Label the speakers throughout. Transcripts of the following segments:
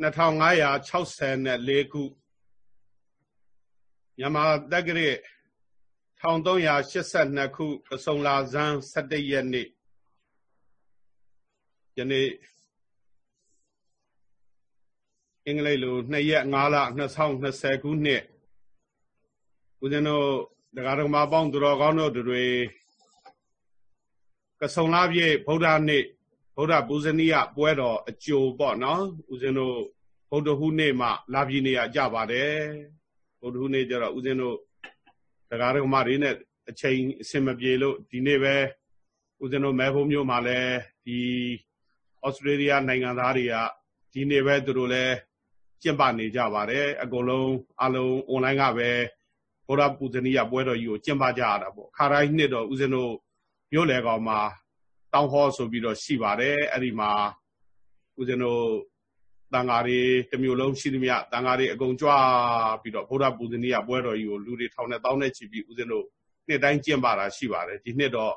Speaker 1: 2564ခုမြန်မာတက္ကရာ1382ခုပစုံလာဇန်း17ရက်နေ့ယနေ့အင်္ဂလိပ်လို2ရက်5လ2020ခုနှစ်ဦးဇင်းတို့တရားတော်မှာပေါင်းသူတော်ကောင်းတို့တွေကစုံလာပြည့်ဗုဒ္ဓနေ့ ဗုဒ္ဓပူဇနီယပွဲတော်အကျိုးပေါ့နော်ဦးဇင်းတို့ဗုဒ္ဓဟူးနေ့မှ လာပြည်နေရကြပါတယ်ဗုဒ္ဓဟူးနေ့ကျတော့ဦးဇင်းတို့တရားတော်မှာတွေနဲ့အချိန်အစင်မပြေလို့ဒီနေ့ပဲဦးဇင်းတို့မဲဘုံမျိုးမှာလည်းဒီဩစတြေးလျနိုင်ငံသားတွေကဒီနေ့ပဲသူတို့လည်းကျင့်ပနေကြပါတယ်အကုန်လုံးအလုံးအွန်လိုင်းကပဲဗုဒ္ဓပူဇနီယပွဲတော်ကြီးကိုကျင့်ပကြရတာပေါ့ခါတိုင်းနှစ်တော့ဦးဇင်းတို့မြို့လေကောင်မှာ တောင်းဟောဆိုပြီးတော့ရှိပါတယ်အဲ့ဒီမှာဦးဇင်းတို့တန်ဃာတွေတမျိုးလုံးရှိသမျှတန်ဃာတွေအကုန်ကြွပြီးတော့ဗုဒ္ဓပူဇနီယပွဲတော်ကြီးကိုလူတွေထောင်နဲ့တောင်းနဲ့ချီပြီးဦးဇင်းတို့နှစ်တိုင်းကျင့်ပါတာရှိပါတယ်ဒီနှစ်တော့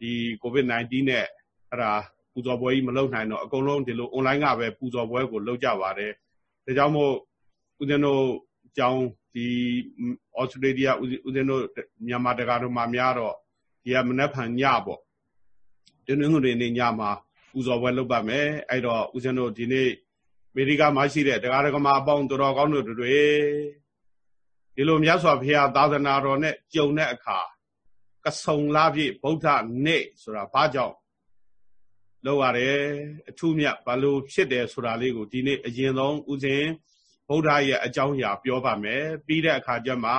Speaker 1: ဒီ COVID-19 နဲ့အဲ့ဒါပူဇော်ပွဲကြီးမလုပ်နိုင်တော့အကုန်လုံးဒီလို online ကပဲပူဇော်ပွဲကိုလုပ်ကြပါတယ်ဒါကြောင့်မို့ဦးဇင်းတို့ကြောင်းဒီဩစတြေးလျဦးဇင်းတို့မြန်မာတကာတို့မှာများတော့ဒီကမနက်ဖြန်ညပေါ့ တင်းနှင်းတွေနေ့ညမှာပူဇော်ပွဲလုပ်ပါမယ်အဲ့တော့ဦးဇင်းတို့ဒီနေ့အမေရိကမှာရှိတဲ့တရားဓမ္မအပေါင်းတော်တော်ကောင်းတို့တွေဒီလိုမြတ်စွာဘုရားသာသနာတော်နဲ့ကြုံတဲ့အခါကဆုံလာပြည့်ဗုဒ္ဓနေ့ဆိုတာဘာကြောင့်လောက်ရတယ်အထူးမြတ်ဘာလို့ဖြစ်တယ်ဆိုတာလေးကိုဒီနေ့အရင်ဆုံးဦးဇင်းဗုဒ္ဓရဲ့အကြောင်းအရာပြောပါမယ်ပြီးတဲ့အခါကျမှ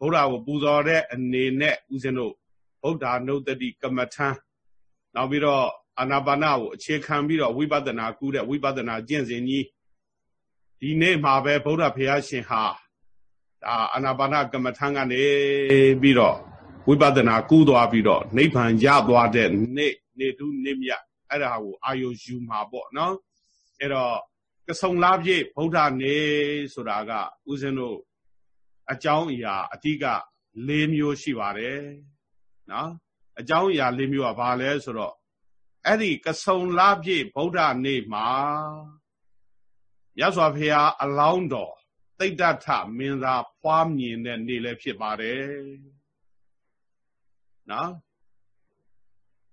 Speaker 1: ဗုဒ္ဓကိုပူဇော်တဲ့အနေနဲ့ဦးဇင်းတို့ဗုဒ္ဓနုတ္တိကမ္မထံ နောက်ပြီးတော့အာနာပါနကိုအခြေခံပြီးတော့ဝိပဿနာကူးတဲ့ဝိပဿနာကျင့်စဉ်ကြီးဒီနေ့မှာပဲဗုဒ္ဓဘုရားရှင်ဟာဒါအာနာပါနကမ္မထံကနေပြီးတော့ဝိပဿနာကူးသွားပြီးတော့နိဗ္ဗာန်ရသွားတဲ့နေ့နေတုနေမြအဲ့ဒါကိုအာယုယူမှာပေါ့နော်အဲ့တော့ကဆုံလားပြည့်ဗုဒ္ဓနေဆိုတာကဦးဇင်းတို့အကြောင်းအရာအတိက၄မျိုးရှိပါတယ်နော် အကြောင်းအရာ၄မျိုးကဘာလဲဆိုတော့အဲ့ဒီကဆုံလားပြည့်ဗုဒ္ဓနေမှာရသော်ဖရာအလောင်းတော်တိတ်တထမင်းသားဖွားမြင်တဲ့နေ့လည်းဖြစ်ပါတယ်နော်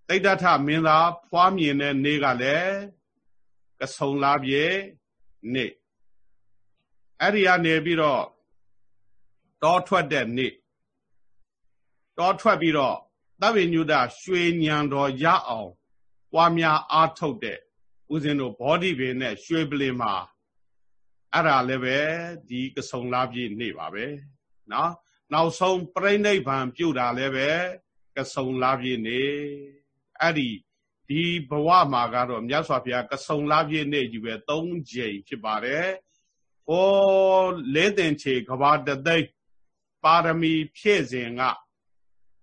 Speaker 1: တိတ်တထမင်းသားဖွားမြင်တဲ့နေ့ကလည်းကဆုံလားပြေနေ့အဲ့ဒီကနေပြီးတော့တောထွက်တဲ့နေ့တောထွက်ပြီးတော့ သဗ္ဗညုတရွှေညံတော်ရအောင်ပွားများအားထုတ်တဲ့ဦးဇင်းတို့ဘောဓိပင်နဲ့ရွှေပလင်မှာအဲ့ဒါလည်းပဲဒီကဆုံလားပြည့်နေ့ပါပဲနော်နောက်ဆုံးပြိဋိဘံပြုတ်တာလည်းပဲကဆုံလားပြည့်နေ့အဲ့ဒီဒီဘဝမှာကတော့မြတ်စွာဘုရားကဆုံလားပြည့်နေ့ကြီးပဲ၃ချိန်ဖြစ်ပါတယ်ဟောလဲတင်ချေကဘာတသိမ့်ပါရမီဖြည့်စဉ်က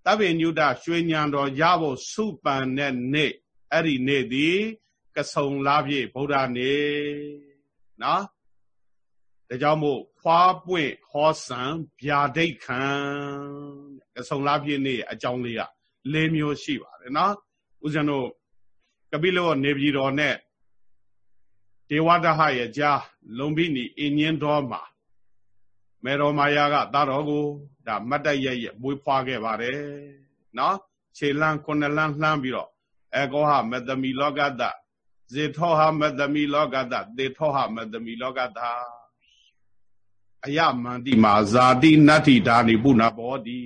Speaker 1: တဗ္ဗညုတရွှေညံတော်ရဖို့စုပန်တဲ့နေ့အဲ့ဒီနေ့ဒီကဆုံလားပြည့်ဗုဒ္ဓနေ့နော်ဒါကြောင့်မို့ဖွာပွင့်ဟောဆံဗျာဒိတ်ခံကဆုံလားပြည့်နေ့အကြောင်းလေးက၄မျိုးရှိပါတယ်နော်ဦးဇင်းတို့ကပိလောနေပြည်တော်နဲ့ဒေဝတဟရဲ့ကြားလုံပိနီအင်းညင်းတော်မှာ မေတော်မာယာကသားတော်ကိုဒါမတ်တရရဲ့မွေးဖွားခဲ့ပါတယ်နော်ခြေလန်းခုနှစ်လန်းလှမ်းပြီးတော့အကောဟမတမီလောကတဇေထောဟမတမီလောကတသေထောဟမတမီလောကတအယမန္တိမာဇာတိနတ္ထိဓာနိပုဏ္ဏဘောတိ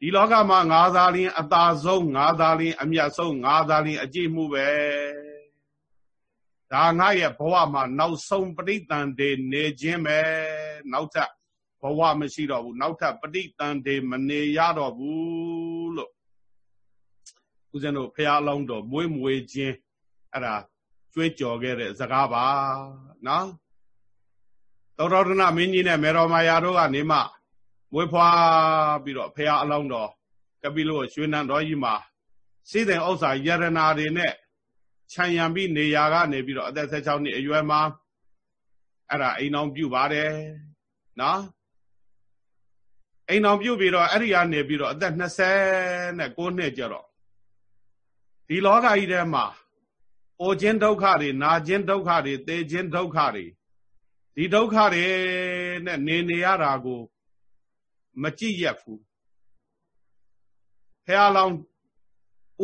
Speaker 1: ဒီလောကမှာငါးသားလင်းအသာဆုံးငါးသားလင်းအမြတ်ဆုံးငါးသားလင်းအကြည့်မှုပဲဒါငါရဲ့ဘဝမှာနောက်ဆုံးပဋိသန္ဓေနေခြင်းပဲ နောက်ထပ်ဘဝမရှိတော့ဘူးနောက်ထပ်ပဋိသန္ဓေမနေရတော့ဘူးလို့ဦးဇင်းတို့ဖះအလောင်းတော်မွေးမွေးခြင်းအဲ့ဒါကြွေးကြော်ခဲ့တဲ့စကားပါနော်သောတော်ဒနာမင်းကြီးနဲ့မေတော်မာယာတို့ကနေမှမွေးဖွားပြီးတော့ဖះအလောင်းတော်ကပိလို့ရွှေနန်းတော်ကြီးမှာစိတဲ့ဥစ္စာယရနာတွေနဲ့ခြံရံပြီးနေရာကနေပြီးတော့အသက်16နှစ်အရွယ်မှာအဲ့ဒါအိမ်အောင်ပြုပါတယ် နော်အိမ်အောင်ပြုပြီးတော့အဲ့ဒီကနေပြီးတော့အသက်29နှစ်ကျတော့ဒီလောကကြီးထဲမှာအိုခြင်းဒုက္ခတွေနာခြင်းဒုက္ခတွေသေခြင်းဒုက္ခတွေဒီဒုက္ခတွေနဲ့နေနေရတာကို မကြည့်ရက်ဘူးဖះလောင်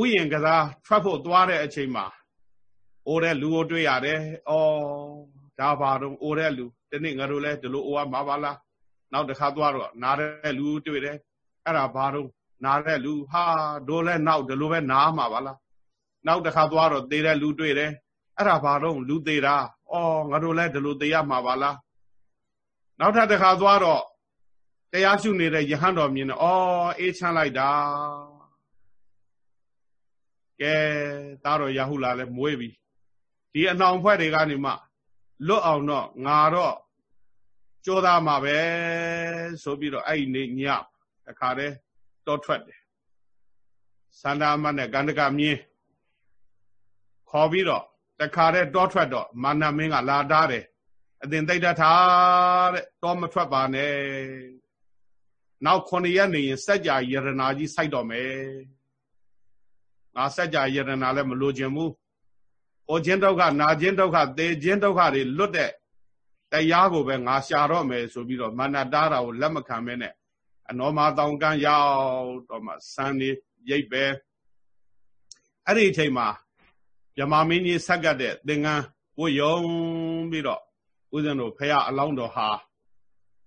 Speaker 1: ဥယျင်ကစားထွက်ဖို့သွားတဲ့အချိန်မှာအိုတဲ့လူကိုတွေ့ရတယ်။အော်ဒါပါတော့အိုတဲ့လူ ဒီနေ့ငါတို့လဲဒီလိုအိုရမှာပါလား။နောက်တစ်ခါသွားတော့နားတဲ့လူတွေ့တယ်။အဲ့ဒါဘာတော့နားတဲ့လူဟာတို့လဲနောက်ဒီလိုပဲနားမှာပါလား။နောက်တစ်ခါသွားတော့သေတဲ့လူတွေ့တယ်။အဲ့ဒါဘာတော့လူသေးတာ။အော်ငါတို့လဲဒီလိုသေရမှာပါလား။နောက်ထပ်တစ်ခါသွားတော့တရားရှုနေတဲ့ယဟန်တော်မြင်တယ်။အော်အေးချမ်းလိုက်တာ။ကဲသားတော်ရဟုလာလဲမွေးပြီဒီအနှောင်ဖွဲ့တွေကနေမှ လွတ်အောင်တော့ငါတော့ကြိုးသားမှာပဲဆိုပြီးတော့အဲ့ဒီနေ့ညတခါတည်းတောထွက်တယ်သန္တာမတ်နဲ့ကန္တကမြင်းခေါ်ပြီးတော့တခါတည်းတောထွက်တော့မာနမင်းကလာတားတယ်အတင်သိတ္တထားတဲ့တောမထွက်ပါနဲ့နောက်9ရက်နေရင်စัจ जा ယရနာကြီးစိုက်တော့မယ်ငါစัจ जा ယရနာလည်းမလိုချင်ဘူး အိုခြင်းဒုက္ခနာခြင်းဒုက္ခသေခြင်းဒုက္ခတွေလွတ်တဲ့တရားကိုပဲငါရှာတော့မယ်ဆိုပြီးတော့မာနတားတာကိုလက်မခံမဲနဲ့အနောမာတောင်ကန်းရောက်တော့မှစံနေရိပ်ပဲအဲ့ဒီအချိန်မှာမြမမင်းကြီးဆက်ကတ်တဲ့သင်္ကန်းဝတ်ယုံပြီးတော့ဦးဇင်းတို့ဖះအလောင်းတော်ဟာ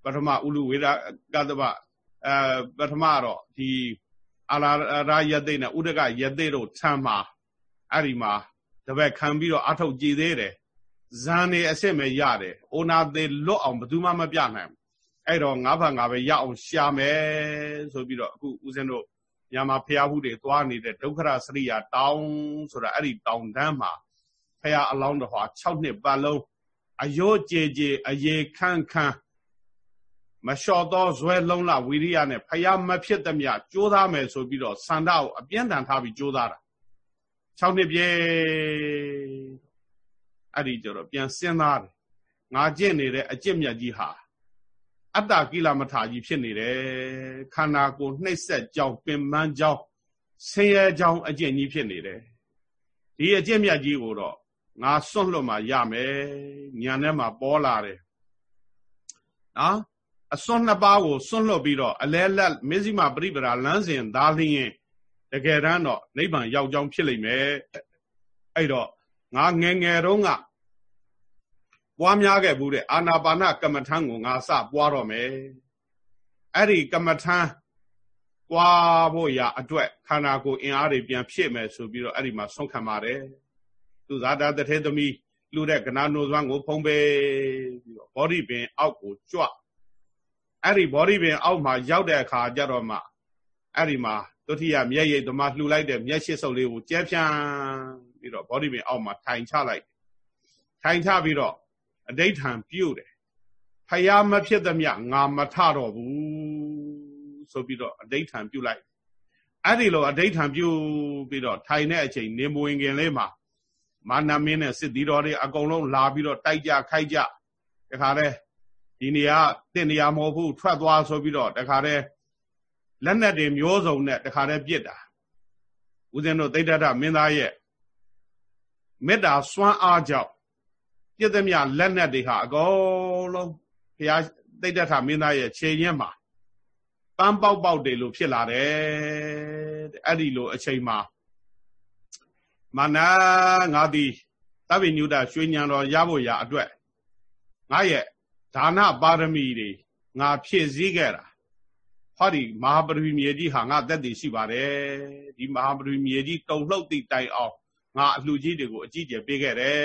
Speaker 1: ပထမဥလူဝေဒကတ္တဗအဲပထမတော့ဒီအာလာရယသိနဲ့ဥဒကယသိတို့ဆံမှာအဲ့ဒီမှာ တပည့်ခံပြီးတော့အထုတ်ကြည်သေးတယ်ဇန်နေအစ်စ်မဲ့ရတယ်အိုနာသေးလွတ်အောင်ဘယ်သူမှမပြနိုင်ဘူးအဲ့တော့ငါးဖန်ငါပဲရအောင်ရှာမယ်ဆိုပြီးတော့အခုဦးဇင်းတို့မြန်မာဖျားဘူးတွေသွားနေတဲ့ဒုက္ခရစရိယာတောင်းဆိုတာအဲ့ဒီတောင်တန်းမှာဖျားအလောင်းတော်ဟာ6နှစ်ပတ်လုံးအယောကြေကြေအေခန့်ခန့်မလျှော်သောဇွဲလုံးလဝီရိယနဲ့ဖျားမဖြစ်သမျှကြိုးစားမယ်ဆိုပြီးတော့စန္ဒကိုအပြင်းထန်ထားပြီးကြိုးစားတာ 6နှစ်ပြည့်အဲ့ဒီကျတော့ပြန်စဉ်းစားတယ်ငါကျင့်နေတဲ့အကျင့်မြတ်ကြီးဟာအတ္တကိလမထာကြီးဖြစ်နေတယ်ခန္ဓာကိုယ်နှိပ်စက်ကြောင်းပင်ပန်းကြောင်းဆင်းရဲကြောင်းအကျင့်ကြီးဖြစ်နေတယ်ဒီအကျင့်မြတ်ကြီးကိုတော့ငါစွန့်လွတ်မှရမယ်ညာထဲမှာပေါ်လာတယ်နော်အစွန့်နှစ်ပါးကိုစွန့်လွတ်ပြီးတော့အလဲလက်မဇ္ဈိမပရိပရာလမ်းစဉ်သားလျင် တကယ်တမ်းတော့နိဗ္ဗာန်ရောက်ကြောင်းဖြစ်လိမ့်မယ်အဲ့တော့ငါငယ်ငယ်တုန်းကပွားများခဲ့ဘူးတဲ့အာနာပါနကမ္မထံကိုငါစပွားတော့မယ်အဲ့ဒီကမ္မထံပွားဖို့ရအတွက်ခန္ဓာကိုယ်အင်အားတွေပြန်ဖြည့်မယ်ဆိုပြီးတော့အဲ့ဒီမှာဆုံးခံပါတယ်သူဇာတာတထေသမီးလူတဲ့ကနာနိုသွမ်းကိုဖုံးပေးပြီးတော့ဘောဓိပင်အောက်ကိုကြွအဲ့ဒီဘောဓိပင်အောက်မှာရောက်တဲ့အခါကျတော့မှအဲ့ဒီမှာ ဒုတိယမျက်ရည်သမားလှူလိုက်တဲ့မျက်ရှိစုပ်လေးကိုကျဲဖြန်းပြီးတော့ဘောဓိပင်အောက်မှာထိုင်ချလိုက်ထိုင်ချပြီးတော့အဋိဋ္ဌံပြုတ်တယ်ဖယားမဖြစ်သမျှငါမထတော့ဘူးဆိုပြီးတော့အဋိဋ္ဌံပြုတ်လိုက်အဲ့ဒီလိုအဋိဋ္ဌံပြုတ်ပြီးတော့ထိုင်တဲ့အချိန်နေမဝင်ခင်လေးမှာမာနမင်းနဲ့စစ်သည်တော်တွေအကုန်လုံးလာပြီးတော့တိုက်ကြခိုက်ကြတခါတည်းဒီနေရာတင့်နေရာမဟုတ်ဘူးထွက်သွားဆိုပြီးတော့တခါတည်း လက်နဲ့တွေမျိုးစုံနဲ့တခါတည်းပြစ်တာဦးဇင်းတို့သိတ္တရမင်းသားရဲ့မေတ္တာစွမ်းအားကြောင့်ပြစ်သမျှလက်နဲ့တွေဟာအကုန်လုံးဘုရားသိတ္တရမင်းသားရဲ့ခြေရင်းမှာပန်းပေါက်ပေါက်တွေလို့ဖြစ်လာတယ်အဲ့ဒီလိုအချိန်မှာမာနငါသည်သဗ္ဗညုတရွှေညံတော်ရဖို့ရအတွက်ငါရဲ့ဒါနပါရမီတွေငါဖြည့်စည်းခဲ့တာ ဟောဒီမဟာပရိမြေကြီးဟာငါတက်တည်ရှိပါတယ်ဒီမဟာပရိမြေကြီးတုံလှုပ်တိတိုင်အောင်ငါအလှကြီးတွေကိုအကြီးကျယ်ပေးခဲ့တယ်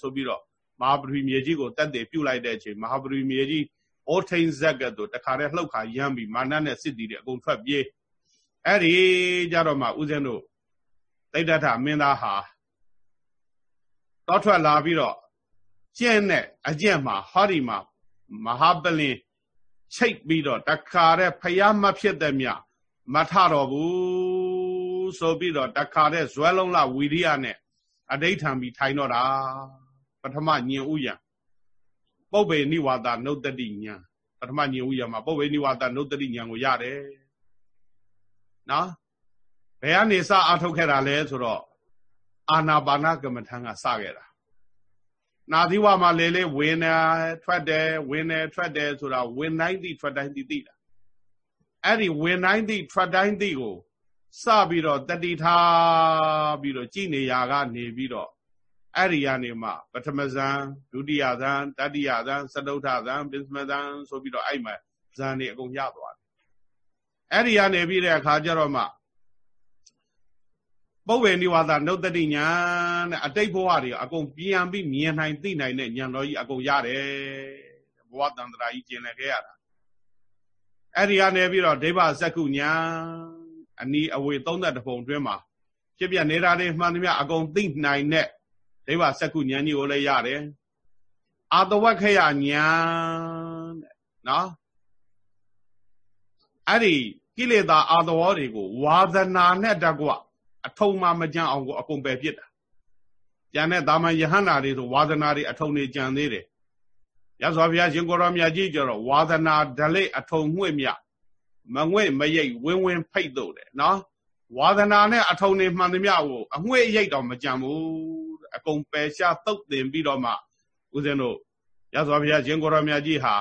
Speaker 1: ဆိုပြီးတော့မဟာပရိမြေကြီးကိုတက်တည်ပြုတ်လိုက်တဲ့အချိန်မဟာပရိမြေကြီးအိုထိန်ဇက်ကတို့တခါတည်းလှုပ်ခါရမ်းပြီးမာနနဲ့စစ်တီတွေအကုန်ထွက်ပြေးအဲ့ဒီကြတော့မှဦးဇင်းတို့တိဋ္ဌထမင်းသားဟာတောထွက်လာပြီးတော့ကျင့်တဲ့အကျင့်မှာဟောဒီမှာမဟာပလင် ချိတ်ပြီးတော့တခါတည်းဖယားမဖြစ်တဲ့မြမထတော့ဘူးဆိုပြီးတော့တခါတည်းဇွဲလုံးလဝီရိယနဲ့အဋိဋ္ဌံပြီးထိုင်တော့တာပထမညင်ဥယံပုပ္ပေနိဝါဒနုတ္တိညာပထမညင်ဥယံမှာပုပ္ပေနိဝါဒနုတ္တိညာကိုရတယ်နော်ဘယ်ကနေစအထုတ်ခဲ့တာလဲဆိုတော့အာနာပါနကမ္မထံကစခဲ့တာ နာသီဝမှာလေလေဝင်နေထွက်တယ်ဝင်နေထွက်တယ်ဆိုတာဝင်တိုင်းသိထွက်တိုင်းသိသိတာအဲ့ဒီဝင်တိုင်းသိထွက်တိုင်းသိကိုစပြီးတော့တတိထားပြီးတော့ကြည်နေရာကနေပြီးတော့အဲ့ဒီကနေမှပထမဇန်ဒုတိယဇန်တတိယဇန်သတုထဇန်ပစ္စမဇန်ဆိုပြီးတော့အဲ့မှာဇန်တွေအကုန်ရသွားတယ်အဲ့ဒီကနေပြီးတဲ့အခါကျတော့မှ ပုဗ္ဗေနိဝါဒနှုတ်တတိညာတဲ့အတိတ်ဘဝတွေအကုန်ပြန်ပြီးမြင်နိုင်သိနိုင်တဲ့ဉာဏ်တော်ကြီးအကုန်ရတယ်ဘဝတန်ត្រာကြီးကျင်လည်ခဲ့ရတာအဲ့ဒီကနေပြီးတော့ဒိဗ္ဗစက္ခုညာအနီးအဝေ32ပုံတွင်းမှာဖြစ်ပြနေတာတွေမှန်သမျှအကုန်သိနိုင်တဲ့ဒိဗ္ဗစက္ခုဉာဏ်ကြီးကိုလည်းရတယ်အာတဝက္ခယဉာဏ်တဲ့နော်အဲ့ဒီကိလေသာအာသဝတွေကိုဝါဒနာနဲ့တကွ အထုံမှမကြံအောင်ကိုအကုန်ပယ်ပြစ်တာကျန်တဲ့တာမန်ယဟန္တာတွေဆိုဝါဒနာတွေအထုံနေကြံသေးတယ်ရသော်ဘုရားရှင်ကိုရောမြတ်ကြီးကျတော့ဝါဒနာဓလေအထုံငွေ့မြမငွေ့မရိတ်ဝင်းဝင်းဖိတ်တော့တယ်နော်ဝါဒနာနဲ့အထုံနေမှန်သမျှကိုအငွေ့ရိတ်တော့မကြံဘူးအကုန်ပယ်ရှားတုတ်တင်ပြီးတော့မှဦးဇင်းတို့ရသော်ဘုရားရှင်ကိုရောမြတ်ကြီးဟာ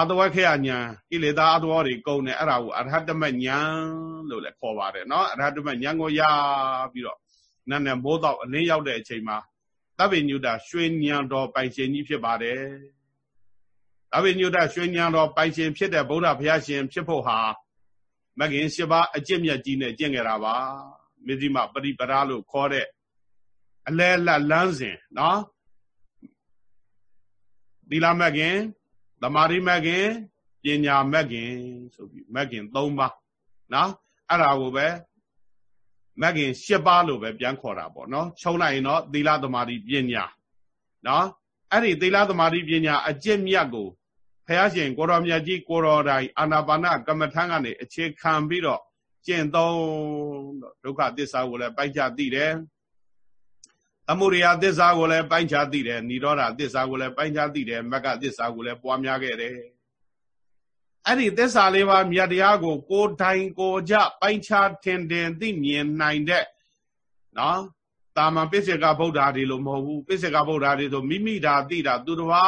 Speaker 1: အတဝခေယညာကိလေသာအတဝတွေကုန်တယ်အဲ့ဒါကိုအရဟတမညာလို့လည်းခေါ်ပါတယ်နော်အရဟတမညာကိုရပြီးတော့နတ်နဲ့မိုးတော့အလင်းရောက်တဲ့အချိန်မှာသဗ္ဗညုတရွှေညံတော်ပိုင်ရှင်ကြီးဖြစ်ပါတယ်သဗ္ဗညုတရွှေညံတော်ပိုင်ရှင်ဖြစ်တဲ့ဗုဒ္ဓဘုရားရှင်ဖြစ်ဖို့ဟာမဂ်ခင်၈ပါးအကျင့်မြတ်ကြီးနဲ့ကျင့်ကြတာပါမေဇိမပရိပရာလို့ခေါ်တဲ့အလဲလတ်လန်းစဉ်နော်သီလမဂ်ခင် သမာဓိမဂ်ခင်ပညာမဂ်ခင်ဆိုပြီးမဂ်ခင်၃ပါးနော်အဲ့ဒါကိုပဲမဂ်ခင်၈ပါးလို့ပဲပြန်ခေါ်တာပေါ့နော်ခြုံလိုက်ရင်တော့သီလသမာဓိပညာနော်အဲ့ဒီသီလသမာဓိပညာအကျင့်မြတ်ကိုဖះရှင်ကိုရောမြတ်ကြီးကိုရောတိုင်းအာနာပါနကမ္မထံကနေအခြေခံပြီးတော့ကျင့်သုံးဒုက္ခသစ္စာကိုလည်းပိုက်ချသိတယ် အမှုရိယသစ္စာကိုလည်းပိုင်းခြားသိတယ်និရောဓသစ္စာကိုလည်းပိုင်းခြားသိတယ်မဂ္ဂသစ္စာကိုလည်းပွားများခဲ့တယ်အဲ့ဒီသစ္စာလေးပါးမြတ်တရားကို ကိုယ်တိုင်ကိုကြပိုင်းခြားထင်တင်သိမြင်နိုင်တဲ့နော်တာမန်ပိစိကဗုဒ္ဓတွေလို့မဟုတ်ဘူးပိစိကဗုဒ္ဓတွေဆိုမိမိဒါသိတာသူတော်ဘာ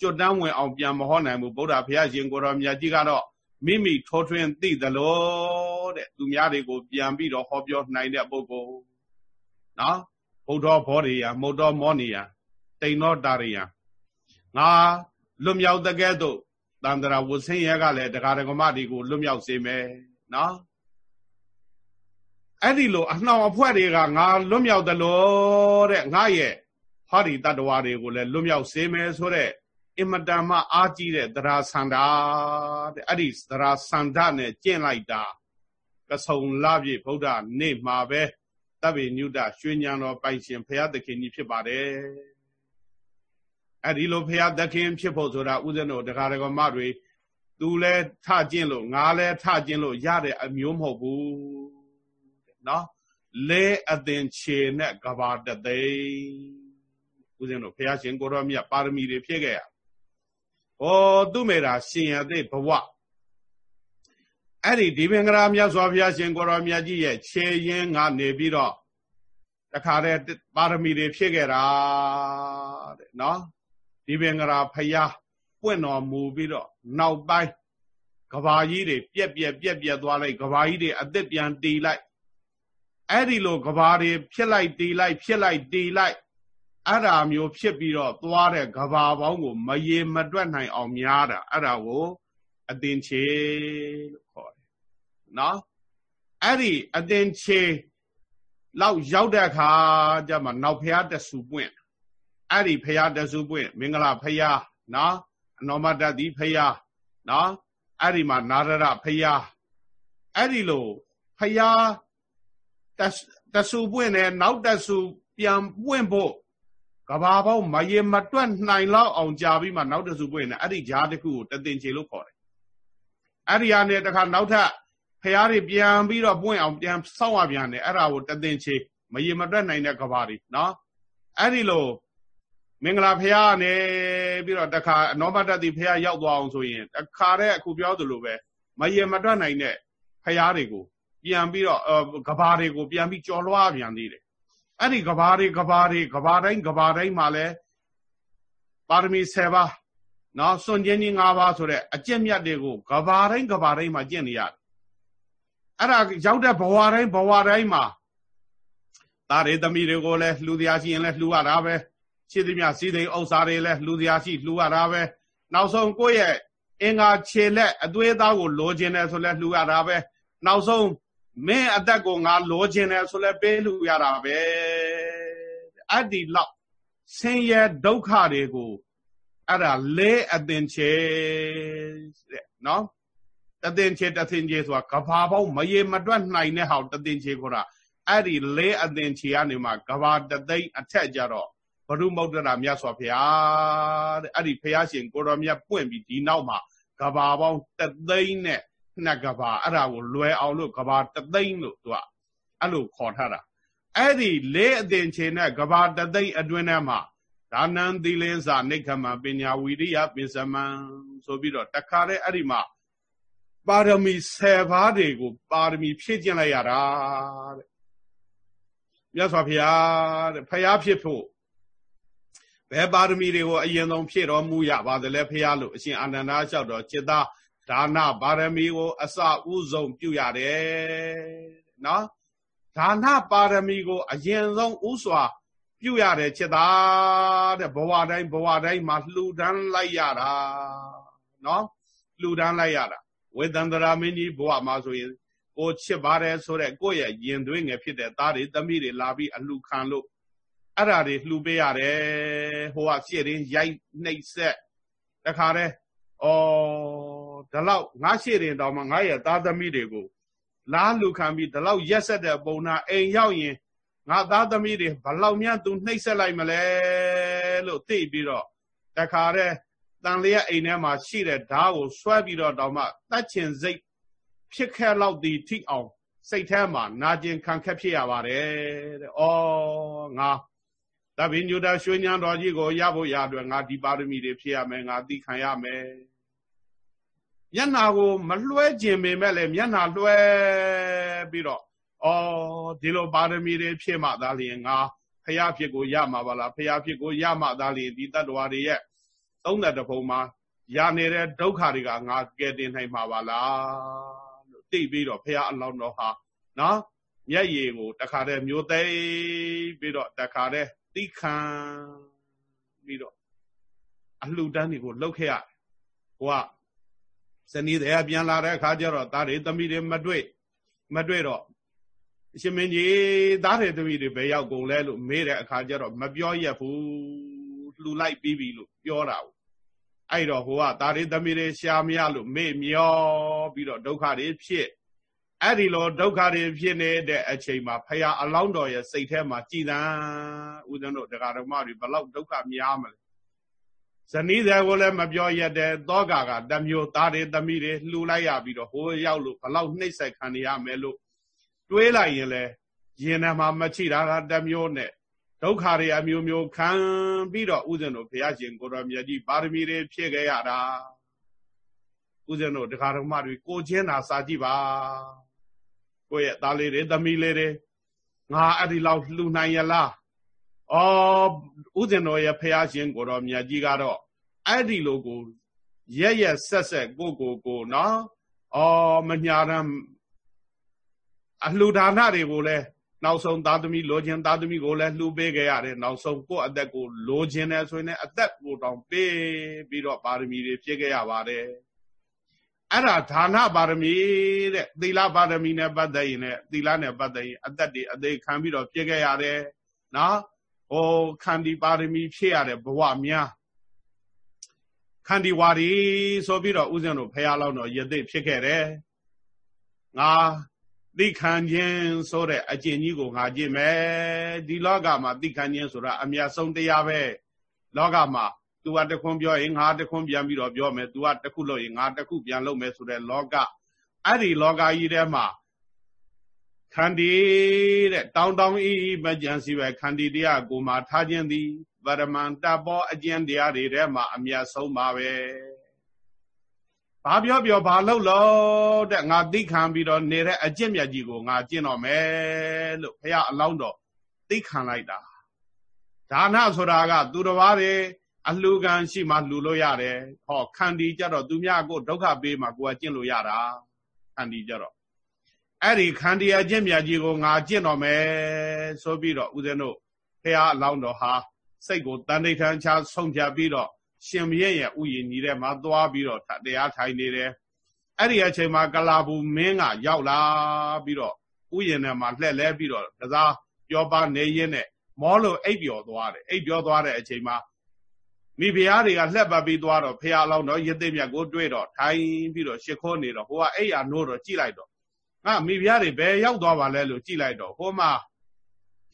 Speaker 1: ကျွတ်တန်းဝင်အောင်ပြန်မဟောနိုင်ဘူးဗုဒ္ဓဘုရားရှင်ကိုတော်မြတ်ကြီးကတော့မိမိထောထွင်းသိသလိုတဲ့သူများတွေကိုပြန်ပြီးတော့ဟောပြောနိုင်တဲ့ပုဂ္ဂိုလ်နော် ဘုဒ္ဓဘောရိယမုတ်တော်မောနိယတိန်သောတာရိယငါလွတ်မြောက်တဲ့ကဲ့သို့တန္တရာဝဆင်းရဲကလည်းတရားဓမ္မတွေကိုလွတ်မြောက်စေမယ်နော်အဲ့ဒီလိုအနှောင်အဖွဲ့တွေကငါလွတ်မြောက်တယ်လို့တဲ့ငါရဲ့ဟောဒီတတ္တဝါတွေကိုလည်းလွတ်မြောက်စေမယ်ဆိုတဲ့အင်မတန်မှအားကြီးတဲ့သရာဆန္ဒတဲ့အဲ့ဒီသရာဆန္ဒနဲ့ကျင့်လိုက်တာကဆုံလပြည့်ဗုဒ္ဓနေ့မှာပဲ တပ်ပေညုတရွှေညံတော်ပိုင်ရှင်ဘုရားသခင်ကြီးဖြစ်ပါတယ်အဲ့ဒီလိုဘုရားသခင်ဖြစ်ဖို့ဆိုတာဥဒ္ဒနောတရားတော်မတွေသူလဲထကျင့်လို့ငါလဲထကျင့်လို့ရတဲ့အမျိုးမဟုတ်ဘူးနော်လဲအသင်ခြေနဲ့ကဘာတသိဥစဉ်တို့ဘုရားရှင်ကိုရောမြတ်ပါရမီတွေဖြည့်ခဲ့ရဟောသူမေတာရှင်ရတဲ့ဘဝ အဲ့ဒီဒီပင်္ဂရာမြတ်စွာဘုရားရှင်ကိုရောမြတ်ကြီးရဲ့ခြေရင်းကနေပြီးတော့တခါတည်းပါရမီတွေဖြည့်ခဲ့တာတဲ့နော်ဒီပင်္ဂရာဖယားပွင့်တော်မူပြီးတော့နောက်ပိုင်းကဘာကြီးတွေပြက်ပြက်ပြက်ပြက်သွားလိုက်ကဘာကြီးတွေအသက်ပြန်တီးလိုက်အဲ့ဒီလိုကဘာတွေဖြစ်လိုက်တီးလိုက်ဖြစ်လိုက်တီးလိုက်အဲ့ဒါမျိုးဖြစ်ပြီးတော့သွားတဲ့ကဘာပေါင်းကို မရေမတွက်နိုင်အောင်များတာအဲ့ဒါကိုအသင်ချေလို့ခေါ်တယ် နော်အဲ့ဒီအသင်ချေလောက်ရောက်တဲ့အခါကျမှနောက်ဖះတဆူပွင့်အဲ့ဒီဖះတဆူပွင့်မင်္ဂလာဖះနော်အနောမတတိဖះနော်အဲ့ဒီမှာနာရရဖះအဲ့ဒီလိုဖះတဆူပွင့်တယ်နောက်တဆူပြန်ပွင့်ဖို့ကဘာပေါင်းမရေမတွက်နိုင်လောက်အောင်ကြာပြီးမှနောက်တဆူပွင့်တယ်အဲ့ဒီဂျားတစ်ခုကိုတသင်ချေလို့ခေါ်တယ်အဲ့ဒီဟာနဲ့တခါနောက်ထပ် ဖះတွေပြန်ပြီးတော့ပွင့်အောင်ပြန်စောင့်ရပြန်တယ်အဲ့ဒါကိုတသင်ချေမရေမတွက်နိုင်တဲ့ကဘာတွေနော်အဲ့ဒီလိုမင်္ဂလာဖះနေပြီးတော့တခါအနောမတတိဖះရောက်သွားအောင်ဆိုရင်တခါတဲ့အခုပြောသလိုပဲမရေမတွက်နိုင်တဲ့ဖះတွေကိုပြန်ပြီးတော့ကဘာတွေကိုပြန်ပြီးကြော်လွှားပြန်သေးတယ်အဲ့ဒီကဘာတွေကဘာတွေကဘာတိုင်းကဘာတိုင်းမှာလဲပါရမီ7ပါးနော်စွန့်ခြင်းကြီး၅ပါးဆိုတဲ့အကျင့်မြတ်တွေကိုကဘာတိုင်းကဘာတိုင်းမှာကျင့်နေရတယ် အဲ့ဒါရောက်တဲ့ဘဝတိုင်းဘဝတိုင်းမှာသားတွေသမီးတွေကိုလည်းလှူတရားရှိရင်လည်းလှူရတာပဲရှိသမျှစီးသိမ်ဥစ္စာတွေလည်းလှူတရားရှိလှူရတာပဲနောက်ဆုံးကိုယ့်ရဲ့အင်္ဂါခြေလက်အသွေးသားကိုလိုချင်တယ်ဆိုလဲလှူရတာပဲနောက်ဆုံးမင်းအသက်ကိုငါလိုချင်တယ်ဆိုလဲပေးလှူရတာပဲအဲ့ဒီလောက်ဆင်းရဲဒုက္ခတွေကိုအဲ့ဒါလဲအသင်ချေတဲ့နော် တသင်ချေတသင်ချေဆိုတာကဘာပေါင်းမရေမတွက်နိုင်တဲ့ဟောက်တသင်ချေခေါ်တာအဲ့ဒီလဲအသင်ချေကနေမှကဘာတသိမ့်အထက်ကြတော့ဘုရုမௌတ္တရာမြတ်စွာဘုရားတဲ့အဲ့ဒီဘုရားရှင်ကိုတော်မြတ်ပွင့်ပြီးဒီနောက်မှာကဘာပေါင်းတသိန်းနဲ့နှစ်ကဘာအဲ့ဒါကိုလွယ်အောင်လို့ကဘာတသိန်းလို့သူကအဲ့လိုခေါ်ထားတာအဲ့ဒီလေးအသင်ချေနဲ့ကဘာတသိန်းအတွင်းထဲမှာဒါနံသီလင်းစာနိခမပညာဝီရိယပိစမံဆိုပြီးတော့တခါတည်းအဲ့ဒီမှာ ပါရမီ10ပါးတွေကိုပါရမီဖြည့်ကျင့်လိုက်ရတာတဲ့မြတ်စွာဘုရားတဲ့ဖရာဖြစ်ဖို့ဘယ်ပါရမီတွေကိုအရင်ဆုံးဖြည့်တော်မူရပါသလဲဖရာလို့အရှင်အာနန္ဒာလျှောက်တော်จิตသားဒါနပါရမီကိုအစဥဆုံးပြုရတယ်နော်ဒါနပါရမီကိုအရင်ဆုံးဥစွာပြုရတယ်จิตသားတဲ့ဘဝတိုင်းဘဝတိုင်းမှာလှူဒန်းလိုက်ရတာနော်လှူဒန်းလိုက်ရတာ ဝေဒန္တရာမင်းကြီးဘဝမှာဆိုရင်ကိုချစ်ပါတယ်ဆိုတဲ့ကိုယ့်ရဲ့ရင်သွေးငယ်ဖြစ်တဲ့သားတွေသမီးတွေလာပြီးအလှခံလို့အဲ့ဓာတွေလှူပေးရတယ်ဟိုကရှေ့ရင်ရိုက်နှိပ်ဆက်တခါတည်းဩဒီလောက်ငါရှေ့ရင်တောင်မှငါရဲ့သားသမီးတွေကိုလားလှူခံပြီးဒီလောက်ရက်ဆက်တဲ့ပုံနာအိမ်ရောက်ရင်ငါသားသမီးတွေဘလောက်များသူနှိပ်ဆက်လိုက်မလဲလို့သိပြီးတော့တခါတည်းတ န်လျက်အိမ်ထဲမှာရှိတဲ့ဓားကိုဆွဲပြီးတော့တောင်မှတတ်ချင်စိတ်ဖြစ်ခဲ့လောက်ဒီထိအောင်စိတ်ထဲမှာနာကျင်ခံခက်ဖြစ်ရပါတယ်တဲ့။အော်ငါတပင်းညုတာရွှေညံတော်ကြီးကိုရဖို့ရအတွက်ငါဒီပါရမီတွေဖြည့်ရမယ်ငါသိခံရမယ်။မျက်နာကိုမလွှဲခြင်းပေမဲ့လည်းမျက်နာလွှဲပြီးတော့အော်ဒီလိုပါရမီတွေဖြည့်မှသာလျှင်ငါဖရာဖြစ်ကိုရမှာပါလားဖရာဖြစ်ကိုရမှသာလျှင်ဒီတတ္တဝါတွေရဲ့ သုံးသက်တပုံမှာရနေတဲ့ဒုက္ခတွေကငါကယ်တင်နိုင်မှာပါလားလို့သိပြီးတော့ဖရာအလောင်းတော်ဟာနော်မျက်ရည်ကိုတခါတည်းမျိုးသိပြီးတော့တခါတည်းတိခံပြီးတော့အလှူဒန်းတွေကိုလှုပ်ခဲ့ရဟိုကဇနီးတဲ့ပြန်လာတဲ့အခါကျတော့သားတွေသမီးတွေမတွေ့မတွေ့တော့အရှင်မင်းကြီးသားတွေသမီးတွေဘယ်ရောက်ကုန်လဲလို့မေးတဲ့အခါကျတော့မပြောရဘူးလှူလိုက်ပြီးပြီလို့ပြောတာဘူး အဲ့တော့ဟိုကသားတွေသမီးတွေရှာမရလို့မေ့မျောပြီးတော့ဒုက္ခတွေဖြစ်အဲ့ဒီလိုဒုက္ခတွေဖြစ်နေတဲ့အချိန်မှာဖရာအလောင်းတော်ရဲ့စိတ်ထဲမှာကြည်သံဦးဇင်းတို့တရားတော်မတွေဘလောက်ဒုက္ခများမလဲဇနီးတဲ့ကိုလည်းမပြောရတဲ့သောကကတမျိုးသားတွေသမီးတွေလှူလိုက်ရပြီးတော့ဟိုရောက်လို့ဘလောက်နှိမ့်ဆက်ခံရမယ်လို့တွေးလိုက်ရင်လေရင်ထဲမှာမချိတာကတမျိုးနဲ့ ဒုက္ခတွေအမျိုးမျိုးခံပြီးတော့ဥစဉ်တို့ဘုရားရှင်ကိုတော်မြတ်ကြီးပါရမီတွေဖြည့်ခဲ့ရတာဥစဉ်တို့တရားတော်မတွေကိုချင်းသာစာကြည့်ပါကိုယ့်ရဲ့သားလေးတွေသမီးလေးတွေငါအဲ့ဒီလောက်လှူနိုင်ရလားအော်ဥစဉ်တော်ရဲ့ဖះရှင်ကိုတော်မြတ်ကြီးကတော့အဲ့ဒီလိုကိုရက်ရက်ဆက်ဆက်ကိုကိုကိုနော်အော်မညာရန်အလှူဒါနတွေကိုလည်း နောက်ဆုံးသားသမီးလိုချင်သားသမီးကိုလည်းလှူပေးခဲ့ရတယ်နောက်ဆုံးကိုယ့်အသက်ကိုလိုချင်တယ်ဆိုရင်အသက်ကိုတောင်ပေးပြီးတော့ပါရမီတွေဖြည့်ခဲ့ရပါတယ်အဲ့ဒါဒါနပါရမီတဲ့သီလပါရမီနဲ့ပတ်သက်ရင်လည်းသီလနဲ့ပတ်သက်ရင်အသက်တွေအသေးခံပြီးတော့ပြည့်ခဲ့ရတယ်နော်ဟိုခန္တီပါရမီဖြည့်ရတယ်ဘဝများခန္တီဝါရီဆိုပြီးတော့ဥစဉ်တို့ဖះလောက်တော့ယသိဖြစ်ခဲ့တယ်ငါ သိခံခြင်းဆိုတဲ့အကျင့်ကြီးကိုငါကြည့်မယ်ဒီလောကမှာသိခံခြင်းဆိုတာအမြတ်ဆုံးတရားပဲလောကမှာ तू ကတခွန်းပြောရင်ငါတခွန်းပြန်ပြီးတော့ပြောမယ် तू ကတခုလို့ရင်ငါတခုပြန်လုပ်မယ်ဆိုတဲ့လောကအဲ့ဒီလောကကြီးထဲမှာခန္တီတဲ့တောင်းတောင်းဤဤမကြံစီပဲခန္တီတရားကိုမှထားခြင်းသည်ပရမန္တဘောအကျင့်တရားတွေထဲမှာအမြတ်ဆုံးပါပဲ ဘာပြောပြောဘာလုပ်လို့တဲ့ငါသိခံပြီးတော့နေတဲ့အကျင့်မြတ်ကြီးကိုငါကျင့်တော့မယ်လို့ဖះအလောင်းတော်သိခံလိုက်တာဒါနဆိုတာက သူတစ်ပါးတွေအလှကံရှိမှလှူလို့ရတယ်ဟောခန္တီကြတော့သူများကိုဒုက္ခပေးမှကိုယ်ကကျင့်လို့ရတာခန္တီကြတော့အဲ့ဒီခန္တီအကျင့်မြတ်ကြီးကိုငါကျင့်တော်မယ်ဆိုပြီးတော့ဦးဇင်းတို့ဖះအလောင်းတော်ဟာစိတ်ကိုတန်ဋိဌာန်ချဆုံးဖြတ်ပြီးတော့ ရှင်မရဲ့ရဲ့ဥယျာဉ်ကြီးထဲမှာသွားပြီးတော့တရားထိုင်နေတယ်အဲ့ဒီအချိန်မှာကလာဘူးမင်းကရောက်လာပြီးတော့ဥယျာဉ်ထဲမှာလှည့်လဲပြီးတော့ကစားပြောပါနေရင်းနဲ့မောလို့အိပ်ပျော်သွားတယ်အိပ်ပျော်သွားတဲ့အချိန်မှာမိဖုရားတွေကလှက်ပတ်ပြီးသွားတော့ဖះအလောင်းတော့ရစ်သိမြတ်ကိုတွေ့တော့ထိုင်ပြီးတော့ရှ िख ိုးနေတော့ဟိုကအိပ်ရနိုးတော့ကြည့်လိုက်တော့ငါမိဖုရားတွေဘယ်ရောက်သွားပါလဲလို့ကြည့်လိုက်တော့ဟိုမှာ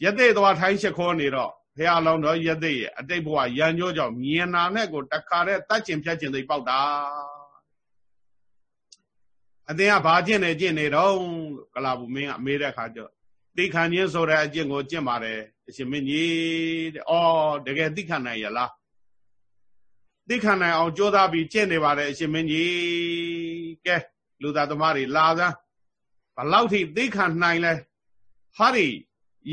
Speaker 1: ရသိသွားထိုင်ရှ िख ိုးနေတော့ ဖះလောင်းတော်ရသိရဲ့အတိတ်ဘဝရန်ကြောကြောင့်မြင်နာနဲ့ကိုတခါတည်းတတ်ကျင်ဖြတ်ကျင်သိပေါက်တာအသင်ကဘာကျင့်နေကျင့်နေတော့ကလာဘူးမင်းကမေးတဲ့ခါကျသိခံခြင်းဆိုတဲ့အကျင့်ကိုကျင့်ပါတယ်အရှင်မင်းကြီးတဲ့အော်တကယ်သိခံနိုင်ရလားသိခံနိုင်အောင်ကြိုးစားပြီးကျင့်နေပါတယ်အရှင်မင်းကြီးကဲလူသားသမားတွေလာစမ်းဘလောက်ထိသိခံနိုင်လဲဟာဒီ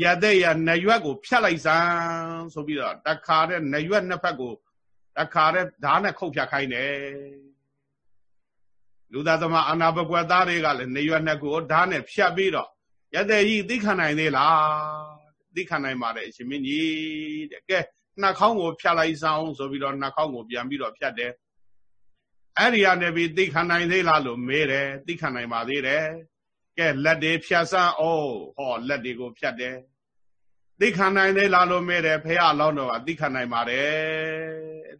Speaker 1: ရတဲ့ရနရွက်ကိုဖြတ်လိုက်စမ်းဆိုပြီးတော့တခါတဲ့နရွက်နှစ်ဖက်ကိုတခါတဲ့ဓာတ်နဲ့ခုတ်ဖြတ်ခိုင်းတယ်လူသားသမားအာနာပကွက်သားတွေကလည်းနရွက်နှစ်ကိုဓာတ်နဲ့ဖြတ်ပြီးတော့ရတဲ့ကြီးသိခံနိုင်သေးလားသိခံနိုင်ပါတယ်အရှင်မင်းကြီးတဲ့ကဲနှာခေါင်းကိုဖြတ်လိုက်စမ်းဆိုပြီးတော့နှာခေါင်းကိုပြန်ပြီးတော့ဖြတ်တယ်အဲ့ဒီကနေပြီးသိခံနိုင်သေးလားလို့မေးတယ်သိခံနိုင်ပါသေးတယ် ကဲလက်တွေဖြတ်စမ်းအောင်ဟောလက်တွေကိုဖြတ်တယ်သိခံနိုင်သေးလားလို့မေးတယ်ဖះအလောင်းတော်ကသိခံနိုင်ပါတယ်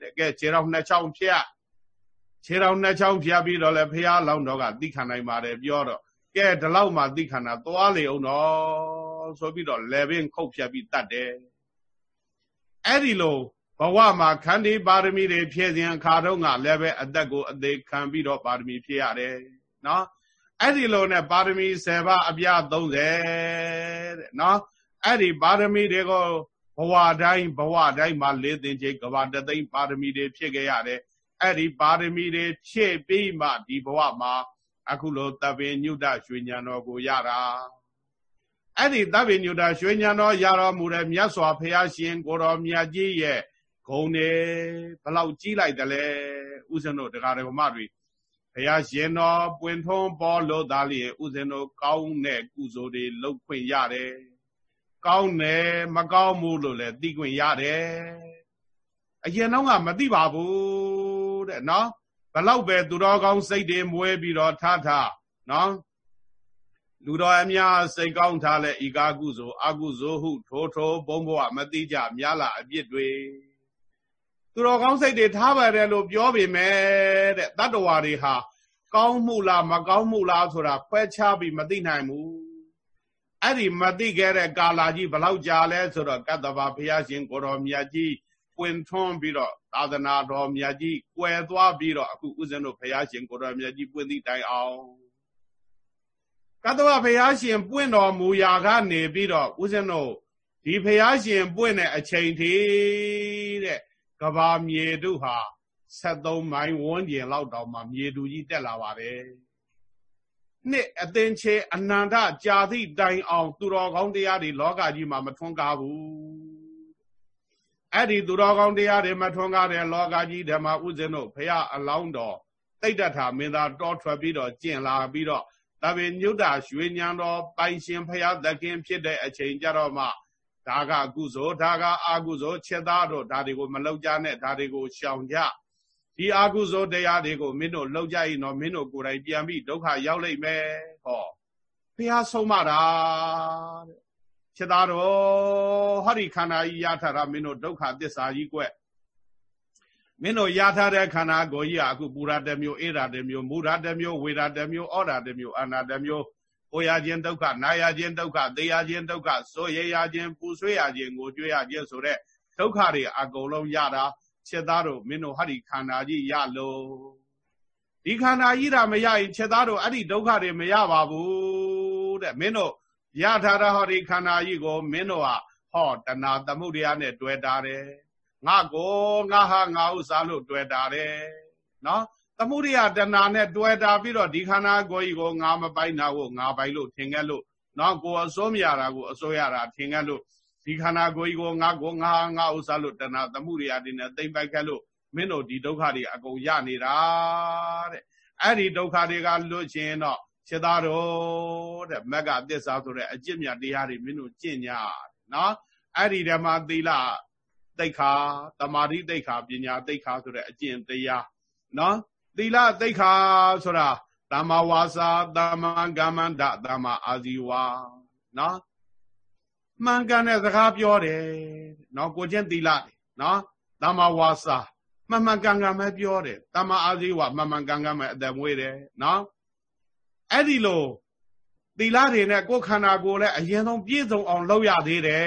Speaker 1: တဲ့ကဲခြေတော်နှစ်ချောင်းဖြတ်ခြေတော်နှစ်ချောင်းဖြတ်ပြီးတော့လဲဖះအလောင်းတော်ကသိခံနိုင်ပါတယ်ပြောတော့ကဲဒီလောက်မှသိခံတာသွားလေအောင်တော့ဆိုပြီးတော့လေဘင်းခုတ်ဖြတ်ပြီးတတ်တယ်အဲ့ဒီလိုဘဝမှာခန္တီပါရမီတွေဖြည့်စဉ်အခါတုန်းကလည်းပဲအသက်ကိုအသေးခံပြီးတော့ပါရမီဖြည့်ရတယ်နော် အဲ့ဒီလိုနဲ့ပါရမီ10ပါးအပြ30တဲ့နော်အဲ့ဒီပါရမီတွေကိုဘဝတိုင်းဘဝတိုင်းမှာလေးသင်ချိတ်ကဘာတသိမ့်ပါရမီတွေဖြစ်ခဲ့ရတယ်အဲ့ဒီပါရမီတွေဖြည့်ပြီးမှဒီဘဝမှာအခုလိုတပ်ပင်ညုတရွှေညံတော်ကိုရတာအဲ့ဒီတပ်ပင်ညုတရွှေညံတော်ရတော်မူတဲ့မြတ်စွာဘုရားရှင်ကိုတော်မြတ်ကြီးရဲ့ဂုံနေဘလောက်ကြီးလိုက်တယ်လဲဥစဉ်တို့တရားတော်မတွေ ဘုရားရှင်တော်ပွင့်ထုံးပေါ်လို့သားလျင်ဥစဉ်တို့ကောင်းတဲ့ကုသိုလ်တွေလုပ်ခွင့်ရတယ်ကောင်းတယ်မကောင်းဘူးလို့လည်းသိခွင့်ရတယ်အရင်တော့ကမသိပါဘူးတဲ့နော်ဘလောက်ပဲသူတော်ကောင်းစိတ်တွေမွဲပြီးတော့ထထနော်လူတော်အများစိတ်ကောင်းထားလဲဤကာကုသိုလ်အကုသိုလ်ဟုထိုးထိုးဘုံဘဝမတိကြများလာအပြစ်တွေ သူတော်ကောင်းစိတ်တွေထားပါတယ်လို့ပြောပေမဲ့တဲ့တတ္တဝါတွေဟာကောင်းမှုလားမကောင်းမှုလားဆိုတာခွဲခြားပြီးမသိနိုင်ဘူးအဲ့ဒီမသိခဲ့တဲ့ကာလာကြီးဘလောက်ကြာလဲဆိုတော့ကတ္တဗဘုရားရှင်ကိုတော်မြတ်ကြီးပွင့်ထွန်းပြီးတော့သာသနာတော်မြတ်ကြီးကွယ်သွားပြီးတော့အခုဥစဉ်တို့ဘုရားရှင်ကိုတော်မြတ်ကြီးပွင့်သည့်တိုင်အောင်ကတ္တဗဘုရားရှင်ပွင့်တော်မူရာကနေပြီးတော့ဥစဉ်တို့ဒီဘုရားရှင်ပွင့်တဲ့အချိန်ထိတဲ့ ကဘာမြေတို့ဟာ73မိုင်ဝန်းကျင်လောက်တောင်မှမြေတူကြီးတက်လာပါတယ်နှစ်အသင်ချေအနန္တကြာသည့်တိုင်အောင် သူတော်ကောင်းတရားတွေလောကကြီးမှာမထွန်းကားဘူးအဲ့ဒီသူတော်ကောင်းတရားတွေမထွန်းကားတဲ့လောကကြီးဓမ္မဥစဉ်တို့ဖရာအလောင်းတော်တိတ်တထာမင်းသားတောထွက်ပြီးတော့ကျင့်လာပြီးတော့တပင်ညုတရွှေညံတော်ပိုင်ရှင်ဖရာသခင်ဖြစ်တဲ့အချိန်ကြတော့မှ ဒါကကုသိုလ်ဒါကအကုသိုလ်ချက်သားတို့ဒါတွေကိုမလောက်ကြနဲ့ဒါတွေကိုရှောင်ကြဒီအကုသိုလ်တရားတွေကိုမင်းတို့လောက်ကြရင်တော့မင်းတို့ကိုယ်တိုင်ပြန်ပြီးဒုက္ခရောက်လိမ့်မယ်ဟောဖះဆုံးမတာတဲ့ချက်သားတော်ဟောဒီခန္ဓာကြီးရထားတာမင်းတို့ဒုက္ခသစ္စာကြီးကွမင်းတို့ရထားတဲ့ခန္ဓာကိုကြီးကအခုပူရာတမျိုးအေရာတမျိုးမူရာတမျိုးဝေရာတမျိုးဩရာတမျိုးအာနာတမျိုး ကိုရခြင်းဒုက္ခနာရခြင်းဒုက္ခသေရခြင်းဒုက္ခဆိုရရခြင်းပူဆွေးရခြင်းကိုကြွေးရခြင်းဆိုတဲ့ဒုက္ခတွေအကုန်လုံးရတာချက်သားတို့မင်းတို့ဟာဒီခန္ဓာကြီးရလို့ဒီခန္ဓာကြီးတာမရရင်ချက်သားတို့အဲ့ဒီဒုက္ခတွေမရပါဘူးတဲ့မင်းတို့ရထားတဲ့ဟောဒီခန္ဓာကြီးကိုမင်းတို့ဟာဟောတဏသမုဒယနဲ့တွေ့တာတယ်ငါကိုငါဟာငါဥစားလို့တွေ့တာတယ်နော်သ မုဒယတဏနဲ့တွေ့တာပြီးတော့ဒီခန္ဓာကိုယ်ကြီးကိုငါမပိုင်တာကိုငါပိုင်လို့ထင်ခဲ့လို့နော်ကိုအစိုးမရတာကိုအစိုးရတာထင်ခဲ့လို့ဒီခန္ဓာကိုယ်ကြီးကိုငါကိုငါငါဥစ္စာလို့တဏှာသမှုရိယာတွေနဲ့သိမ့်ပိုက်ခဲ့လို့မင်းတို့ဒီဒုက္ခတွေအကုန်ရနေတာတဲ့အဲ့ဒီဒုက္ခတွေကလွတ်ခြင်းတော့ခြေသားတော်တဲ့မက်ကသစ္စာဆိုတဲ့အကျင့်မြတ်တရားတွေမင်းတို့ကျင့်ကြနော်အဲ့ဒီဓမ္မသီလသိက္ခာတမာတိသိက္ခာပညာသိက္ခာဆိုတဲ့အကျင့်တရားနော် သီလသိက္ခာဆိုတာတမ္မာဝါစာတမ္မာကမ္မန္တတမ္မာအာဇီဝါနော်မှန်ကန်တဲ့စကားပြောတယ်နော်ကိုချင်းသီလနော်တမ္မာဝါစာမှန်မှန်ကန်ကန်ပဲပြောတယ်တမ္မာအာဇီဝမှန်မှန်ကန်ကန်ပဲအသက်မွေးတယ်နော်အဲ့ဒီလိုသီလတွေနဲ့ကိုယ်ခန္ဓာကိုယ်လည်းအရင်ဆုံးပြည့်စုံအောင်လုပ်ရသေးတယ်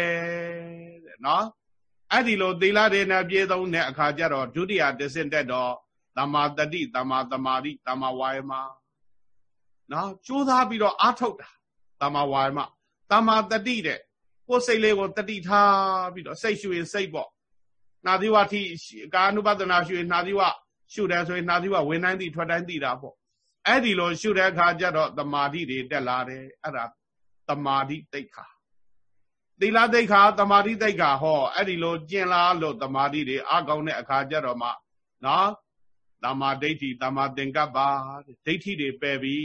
Speaker 1: တဲ့နော်အဲ့ဒီလိုသီလတွေနဲ့ပြည့်စုံတဲ့အခါကျတော့ဒုတိယတဆင့်တက်တော့ တမာတတိတမာတမာတိတမာဝါယမနော်ကြိုးစားပြီးတော့အားထုတ်တာတမာဝါယမတမာတတိတဲ့ကိုယ်စိတ်လေးကိုတတိထားပြီးတော့စိတ်ရှူရင်စိတ်ပေါ့နာသီဝတိကာနုပဒနာရှူရင်နာသီဝရှုတယ်ဆိုရင်နာသီဝဝင်တိုင်းသိထွက်တိုင်းသိတာပေါ့အဲ့ဒီလိုရှုတဲ့အခါကျတော့တမာတိတွေတက်လာတယ်အဲ့ဒါတမာတိတိတ်ခါသီလတိတ်ခါတမာတိတိတ်ခါဟောအဲ့ဒီလိုကျင်လာလို့တမာတိတွေအကောင်းတဲ့အခါကျတော့မှနော် တမာဒိဋ္ဌိတမာသင်္ကပ္ပဒိဋ္ဌိတွေပယ်ပြီ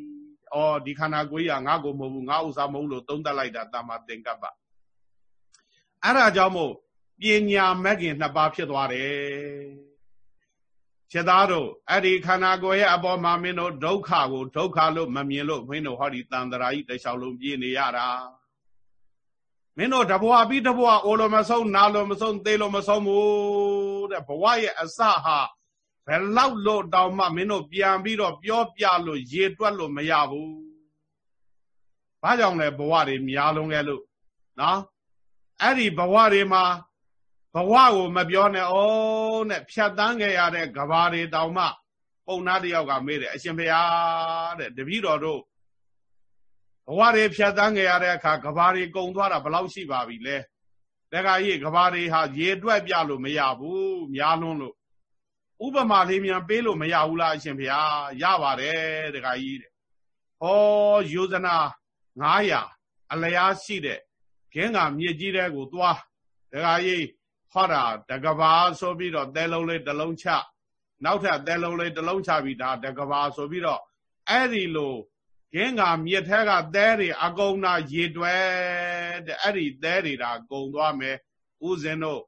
Speaker 1: ။အော်ဒီခန္ဓာကိုယ်ကြီးကငါ့ကိုမဟုတ်ဘူးငါဥစ္စာမဟုတ်လို့သုံးသပ်လိုက်တာတမာသင်္ကပ္ပ။အဲ့ဒါကြောင့်မို့ပညာမဲ့ခင်နှစ်ပါးဖြစ်သွားတယ်။ခြေသားတို့အဲ့ဒီခန္ဓာကိုယ်ရဲ့အပေါ်မှာမင်းတို့ဒုက္ခကိုဒုက္ခလို့မမြင်လို့မင်းတို့ဟောဒီတန်တရာကြီးတခြားလုံးပြေးနေရတာ။မင်းတို့တဘွားပြီးတဘွားအိုလိုမဆုံးနာလိုမဆုံးသေလိုမဆုံးဘူးတဲ့ဘဝရဲ့အစဟာ ဘယ်လောက်လို့တောင်မှမင်းတို့ပြန်ပြီးတော့ပြောပြလို့ရေတွက်လို့မရဘူး။ဘာကြောင့်လဲဘဝတွေများလုံးခဲ့လို့နော်အဲ့ဒီဘဝတွေမှာဘဝကိုမပြောနဲ့ဩနဲ့ဖြတ်တန်းခဲ့ရတဲ့ကဘာတွေတောင်မှပုံနာတယောက်ကမေးတယ်အရှင်ဘုရားတဲ့တပည့်တော်တို့ဘဝတွေဖြတ်တန်းခဲ့ရတဲ့အခါကဘာတွေကုံသွားတာဘယ်လောက်ရှိပါပြီလဲတခါကြီးကဘာတွေဟာရေတွက်ပြလို့မရဘူးများလွန်းလို့ ဥပမာလေးမြန်ပေးလို့မရဘူးလားအရှင်ဘုရားရပါတယ်တခါကြီးတဲ့ဟောယောဇနာ900အလျားရှိတဲ့ခင်းကမြေကြီးတဲ့ကိုသွားတခါကြီးဟောတာတကဘာဆိုပြီးတော့တဲလုံးလေးတစ်လုံးချနောက်ထပ်တဲလုံးလေးတစ်လုံးချပြီးဒါတကဘာဆိုပြီးတော့အဲ့ဒီလိုခင်းကမြစ်ထဲကသဲတွေအကုန်သာရေတွဲတဲ့အဲ့ဒီသဲတွေဒါကုံသွားမယ်ဥစဉ်တို့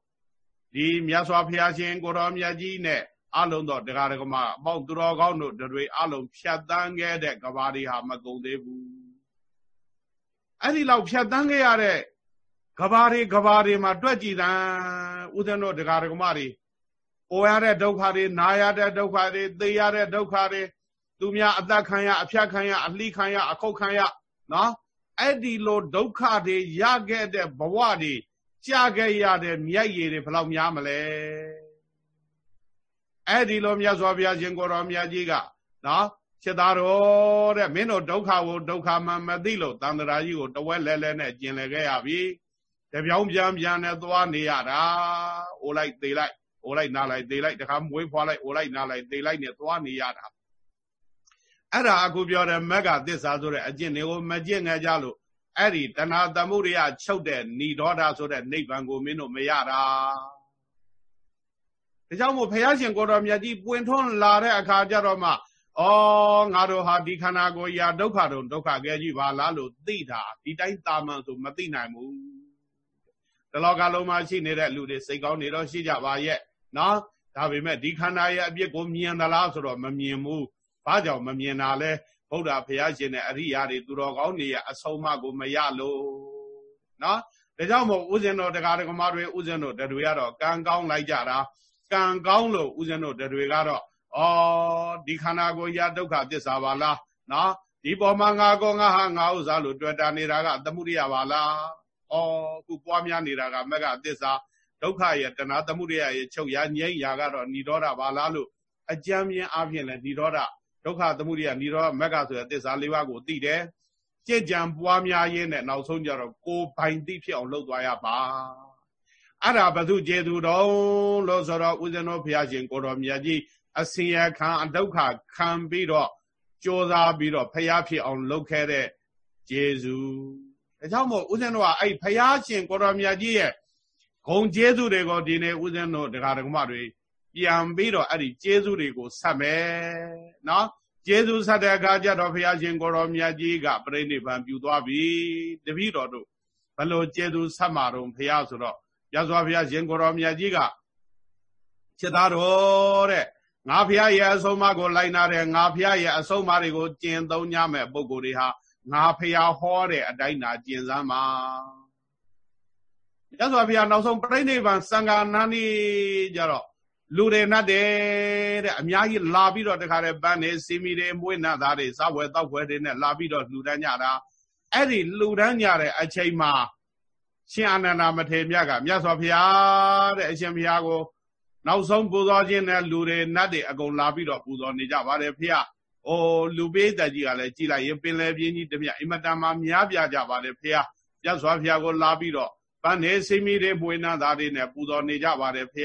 Speaker 1: ဒီမြတ်စွာဘုရားရှင်ကိုတော်မြတ်ကြီးနဲ့ အလုံးတော့တရားဓမ္မအပေါင်းသူတော်ကောင်းတို့တွေအလုံးဖြတ်တန်းခဲ့တဲ့ကဘာတွေဟာမကုန်သေးဘူးအဲ့ဒီလောက်ဖြတ်တန်းခဲ့ရတဲ့ကဘာတွေကဘာတွေမှာတွက်ကြည့်တန်းဥဒ္ဒနောတရားဓမ္မတွေပေါ်ရတဲ့ဒုက္ခတွေနာရတဲ့ဒုက္ခတွေသိရတဲ့ဒုက္ခတွေသူများအသက်ခံရအဖြတ်ခံရအလှခံရအခုတ်ခံရနော်အဲ့ဒီလိုဒုက္ခတွေရခဲ့တဲ့ဘဝတွေကြာခဲ့ရတဲ့မြတ်ရည်တွေဘယ်လောက်များမလဲ အဲ့ဒီလိုမြတ်စွာဘုရားရှင်ကိုတော်မြတ်ကြီးကနော်ချက်သားတော်တဲ့မင်းတို့ဒုက္ခကိုဒုက္ခမှမသိလို့တန်တရာကြီးကိုတဝက်လဲလဲနဲ့ကျင်လည်ခဲ့ရပြီတပြောင်းပြန်ပြန်နဲ့သွားနေရတာအိုလိုက်သေးလိုက်အိုလိုက်နားလိုက်သေးလိုက်တခါမွေးဖွာလိုက်အိုလိုက်နားလိုက်သေးလိုက်နဲ့သွားနေရတာအဲ့ဒါအခုပြောတဲ့မက်ကသစ္စာဆိုတဲ့အကျင့်တွေကိုမကျင့်ငယ်ကြလို့အဲ့ဒီတဏှာတမှုရိယချုပ်တဲ့ဏိဒေါဒဆိုတဲ့နိဗ္ဗာန်ကိုမင်းတို့မရတာ ဒါကြောင့်မို့ဘုရားရှင်ကိုတော်မြတ်ကြီးပွင့်ထွန်းလာတဲ့အခါကျတော့မှဩငါတို့ဟာဒီခန္ဓာကိုယ်ရာဒုက္ခတုံဒုက္ခကဲကြီးပါလားလို့သိတာဒီတိုင်းတာမှန်ဆိုမသိနိုင်ဘူးတလောကလုံးမှာရှိနေတဲ့လူတွေစိတ်ကောင်းနေတော့ရှိကြပါရဲ့နော်ဒါပေမဲ့ဒီခန္ဓာရဲ့အပြစ်ကိုမြင်သလားဆိုတော့မမြင်ဘူးဘာကြောင့်မမြင်တာလဲဗုဒ္ဓဘုရားရှင်နဲ့အရိယာတွေသူတော်ကောင်းတွေရဲ့အဆုံးအမကိုမရလို့နော်ဒါကြောင့်မို့ဥစဉ်တော်တရားဓမ္မတွေဥစဉ်တော်တွေကတော့ကံကောင်းလိုက်ကြတာ ကံကောင်းလို့ဥစဉ်တော်တွေကတော့ဩဒီခန္ဓာကိုယ်ရဒုက္ခသစ္စာပါလားနော်ဒီပေါ်မှာငါကောငါဟာငါဥစ္စာလို့တွေ့တာနေတာကသမှုရိယပါလားဩခုပွားများနေတာကမက်ကသစ္စာဒုက္ခရဲ့တဏှာသမှုရိယရဲ့ချုပ်ရငြိမ့်ရာကတော့ဏိရောဓပါလားလို့အကြမ်းမြင်အပြင်လဲဏိရောဓဒုက္ခသမှုရိယဏိရောဓမက်ကဆိုတဲ့သစ္စာလေးပါးကိုသိတယ်ကြင်ကြံပွားများရင်းနဲ့နောက်ဆုံးကြတော့ကိုယ်ပိုင်သိဖြစ်အောင်လုပ်သွားရပါ အဲ့ဒါဘု து ကျေသူတော်လို့ဆိုတော့ဦးဇင်းတော်ဘုရားရှင်ကိုတော်မြတ်ကြီးအစင်ရခံအဒုက္ခခံပြီးတော့ကြိုးစားပြီးတော့ဖျားဖြစ်အောင်လုပ်ခဲ့တဲ့ကျေစုဒါကြောင့်မို့ဦးဇင်းတို့ကအဲ့ဖရာရှင်ကိုတော်မြတ်ကြီးရဲ့ဂုံကျေးဇူးတွေကိုဒီနေ့ဦးဇင်းတို့တရားဓမ္မတွေပြန်ပြီးတော့အဲ့ဒီကျေးဇူးတွေကိုဆက်မယ်နော်ကျေးဇူးဆက်တဲ့အခါကျတော့ဘုရားရှင်ကိုတော်မြတ်ကြီးကပြိဋိဘံပြုသွားပြီတပည့်တော်တို့ဘလို့ကျေးဇူးဆက်မှာတော့ဘုရားဆိုတော့ ရသော်ဘုရားရှင်ကိုတော်မြတ်ကြီးကจิตသားတော်တဲ့ငါဖះရဲ့အဆုံးအမကိုလိုက်နာတဲ့ငါဖះရဲ့အဆုံးအမတွေကိုကျင့်သုံးကြမဲ့ပုံကိုယ်တွေဟာငါဖះဟောတဲ့အတိုင်းသာကျင့်စမ်းပါရသော်ဘုရားနောက်ဆုံးပြိဋိဘံစံဃာနာနီကြတော့လူတွေနတ်တယ်တဲ့အများကြီးလာပြီးတော့တခါတည်းပန်းနေစီမီတွေမွေးနတ်သားတွေစားဝယ်တောက်ဝယ်တွေနဲ့လာပြီးတော့လှူဒန်းကြတာအဲ့ဒီလှူဒန်းကြတဲ့အချိန်မှာ ရှင်အာနန္ဒမထေရမြတ်ကမြတ်စွာဘုရားတဲ့အရှင်ဘုရားကိုနောက်ဆုံးပူဇော်ခြင်းနဲ့လူတွေနတ်တွေအကုန်လာပြီးတော့ပူဇော်နေကြပါတယ်ဖေ။အိုလူပေးတက်ကြီးကလည်းကြည်လိုက်ရင်ပင်လယ်ပြင်းကြီးတမြအင်မတန်မှများပြကြပါတယ်ဖေ။ပြတ်စွာဖေကိုလာပြီးတော့ပန်းနေစိမီတွေပွေနာသားတွေနဲ့ပူဇော်နေကြပါတယ်ဖေ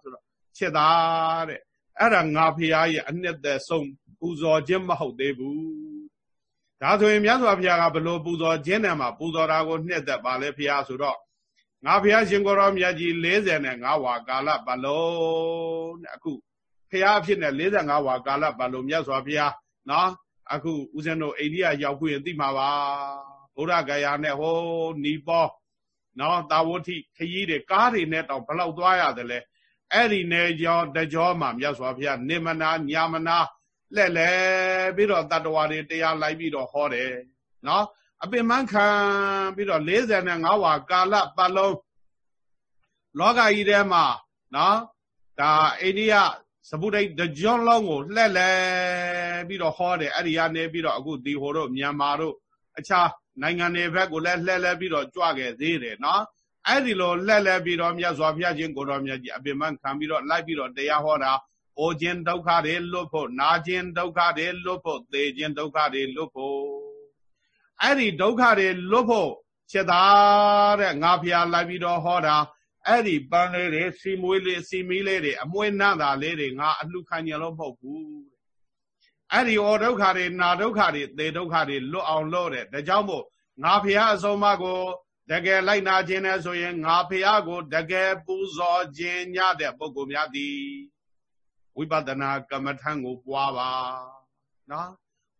Speaker 1: ဆိုတော့ချစ်သားတဲ့အဲ့ဒါငါဖေရဲ့အနှစ်သက်ဆုံးပူဇော်ခြင်းမဟုတ်သေးဘူး။ ဒါဆိုရင်မြတ်စွာဘုရားကဘလို့ပူဇော်ခြင်းနဲ့မှပူဇော်တာကိုနှစ်သက်ပါလေဖေဆိုတော့ငါဘုရားရှင်ကိုရောမြတ်ကြီး45ဝါကာလပတ်လုံးတဲ့အခုဘုရားအဖြစ်နဲ့45ဝါကာလပတ်လုံးမြတ်စွာဘုရားနော်အခုဦးဇင်းတို့အိန္ဒိယရောက်ခွင့်သိမှာပါဗုဒ္ဓဂယာနဲ့ဟိုနီပေါနော်တာဝတိခရီးတွေကားတွေနဲ့တောင်ဘလောက်သွားရတယ်လဲအဲ့ဒီနေကြောတကြောမှာမြတ်စွာဘုရားနေမနာညာမနာလှဲ့လဲ ပြီးတော့တတ္တဝါတွေတရားလိုက်ပြီးတော့ဟောတယ်နော်အပင်မခံပြီးတော့45ဝါကာလပတ်လုံးလောကကြီးထဲမှာနော်ဒါအိန္ဒိယစပုဒိတ်တကြွလုံးကိုလှက်လဲပြီးတော့ဟောတယ်အဲ့ဒီကနေပြီးတော့အခုဒီဟိုတို့မြန်မာတို့အခြားနိုင်ငံတွေဘက်ကိုလည်းလှက်လဲပြီးတော့ကြွခဲ့သေးတယ်နော်အဲ့ဒီလိုလှက်လဲပြီးတော့မြတ်စွာဘုရားရှင်ကိုတော်မြတ်ကြီးအပင်မခံပြီးတော့လိုက်ပြီးတော့တရားဟောတာ အိုခြင်းဒုက္ခတွေလွတ်ဖို့နာခြင်းဒုက္ခတွေလွတ်ဖို့သေခြင်းဒုက္ခတွေလွတ်ဖို့အဲ့ဒီဒုက္ခတွေလွတ်ဖို့ချက်သားတဲ့ငါဖျားလိုက်ပြီးတော့ဟောတာအဲ့ဒီပန်းလေးတွေစီမွေးလေးစီမီးလေးတွေအမွေးနတ်တာလေးတွေငါအလှခံကြလို့မဟုတ်ဘူးအဲ့ဒီဩဒုက္ခတွေနာဒုက္ခတွေသေဒုက္ခတွေလွတ်အောင်လုပ်တယ်ဒါကြောင့်မို့ငါဖျားအစုံမကိုတကယ်လိုက်နာခြင်းနဲ့ဆိုရင်ငါဖျားကိုတကယ်ပူဇော်ခြင်းညတဲ့ပုဂ္ဂိုလ်များသည် ဝိပဿနာကမ္မထံကိုပွားပါနော်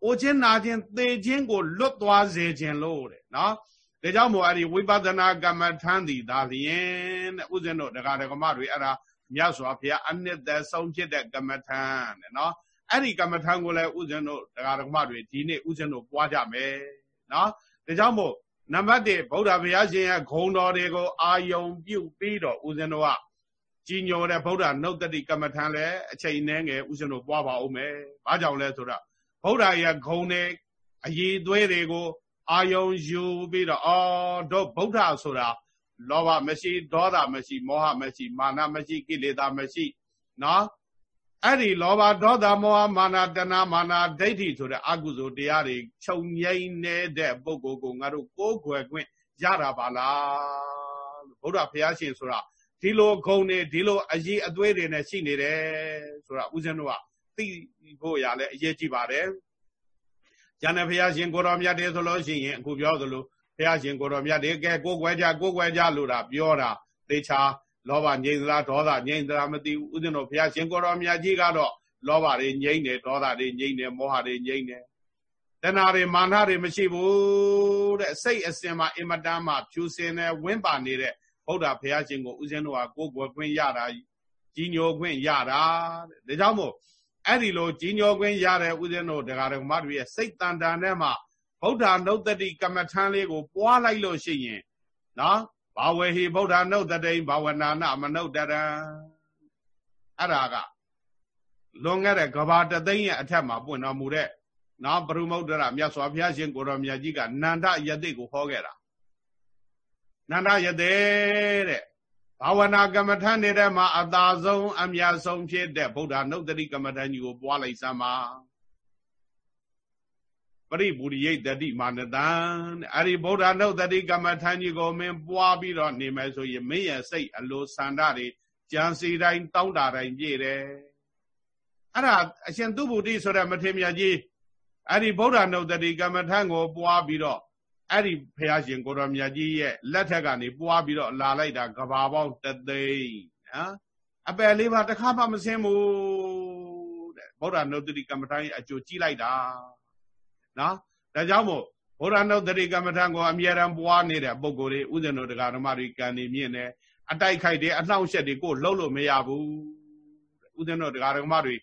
Speaker 1: အိုခြင်းနာခြင်းသေခြင်းကိုလွတ်သွားစေခြင်းလို့တဲ့နော်ဒါကြောင့်မို့အဲ့ဒီဝိပဿနာကမ္မထမ်းသည်ဒါလျင်တဲ့ဥစဉ်တို့ဒကာဒကမတွေအဲ့ဒါမြတ်စွာဘုရားအနှစ်သက်ဆုံးဖြစ်တဲ့ကမ္မထမ်းတဲ့နော်အဲ့ဒီကမ္မထမ်းကိုလည်းဥစဉ်တို့ဒကာဒကမတွေဒီနေ့ဥစဉ်တို့ပွားကြမယ်နော်ဒါကြောင့်မို့နံပါတ်1ဗုဒ္ဓဘုရားရှင်ရဲ့ဂုဏ်တော်တွေကိုအာယုံပြုပြီးတော့ဥစဉ်တို့က ကြီးညိုတဲ့ဗုဒ္ဓနှုတ်တတိကမ္မထမ်းလည်းအချိန်နှဲငယ်ဥစဉ်တို့ပွားပါဦးမယ်။ဘာကြောင့်လဲဆိုတော့ဗုဒ္ဓရဲ့ဂုံတွေအည်သွေးတွေကိုအာယုံယူပြီးတော့အော်တို့ဗုဒ္ဓဆိုတာလောဘမရှိဒေါသမရှိမောဟမရှိမာနမရှိကိလေသာမရှိနော်အဲ့ဒီလောဘဒေါသမောဟမာနတဏမာနဒိဋ္ဌိဆိုတဲ့အကုသိုလ်တရားတွေခြုံငိမ့်နေတဲ့ပုဂ္ဂိုလ်ကိုငါတို့ကိုးကွယ်ခွင့်ရတာပါလားလို့ဗုဒ္ဓဘုရားရှင်ဆိုတာ ဒီလိုဂုံတွေဒီလိုအရေးအသွေးတွေနဲ့ရှိနေတယ်ဆိုတာဦးဇင်းတို့ကသိဖို့ရလဲအရေးကြီးပါတယ်။ကျန်တဲ့ဘုရားရှင်ကိုတော်မြတ်တယ်ဆိုလို့ရှိရင်အခုပြောသလိုဘုရားရှင်ကိုတော်မြတ်တယ်ကဲကိုယ်ွယ်ကြကိုယ်ွယ်ကြလို့တာပြောတာသေချာလောဘငြိမ်သလားဒေါသငြိမ်သလားမသိဘူးဥစဉ်တော့ဘုရားရှင်ကိုတော်မြတ်ကြီးကတော့လောဘတွေငြိမ်တယ်ဒေါသတွေငြိမ်တယ်မောဟတွေငြိမ်တယ်တဏှာတွေမာနတွေမရှိဘူးတဲ့စိတ်အစဉ်မှာအင်မတန်မှဖြူစင်တယ်ဝင်းပါနေတဲ့ ဗုဒ္ဓဘုရားရှင်ကိုဥစဉ်တော့ကိုယ်ွယ်ခွင့်ရတာကြီးညိုခွင့်ရတာတဲ့ဒါကြောင့်မို့အဲ့ဒီလိုကြီးညိုခွင့်ရတဲ့ဥစဉ်တို့တရားတော်မတွေရဲ့စိတ်တန်တန်ထဲမှာဗုဒ္ဓနုတ္တိကမ္မထံလေးကိုပွားလိုက်လို့ရှိရင်နော်ဘာဝေဟိဗုဒ္ဓနုတ္တိဘာဝနာနမနုတ္တရံအဲ့ဒါကလွန်ခဲ့တဲ့ကဘာတသိန်းရဲ့အထက်မှာပွင့်တော်မူတဲ့နော်ပရုမုဒ္ဒရမြတ်စွာဘုရားရှင်ကိုတော်မြတ်ကြီးကနန္ဒယတိကိုဟောခဲ့တာ နန္ဒယတိတဲ့ဘာဝနာကမ္မထန်နေတဲ့မှာအသာဆုံးအမြတ်ဆုံးဖြစ်တဲ့ဗုဒ္ဓနုတ္တိကမ္မထန်ကြီးကိုပွားလိုက်စမ်းပါပရိပူရိယတတိမာနတံအဲ့ဒီဗုဒ္ဓနုတ္တိကမ္မထန်ကြီးကိုမင်းပွားပြီးတော့နေမယ်ဆိုရင်မင်းရဲ့စိတ်အလိုဆန္ဒတွေကြံစီတိုင်းတောင်းတာတိုင်းပြည့်တယ်အဲ့ဒါအရှင်သူဗုဒ္ဓဆိုတဲ့မထေရမြတ်ကြီးအဲ့ဒီဗုဒ္ဓနုတ္တိကမ္မထန်ကိုပွားပြီးတော့ အဲ့ဒီဘုရားရှင်ကိုတော်မြတ်ကြီးရဲ့လက်ထက်ကနေပွားပြီးတော့လာလိုက်တာကဘာပေါင်းတသိန်းနော်အပယ်လေးပါတစ်ခါမှမစင်းဘူးတဲ့ဗုဒ္ဓနုတ္တိကမ္မထာရဲ့အကျိုးကြီးလိုက်တာနော်ဒါကြောင့်မို့ဗုဒ္ဓနုတ္တိကမ္မထာကိုအမြဲတမ်းပွားနေတဲ့ပုဂ္ဂိုလ်တွေဥဒ္ဒနောတရားဓမ္မတွေကံနေမြင့်နေအတိုက်ခိုက်တယ်အနှောင့်အယှက်တွေကိုလှုပ်လို့မရဘူးဥဒ္ဒနောတရားဓမ္မတွေ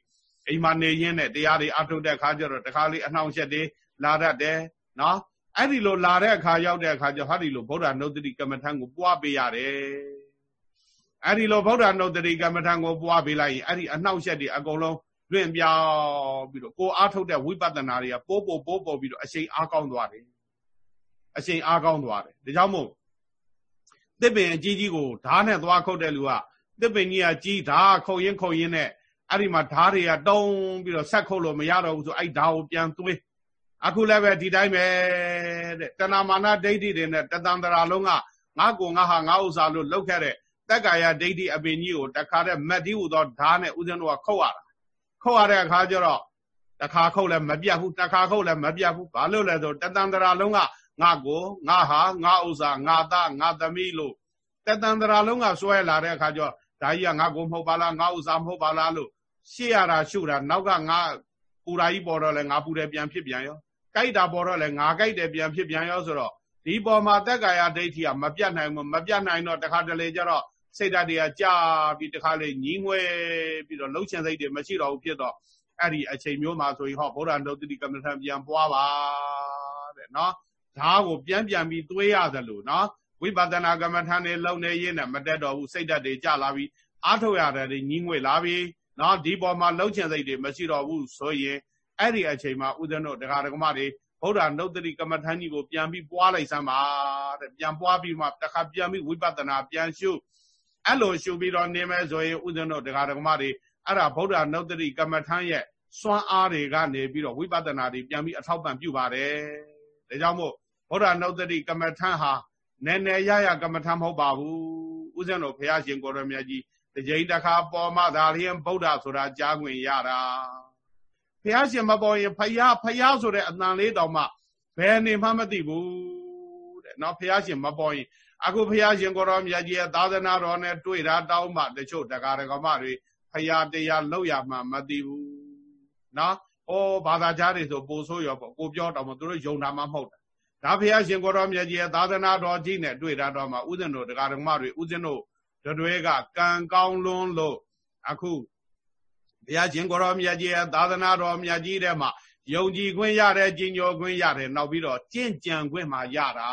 Speaker 1: အိမ်မှာနေရင်းနဲ့တရားတွေအထုတ်တဲ့အခါကျတော့တခါလေးအနှောင့်အယှက်တွေလာတတ်တယ်နော် အဲ့ဒီလိုလာတဲ့အခါရောက်တဲ့အခါကျဟာဒီလိုဗုဒ္ဓနုတ္တိကမ္မထာကိုပွားပေးရတယ်အဲ့ဒီလိုဗုဒ္ဓနုတ္တိကမ္မထာကိုပွားပေးလိုက်ရင်အဲ့ဒီအနှောင့်အယှက်တွေအကုန်လုံးလွင့်ပြောင်းပြီးတော့ကိုအားထုတ်တဲ့ဝိပဿနာတွေကပိုးပိုးပိုးပိုးပြီးတော့အရှိန်အားကောင်းသွားတယ်အရှိန်အားကောင်းသွားတယ်ဒါကြောင့်မို့သစ်ပင်အကြီးကြီးကိုဓားနဲ့သွားခုတ်တဲ့လူကသစ်ပင်ကြီးကကြီးဓားခုတ်ရင်ခုတ်ရင်နဲ့အဲ့ဒီမှာဓားတွေကတုံးပြီးတော့ဆက်ခုတ်လို့မရတော့ဘူးဆိုအဲ့ဓားကိုပြန်သွင်း အခုလည်းပဲဒီတိုင်းပဲတဲ့တဏမာနဒိဋ္ဌိတွေနဲ့တသံတရာလုံးကငါကိုငါဟာငါဥစ္စာလို့လောက်ခဲ့တဲ့တက်ကာယဒိဋ္ဌိအပင်ကြီးကိုတခါတည်းမက်တီးဟူသောဓာတ်နဲ့ဥစဉ်တို့ကခုတ်ရတာခုတ်ရတဲ့အခါကျတော့တခါခုတ်လည်းမပြတ်ဘူးတခါခုတ်လည်းမပြတ်ဘူးဘာလို့လဲဆိုတသံတရာလုံးကငါကိုငါဟာငါဥစ္စာငါသားငါသမီးလို့တသံတရာလုံးကစွဲလာတဲ့အခါကျတော့ဒါကြီးကငါကိုမဟုတ်ပါလားငါဥစ္စာမဟုတ်ပါလားလို့ရှေ့ရတာရှုတာနောက်ကငါပူရာကြီးပေါ်တော့လဲငါပူတယ်ပြန်ဖြစ်ပြန်ရော ကြိုက်တာပေါ်တော့လဲငါကြိုက်တယ်ပြန်ဖြစ်ပြန်ရောဆိုတော့ဒီပေါ်မှာတက်ကာယဒိဋ္ဌိကမပြတ်နိုင်ဘူးမပြတ်နိုင်တော့တခါတလေကျတော့စိတ်ဓာတ်တွေကကြာပြီးတခါလေညီးငွဲပြီးတော့လှုပ်ချင်စိတ်တွေမရှိတော့ဘူးဖြစ်တော့အဲ့ဒီအချိန်မျိုးမှာဆိုရင်ဟောဗုဒ္ဓနုတ္တိကမ္မထံပြန်ပွားပါတဲ့နော်ဓာကိုပြန်ပြန်ပြီးသွေးရတယ်လို့နော်ဝိပဿနာကမ္မထံနေလုံနေရင်းနဲ့မတက်တော့ဘူးစိတ်ဓာတ်တွေကြာလာပြီးအားထုတ်ရတယ်ညီးငွေလာပြီးနော်ဒီပေါ်မှာလှုပ်ချင်စိတ်တွေမရှိတော့ဘူးဆိုရင် အဲ့ဒီအချိန်မှာဥဒ္ဒနောတရားဓမ္မတွေဗုဒ္ဓနုတ္တိကမ္မထန်ကြီးကိုပြန်ပြီးပွားလိုက်စမ်းပါတဲ့ပြန်ပွားပြီးမှတခါပြန်ပြီးဝိပဿနာပြန်ရှုအဲ့လိုရှုပြီးတော့နေမယ်ဆိုရင်ဥဒ္ဒနောတရားဓမ္မတွေအဲ့ဒါဗုဒ္ဓနုတ္တိကမ္မထန်ရဲ့စွမ်းအားတွေကနေပြီးတော့ဝိပဿနာတွေပြန်ပြီးအထောက်ပံ့ပြုပါတယ်ဒါကြောင့်မို့ဗုဒ္ဓနုတ္တိကမ္မထန်ဟာနည်းနည်းရရကမ္မထန်မဟုတ်ပါဘူးဥစဉ်တော်ဘုရားရှင်ကိုရမြတ်ကြီးတစ်ကြိမ်တစ်ခါပေါ်မှသာလျှင်ဗုဒ္ဓဆိုတာကြားခွင့်ရတာ ဘုရားရှင်မပေါ်ရင်ဖယားဖယားဆိုတဲ့အတန်လေးတောင်မှဘယ်နေမှမသိဘူးတဲ့နော်ဘုရားရှင်မပေါ်ရင်အခုဘုရားရှင်ကိုရောမြတ်ကြီးရဲ့သာသနာတော်နဲ့တွေ့တာတောင်းမှတချို့တရားဓမ္မတွေဖယားတရားလောက်ရမှမသိဘူးနော်ဩဘာသာကြားတွေဆိုပို့ဆိုးရောပေါ့ကိုပြောတော့မှသူတို့ယုံတာမှမဟုတ်တာဒါဘုရားရှင်ကိုရောမြတ်ကြီးရဲ့သာသနာတော်ကြီးနဲ့တွေ့တာတော့မှဥစဉ်တို့တရားဓမ္မတွေဥစဉ်တို့တွေကကံကောင်းလွန်းလို့အခု ဘုရားရှင်ကိုရောမြတ်ကြီးရဲ့သာသနာတော်မြတ်ကြီးထဲမှာယုံကြည်ခွင့်ရတယ်ကြီးညိုခွင့်ရတယ်နောက်ပြီးတော့ကြင့်ကြံခွင့်မှာရတာ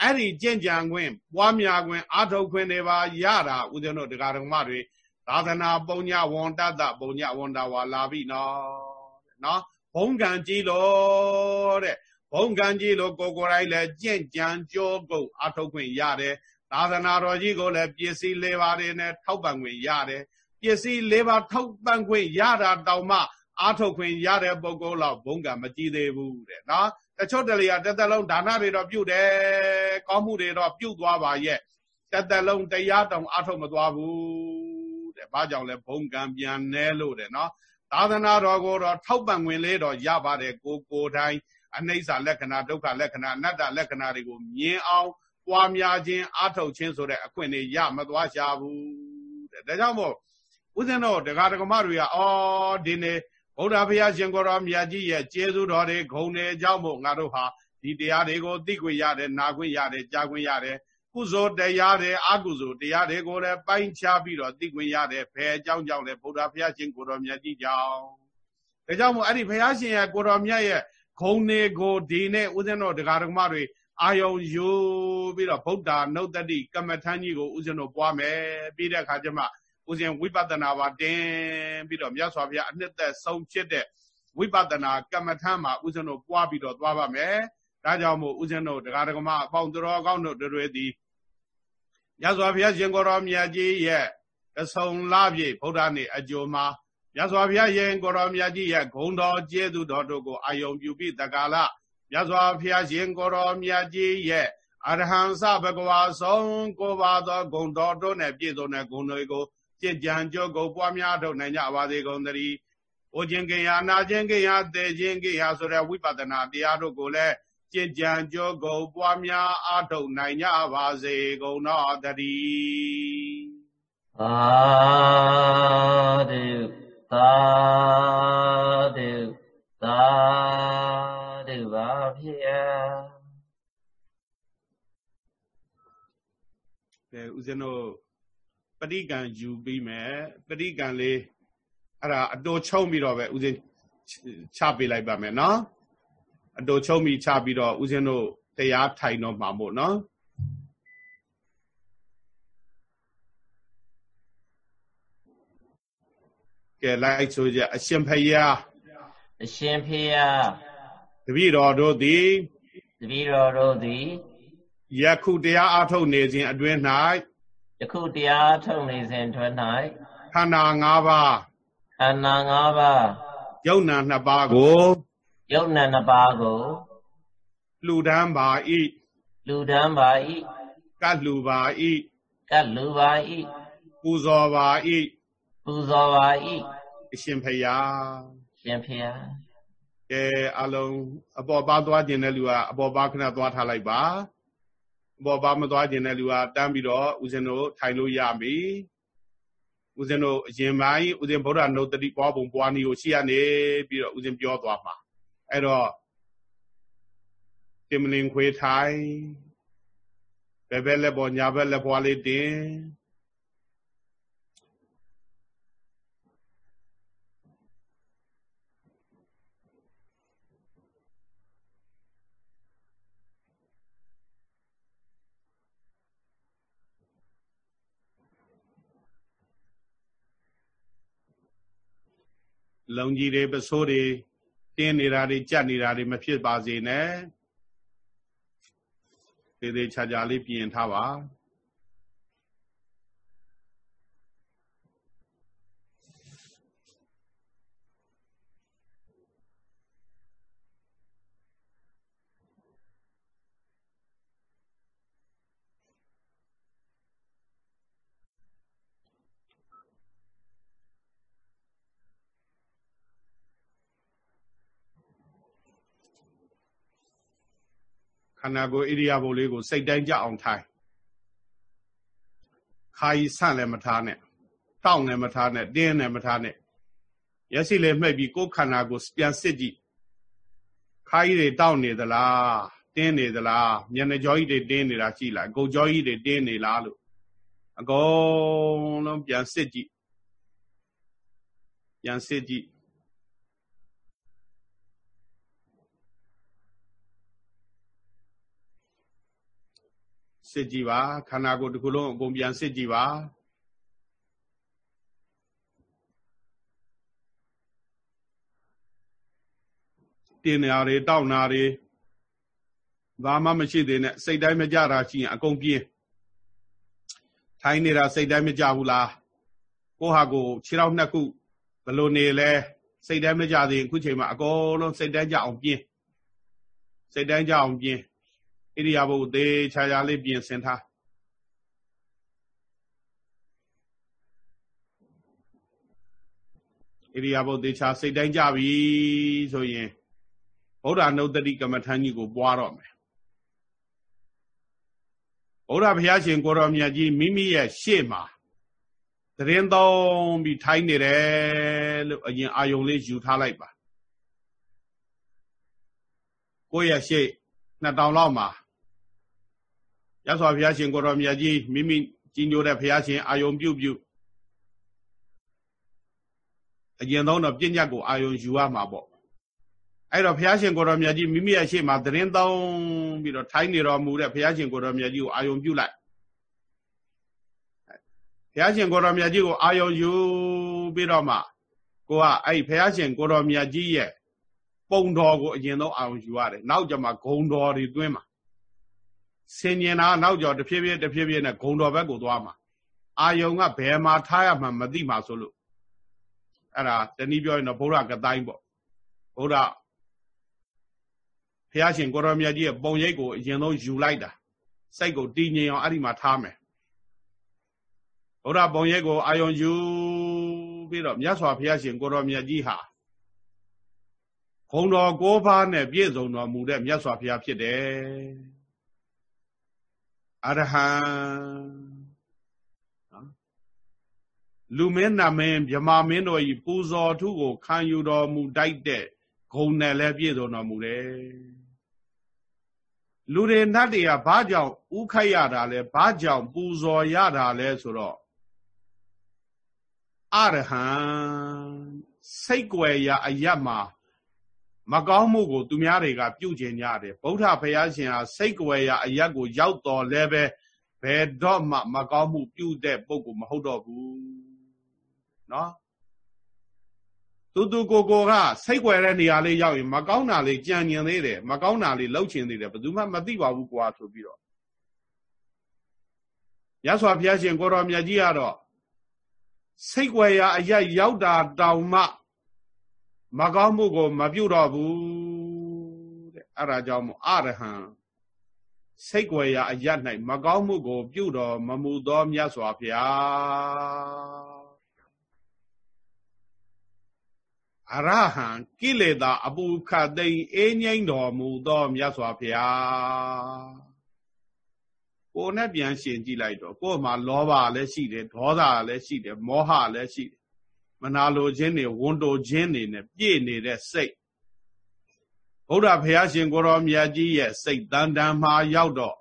Speaker 1: အဲ့ဒီကြင့်ကြံခွင့်ပွားများခွင့်အာထုတ်ခွင့်တွေပါရတာဦးဇင်းတို့တရားဓမ္မတွေသာသနာပုံညဝန္တတပုံညဝန္တဝါလာပြီနော်နော်ဘုံကံကြီးလို့တဲ့ဘုံကံကြီးလို့ကိုကိုယ်တိုင်လည်းကြင့်ကြံကြောကုတ်အာထုတ်ခွင့်ရတယ်သာသနာတော်ကြီးကိုလည်းပစ္စည်းလေးပါးတွေနဲ့ထောက်ပံ့ခွင့်ရတယ် ပစ္စည်းလေးပါးထောက်ပံ့ခွင့်ရတာတောင်မှအာထုတ်ခွင့်ရတဲ့ပုဂ္ဂိုလ်လောက်ဘုံကမကြည့်သေးဘူးတဲ့နော်တချို့တလေကတစ်သက်လုံးဒါနတွေတော့ပြုတယ်ကောင်းမှုတွေတော့ပြုသွားပါရဲ့တစ်သက်လုံးတရားတောင်အာထုတ်မသွားဘူးတဲ့ဘာကြောင့်လဲဘုံကံပြန်နဲလို့တဲ့နော်သာသနာတော်ကိုတော့ထောက်ပံ့ဝင်လေးတော့ရပါတယ်ကိုကိုတိုင်းအနိစ္စလက္ခဏာဒုက္ခလက္ခဏာအနတ္တလက္ခဏာတွေကိုမြင်အောင်ပွားများခြင်းအာထုတ်ခြင်းဆိုတဲ့အခွင့်တွေရမသွားရှာဘူးတဲ့ဒါကြောင့်မို့ ဦးဇင်းတော်တရားဓမ္မတွေကအော်ဒီနေ့ဗုဒ္ဓဘုရားရှင်ကိုရောမြတ်ကြီးရဲ့ကျေးဇူးတော်တွေဂုဏ်တွေအကြောင်းမို့ငါတို့ဟာဒီတရားတွေကိုသိခွင့်ရတယ်နာခွင့်ရတယ်ကြားခွင့်ရတယ်ကုသိုလ်တရားတွေအကုသိုလ်တရားတွေကိုလည်းပိုင်းခြားပြီးတော့သိခွင့်ရတယ်ဘယ်အကြောင်းကြောင့်လဲဗုဒ္ဓဘုရားရှင်ကိုရောမြတ်ကြီးကြောင့်ဒါကြောင့်မို့အဲ့ဒီဘုရားရှင်ရဲ့ကိုရောမြတ်ရဲ့ဂုဏ်တွေကိုဒီနေ့ဦးဇင်းတော်တရားဓမ္မတွေအာယုံယူပြီးတော့ဗုဒ္ဓနုတ္တိကမ္မထမ်းကြီးကိုဦးဇင်းတို့ပွားမယ်ပြီးတဲ့အခါကျမှ ဦးဇင်းဝိပဿနာပါတင်ပြီးတော့မြတ်စွာဘုရားအနှစ်သက်ဆုံးဖြစ်တဲ့ဝိပဿနာကမ္မထမ်းမှာဦးဇင်းတို့ပွားပြီးတော့သွားပါမယ်ဒါကြောင့်မို့ဦးဇင်းတို့တရားဓမ္မအပေါင်းတော်ကောင်းတို့တွေသည်မြတ်စွာဘုရားရှင်ကိုယ်တော်မြတ်ကြီးရဲ့အဆုံးလပြည့်ဗုဒ္ဓနေ့အကြိုမှာမြတ်စွာဘုရားရှင်ကိုယ်တော်မြတ်ကြီးရဲ့ဂုဏ်တော်ကျေးဇူးတော်တို့ကိုအာယုံပြုပြီးတက္ကလာမြတ်စွာဘုရားရှင်ကိုတော်မြတ်ကြီးရဲ့အရဟံစဘဂဝါဆုံးကိုပါသောဂုဏ်တော်တို့နဲ့ပြည့်စုံတဲ့ဂုဏ်တွေကို ကြင်ကြံကြုတ်ကိုပွားများထုတ်နိုင်ကြပါစေကုန်သတည်း။အိုခြင်းကိယနာခြင်းကိယသေခြင်းကိယဆိုတဲ့ဝိပဿနာတရားတို့ကိုလည်းကြည်ကြံကြောကုန်ပွားများအားထုတ်နိုင်ကြပါစေကုန်တော်တည်း
Speaker 2: သာဓုသာဓုသာဓုပါဗျာ
Speaker 1: ကဲဦးဇင်းတို့ ပဋိကံယူပြီးမယ်ပဋိကံလေးအဲ့ဒါအတော်ချုံပြီးတော့ပဲဦးဇင်းချပေးလိုက်ပါမယ်နော်အတော်ချုံပြီးချပြီးတော့ဦးဇင်းတို့တရားထိုင်တော့မှာမို့နော်ကဲလိုက်ဆိုကြအရှင်ဖယား
Speaker 2: အရှင်ဖယား
Speaker 1: တပည့်တော်တို့သည်
Speaker 2: တပည့်တော်တို့သည်
Speaker 1: ယခုတရားအားထုတ်နေစဉ်အတွင်း၌
Speaker 2: ယခုတရားထုတ်နေစဉ်အတွင်း၌
Speaker 1: ခန္ဓာ၅ပါး
Speaker 2: ခန္ဓာ၅ပါး
Speaker 1: ယုံနာနှစ်ပါးကို
Speaker 2: ယုံနာနှစ်ပါးကို
Speaker 1: လှူဒန်းပါ၏
Speaker 2: လှူဒန်းပါ၏
Speaker 1: ကတ်လှူပါ၏
Speaker 2: ကတ်လှူပါ၏
Speaker 1: ပူဇော်ပါ၏
Speaker 2: ပူဇော်ပါ၏
Speaker 1: အရှင်ဖယား
Speaker 2: ရှင်ဖယား
Speaker 1: ကဲအလုံးအပေါ်ပါသွားခြင်းတဲ့လူကအပေါ်ပါခဏသွားထားလိုက်ပါ အပေါ်ပါမသွားခြင်းတဲ့လူကတန်းပြီးတော့ဦးဇင်းတို့ထိုင်လို့ရပြီဦးဇင်းတို့အရင်ပိုင်းဦးဇင်းဗုဒ္ဓနုတ္တိပွားပုံပွားနည်းကိုရှိရနေပြီးတော့ဦးဇင်းပြောသွားမှာအဲ့တော့တင်မလင်ခွေထိုင်ဘယ်ဘက်လက်ပေါ်ညာဘက်လက်ပွားလေးတင် လုံကြီးတွေပစိုးတွေတင်းနေတာတွေကြက်နေတာတွေမဖြစ်ပါစေနဲ့သေးသေးချာချာလေးပြင်ထားပါ န္ဓာကိုယ်ဣရိယာပုလေးကို စိတ်တိုင်းကြအောင်ထိုင်ခါကြီးဆန့်လည်းမထားနဲ့တောင့်လည်းမထားနဲ့တင်းလည်းမထားနဲ့ရက်စီလည်းမှိတ်ပြီးကိုယ်ခန္ဓာကိုပြန်စစ်ကြည့်ခါကြီးတွေတောင့်နေသလားတင်းနေသလားမျက်နှာကြောကြီးတွေတင်းနေတာရှိလားကိုယ်ကြောကြီးတွေတင်းနေလားလို့အကုန်လုံးပြန်စစ်ကြည့်ပြန်စစ်ကြည့် စစ်ကြည့်ပါခန္ဓာကိုယ်တစ်ခုလုံးအကုန်ပြန်စစ်ကြည့်ပါတင်းနာတွေတောက်နာတွေဘာမှမရှိသေးနဲ့စိတ်တိုင်းမကြတာရှိရင်အကုန်ပြင်းထိုင်းနေတာစိတ်တိုင်းမကြဘူးလားကိုဟာကိုခြေထောက်နှစ်ခုဘလို့နေလဲစိတ်တိုင်းမကြသေးရင်ခုချိန်မှာအကုန်လုံးစိတ်တိုင်းကြအောင်ပြင်းစိတ်တိုင်းကြအောင်ပြင်း ဣရိယာပုတ်သေးခြားခြားလေးပြင်ဆင်ထားဣရိယာပုတ်သေးခြားစိတ်တိုင်းကြပြီဆိုရင်ဗုဒ္ဓနုတ္တိကမ္မထမ်းကြီးကိုပွားတော့မယ်ဗုဒ္ဓဘုရားရှင်ကိုရောမြတ်ကြီးမိမိရဲ့ရှေ့မှာသတင်းသုံးပြီးထိုင်းနေတယ်လို့အရင်အာယုံလေးယူထားလိုက်ပါကိုယ့်ရဲ့ရှေ့နှစ်တောင်လောက်မှာ ရသော်ဘုရားရှင်ကိုတော်မြတ်ကြီးမိမိကြီးညိုတဲ့ဘုရားရှင်အာယုံပြုတ်ပြုတ်အရင်ဆုံးတော့ပြဉ္ညတ်ကိုအာယုံယူရမှာပေါ့အဲ့တော့ဘုရားရှင်ကိုတော်မြတ်ကြီးမိမိရဲ့ရှေ့မှာသတင်းတောင်းပြီးတော့ထိုင်းနေတော်မူတဲ့ဘုရားရှင်ကိုတော်မြတ်ကြီးကိုအာယုံပြုလိုက်ဘုရားရှင်ကိုတော်မြတ်ကြီးကိုအာယုံယူပြီးတော့မှကိုကအဲ့ဘုရားရှင်ကိုတော်မြတ်ကြီးရဲ့ပုံတော်ကိုအရင်ဆုံးအာယုံယူရတယ်နောက်ကျမှဂုံတော်တွေတွင်းမှာ ဆင်ញင်တာနောက်ကျော်တဖြည်းဖြည်းတဖြည်းဖြည်းနဲ့ဂုံတော်ဘက်ကိုသွားမှာအာယုံကဘယ်မှာထားရမှမသိမှာဆိုလို့အဲ့ဒါတနည်းပြောရင်တော့ဘုရားကတိုင်းပေါ့ဘုရားဘုရားရှင်ကိုရောမြတ်ကြီးရဲ့ပုံရိပ်ကိုအရင်ဆုံးယူလိုက်တာစိတ်ကိုတည်ငြိမ်အောင်အဲ့ဒီမှာထားမယ်ဘုရားပုံရိပ်ကိုအာယုံယူပြီးတော့မြတ်စွာဘုရားရှင်ကိုရောမြတ်ကြီးဟာဂုံတော်ကိုးပါးနဲ့ပြည့်စုံတော်မူတဲ့မြတ်စွာဘုရားဖြစ်တယ် အရဟံလူမင်းနာမင်းမြမမင်းတို့ဤပူဇော်ထုကိုခံယူတော်မူတိုက်တဲ့ဂုံနဲ့လည်းပြည့်စုံတော်မူတယ်လူတွေနတ်တွေကဘာကြောင့်ဥခိုက်ရတာလဲဘာကြောင့်ပူဇော်ရတာလဲဆိုတော့အရဟံစိတ်ွယ်ရာအယတ်မှာ မကောင်းမှုကို သူများတွေကပြုကျင်ကြတယ်ဗုဒ္ဓဘုရားရှင်ဟာစိတ်ွယ်ရာအယတ်ကိုရောက်တော်လဲပဲဘယ်တော့မှမကောင်းမှုပြုတဲ့ပုဂ္ဂိုလ်မဟုတ်တော့ဘူးနော်တူတူကိုကိုကစိတ်ွယ်တဲ့နေရာလေးရောက်ရင်မကောင်းတာလေးကြံညင်သေးတယ်မကောင်းတာလေးလှုပ်ချင်သေးတယ်ဘယ်သူမှမသိပါဘူးကွာဆိုပြီးတော့ရသော်ဘုရားရှင်ကိုတော်မြတ်ကြီးကတော့စိတ်ွယ်ရာအရရောက်တာတောင်မှ မကောင်းမှုကို မပြုတော့ဘူးတဲ့အဲ့ဒါကြောင့်မို့အရဟံစိတ်ွယ်ရာအရ၌မကောင်းမှုကို ပြုတော်မမူသောမြတ်စွာဘုရားအရဟံကိလေသာ အပူခတ်သိမ်းအေးငိမ့်တော်မူသောမြတ်စွာဘုရားကိုယ်နဲ့ပြန်ရှင်ကြည့်လိုက်တော့ကိုယ်မှာလောဘလည်းရှိတယ်ဒေါသလည်းရှိတယ်မောဟလည်းရှိတယ် မနာလိုခြင်းတွေဝန်တိုခြင်းတွေနဲ့ပြည့်နေတဲ့စိတ်ဘုရားဘုရားရှင်ကိုရောမြတ်ကြီးရဲ့စိတ်တန်တန်မှာရောက်တော့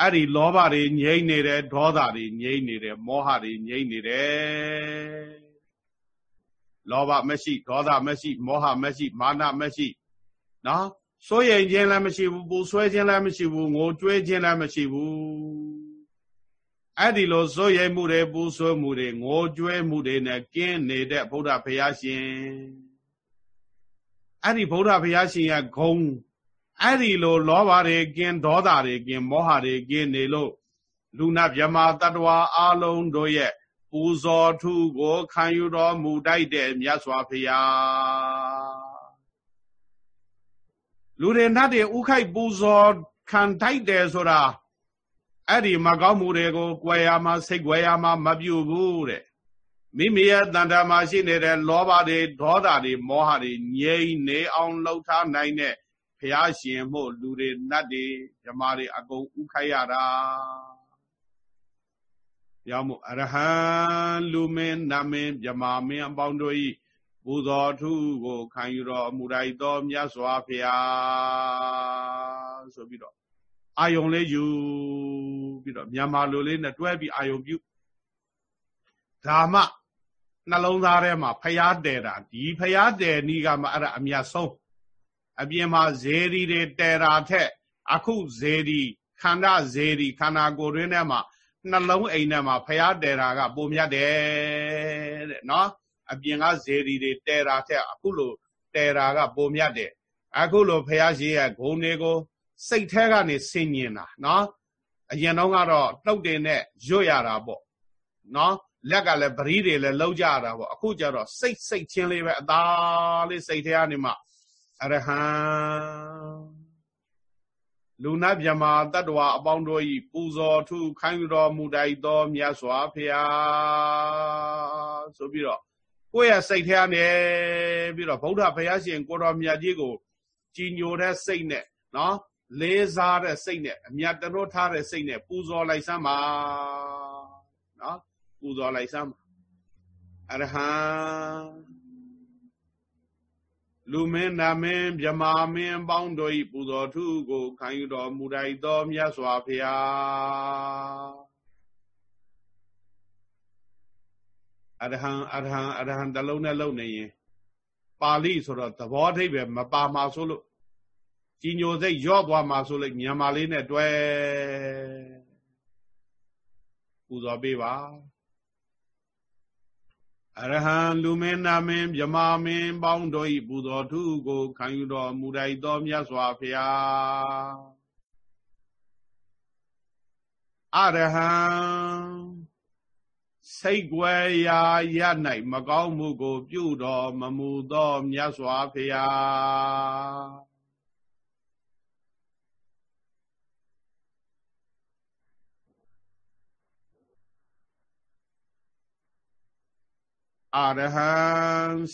Speaker 1: အဲ့ဒီလောဘတွေငြိမ့်နေတယ်ဒေါသတွေငြိမ့်နေတယ်မောဟတွေငြိမ့်နေတယ်လောဘမရှိဒေါသမရှိမောဟမရှိမာနမရှိနော်စိုးရိမ်ခြင်းလည်းမရှိဘူးပူဆွဲခြင်းလည်းမရှိဘူးငိုကြွေးခြင်းလည်းမရှိဘူး အဲ့ဒီလိုစိုးရိမ်မှုတွေပူဆွဲမှုတွေငိုကြွေးမှုတွေနဲ့ကင်းနေတဲ့ဗုဒ္ဓဘုရားရှင်အဲ့ဒီဗုဒ္ဓဘုရားရှင်ရဲ့ဂုံအဲ့ဒီလိုလောဘတွေကင်းဒေါသတွေကင်းမောဟတွေကင်းနေလို့လူနာမြမတ attva အလုံးတို့ရဲ့ပူဇော်ထုကိုခံယူတော်မူတိုက်တဲ့မြတ်စွာဘုရားလူတွေနတ်တွေဥခိုက်ပူဇော်ခံတိုက်တယ်ဆိုတာ အဲ့ဒီမကောင်းမှုတွေကိုကြွယ်ရမှာစိတ်ကြွယ်ရမှာမပြုဘူးတဲ့မိမိရဲ့တန်တာမှာရှိနေတဲ့လောဘတွေဒေါသတွေမောဟတွေငြိမ့်နေအောင်လှုပ်ထားနိုင်တဲ့ဘုရားရှင်မို့လူတွေနတ်တွေဓမ္မတွေအကုန်ဥခိုက်ရတာရောက်မှုအရဟံလူမင်းနမင်းမြမာမင်းအပေါင်းတို့ဤပူဇော်ထုကိုခံယူတော်မူလိုက်သောမြတ်စွာဘုရားဆိုပြီးတော့ အာယုံလေးယူပြီးတော့မြန်မာလိုလေးနဲ့တွဲပြီးအာယုံပြုဒါမှနှလုံးသားထဲမှာဖျားတယ်တာဒီဖျားတယ်နီးကမှအဲ့ဒါအမြတ်ဆုံးအပြင်မှာဇေဒီတွေတဲတာထက်အခုဇေဒီခန္ဓာဇေဒီခန္ဓာကိုယ်တွင်းထဲမှာနှလုံးအိမ်ထဲမှာဖျားတယ်တာကပုံမြတ်တယ်တဲ့နော်အပြင်ကဇေဒီတွေတဲတာထက်အခုလိုတဲတာကပုံမြတ်တယ်အခုလိုဖျားရှိရဲ့ဂုံတွေကို စိတ်แท้ကနေဆင်ញင်တာနော်အရင်တော့ကတော့နှုတ်တင်နဲ့ရွတ်ရတာပေါ့နော်လက်ကလည်းပရိတွေလည်းလောက်ကြတာပေါ့အခုကျတော့စိတ်စိတ်ချင်းလေးပဲအသာလေးစိတ်ထဲကနေမှအရဟံလူနာမြမာတတ္တဝါအပေါင်းတို့ဤပူဇော်ထုခိုင်းတော်မူတိုက်သောမြတ်စွာဘုရားဆိုပြီးတော့ကိုယ့်ရဲ့စိတ်ထဲကနေပြီးတော့ဗုဒ္ဓဘုရားရှင်ကိုတော်မြတ်ကြီးကိုကြည်ညိုတဲ့စိတ်နဲ့နော် လေးစားတဲ့စိတ်နဲ့အမြတ်တလို့ထားတဲ့စိတ်နဲ့ပူဇော်လိုက်စမ်းပါနော်ပူဇော်လိုက်စမ်းပါအရဟံလူမင်းနာမင်းမြမာမင်းပေါင်းတို့ဤပူဇော်ထုကိုခံယူတော်မူတိုက်သောမြတ်စွာဘုရားအရဟံအရဟံအရဟံတလုံးနဲ့လုံနေရင်ပါဠိဆိုတော့သဘောအဓိပ္ပာယ်မပါမှာဆိုလို့ ကြီးညိုစိတ်ရော့သွားမှာဆိုလို့မြန်မာလေးနဲ့တွဲပူဇော်ပေးပါအရဟံလူမင်းနာမင်းမြမာမင်းပေါင်းတို့ဤပူဇော်ထုကိုခံယူတော်မူတိုက်သောမြတ်စွာဘုရားအရဟံစိတ်ွယ်ရာရ၌မကောင်းမှုကို ပြုတော်မမူသောမြတ်စွာဘုရား အရဟံ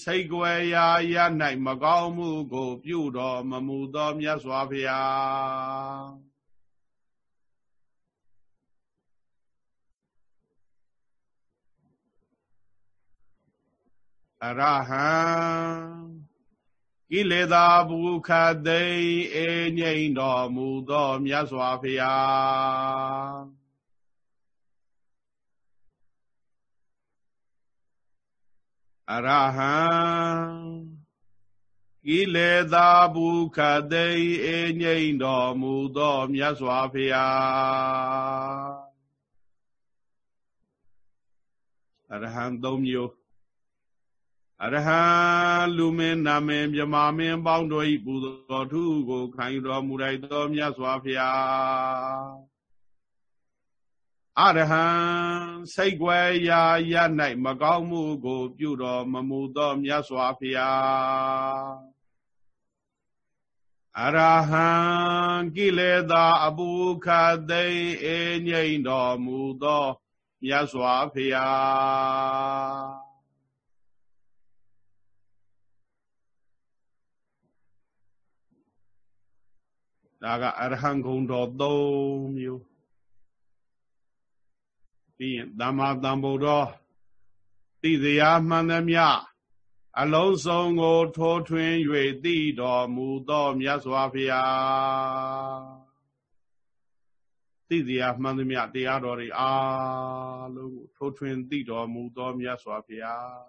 Speaker 1: စိတ်ွယ်ရာရ၌မကောင်းမှုကို ပြုတော်မမူသောမြတ်စွာဘုရားအရဟံကိလေသာဘုခသိအေငြိမ့်တော်မူသောမြတ်စွာဘုရား အရဟံကိလေသာဘုခသိအေငြိမ့်တော်မူသောမြတ်စွာဘုရားအရဟံသုံးမျိုးအရဟံလူမင်းနာမည်မြမမင်းပေါင်းတို့ဤပူဇော်ထုကိုခံယူတော်မူလိုက်သောမြတ်စွာဘုရား အရဟံစိတ်ွယ်ရာရ၌မကောင်းမှုကို ပြုတော်မမူသောမြတ်စွာဘုရားအရဟံကိလေသာအပုခသိအေငြိမ့်တော်မူသောမြတ်စွာဘုရားဒါကအရဟံဂုံတော်၃မျိုး ပြီးရင်သမ္မာသမ္ဗုဒ္ဓသိစရာမှန်သမျှအလုံးစုံကိုထိုးထွင်း၍သိတော်မူသောမြတ်စွာဘုရားသိစရာမှန်သမျှတရားတော်တွေအားလုံးကိုထိုးထွင်းသိတော်မူသောမြတ်စွာဘုရား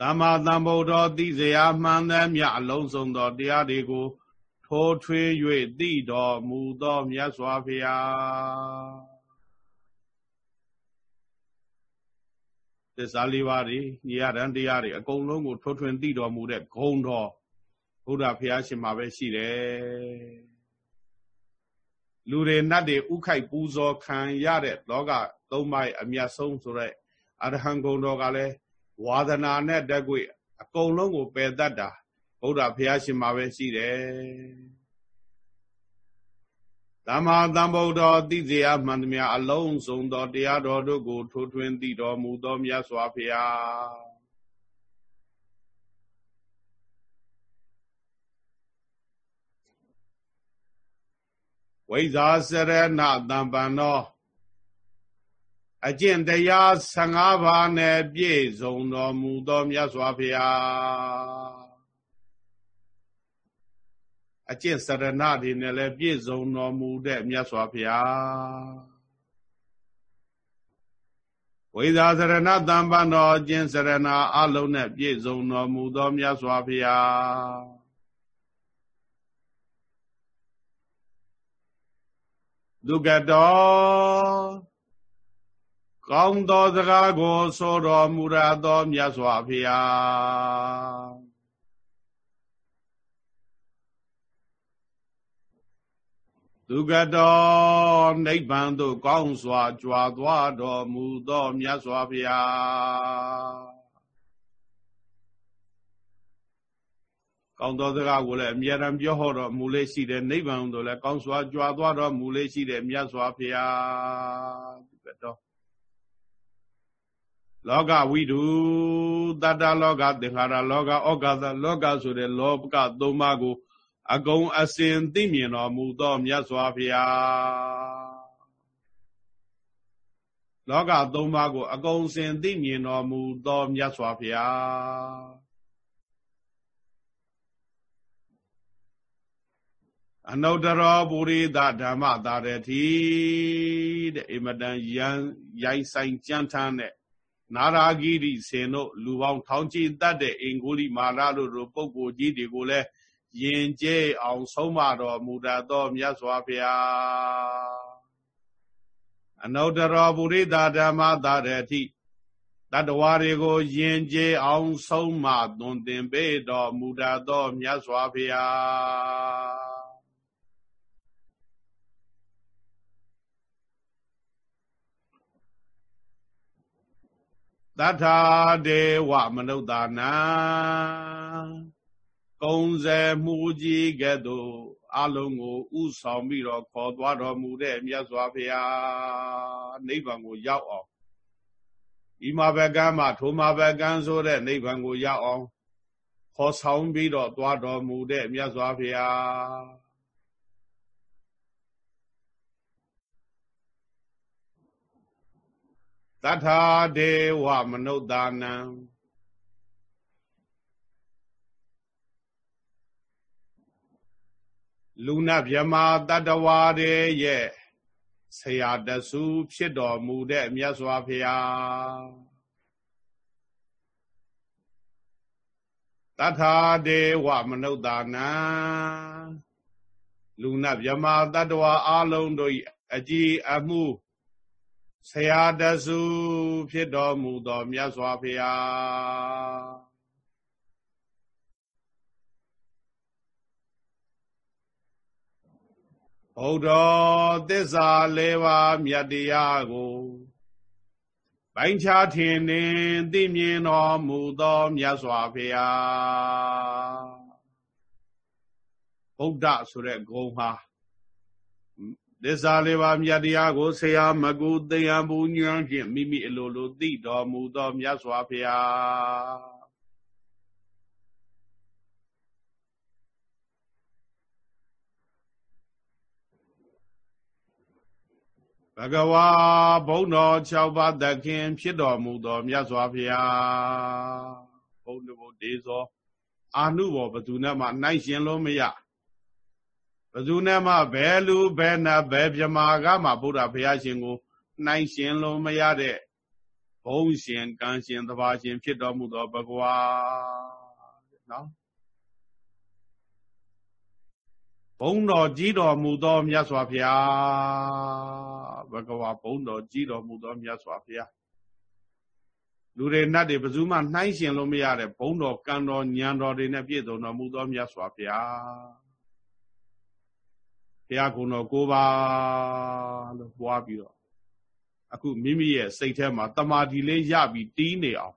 Speaker 1: သမ္မာသမ္ဗုဒ္ဓသိစရာမှန်သမျှအလုံးစုံသောတရားတွေကို ထိုးထွေး၍သိတော်မူသောမြတ်စွာဘုရားသစ္စာလေးပါးတွေညီရတန်တရားတွေအကုန်လုံးကိုထိုးထွင်းသိတော်မူတဲ့ဂုံတော်ဘုရားဘုရားရှင်မှာပဲရှိတယ်လူတွေနတ်တွေဥခိုက်ပူဇော်ခံရတဲ့လောကသုံးပါးအမြတ်ဆုံးဆိုတဲ့အရဟံဂုံတော်ကလည်းဝါဒနာနဲ့တက်ကွေအကုန်လုံးကိုပယ်တတ်တာ ဗုဒ္ဓဘုရားရှင်မှာပဲရှိတယ်သမ္မာသမ္ဗုဒ္ဓသိစေယမှန်သမျှအလုံးစုံသောတရားတော်တို့ကို ထိုးထွင်းသိတော်မူသောမြတ်စွာဘုရားဝိဇာစရဏတံပံသောအကျင့်တရား15ပါးနဲ့ပြည့်စုံတော်မူသောမြတ်စွာဘုရား အကျင့်စရဏတွေနဲ့လည်းပြည့်စုံတော်မူတဲ့မြတ်စွာဘုရားဝိဇာစရဏတံပံတော်အကျင့်စရဏအလုံးနဲ့ပြည့်စုံတော်မူသောမြတ်စွာဘုရားဒုက္ကတောကောင်းသောစကားကိုဆိုတော်မူရသောမြတ်စွာဘုရား သူကတော်နိဗ္ဗာန်သို့ကောင်းစွာကြွားသွားတော်မူသောမြတ်စွာဘုရားကောင်းသောစကားကိုလည်းအမြဲတမ်းပြောဟောတော်မူလေးရှိတဲ့နိဗ္ဗာန်သို့လည်းကောင်းစွာကြွားသွားတော်မူလေးရှိတဲ့မြတ်စွာဘုရားသူကတော်လောကဝိတုတတ္တလောကသင်္ခါရလောကဩဃသလောကဆိုတဲ့လောကသုံးပါးကို အကုန်အစင်သိမြင်တော်မူသောမြတ်စွာဘုရားလောကသုံးပါးကို အကုန်စင်သိမြင်တော်မူသောမြတ်စွာဘုရားအနုတ္တရောပုရိသဓမ္မသာရတိတဲ့အင်မတန်ရန်ရိုင်းဆိုင်ကြမ်းထမ်းတဲ့နာရာဂိရိစင်တို့လူပေါင်းထောင်ချီတတ်တဲ့အင်္ဂုလိမာရတို့တို့ပုဂ္ဂိုလ်ကြီးတွေကိုလည်း ယင်ကျဲအောင်ဆုံးမတော်မူတတ်သောမြတ်စွာဘုရားအနုတ္တရောပုရိသဓမ္မသာရတိတတဝါတွေကိုယင်ကျဲအောင်ဆုံးမသွန်သင်ပေးတော်မူတတ်သောမြတ်စွာဘုရားတထာဒေဝမနုဿာနာ ကုံစဲမှုကြီးကဲ့သို့အလုံးကိုဥဆောင်ပြီးတော့ခေါ်သွားတော်မူတဲ့မြတ်စွာဘုရားနိဗ္ဗာန်ကိုရောက်အောင်ဤမှာဘကံမှာထိုမှာဘကံဆိုတဲ့နိဗ္ဗာန်ကိုရောက်အောင်ခေါ်ဆောင်ပြီးတော့သွားတော်မူတဲ့မြတ်စွာဘုရားတထာဒေဝမနုဿာနံ လူနာမြမတတဝါတွေရဲ့ဆရာတဆူဖြစ်တော်မူတဲ့မြတ်စွာဘုရားတထာဒေဝမနုဿာနံလူနာမြမတတဝါအလုံးတို့အကြည်အမှုဆရာတဆူဖြစ်တော်မူသောမြတ်စွာဘုရား ဘုဒ္ဓသစ္စာ၄ပါးမြတ်တရားကိုပိုင်းခြားထင်နေသိမြင်တော်မူသောမြတ်စွာဘုရားဗုဒ္ဓဆိုတဲ့ဂုံဟာသစ္စာလေးပါးမြတ်တရားကိုဆရာမကူသိယံဘူးညွန့်ဖြင့်မိမိအလိုလိုသိတော်မူသောမြတ်စွာဘုရား ဘဂဝါဘုံတော်6ပါးသခင် ဖြစ်တော်မူသောမြတ်စွာဘုရားဘုံတဘုဒေဇောအာနုဘောဘသူနဲ့မှနိုင်ရှင်လို့မရဘသူနဲ့မှဘယ်လူဘယ်နာဘယ်ပြမာကမှဗုဒ္ဓဘုရားရှင်ကို နိုင်ရှင်လို့မရတဲ့ဘုံရှင်ကံရှင်တဘာရှင် ဖြစ်တော်မူသောဘဂဝါနော် ဘုံတော်ကြီးတော်မူသောမြတ်စွာဘုရားဘဂဝါဘုံတော်ကြီးတော်မူသောမြတ်စွာဘုရားလူတွေနတ်တွေဘယ်သူမှနှိုင်းရှင်လို့မရတဲ့ဘုံတော်ကံတော်ညံတော်တွေနဲ့ပြည့်စုံတော်မူသောမြတ်စွာဘုရားဘုရားကုံတော်ကိုပါလို့ပွားပြီးတော့အခုမိမိရဲ့စိတ်ထဲမှာတမာတိလေးရပြီးတီးနေအောင်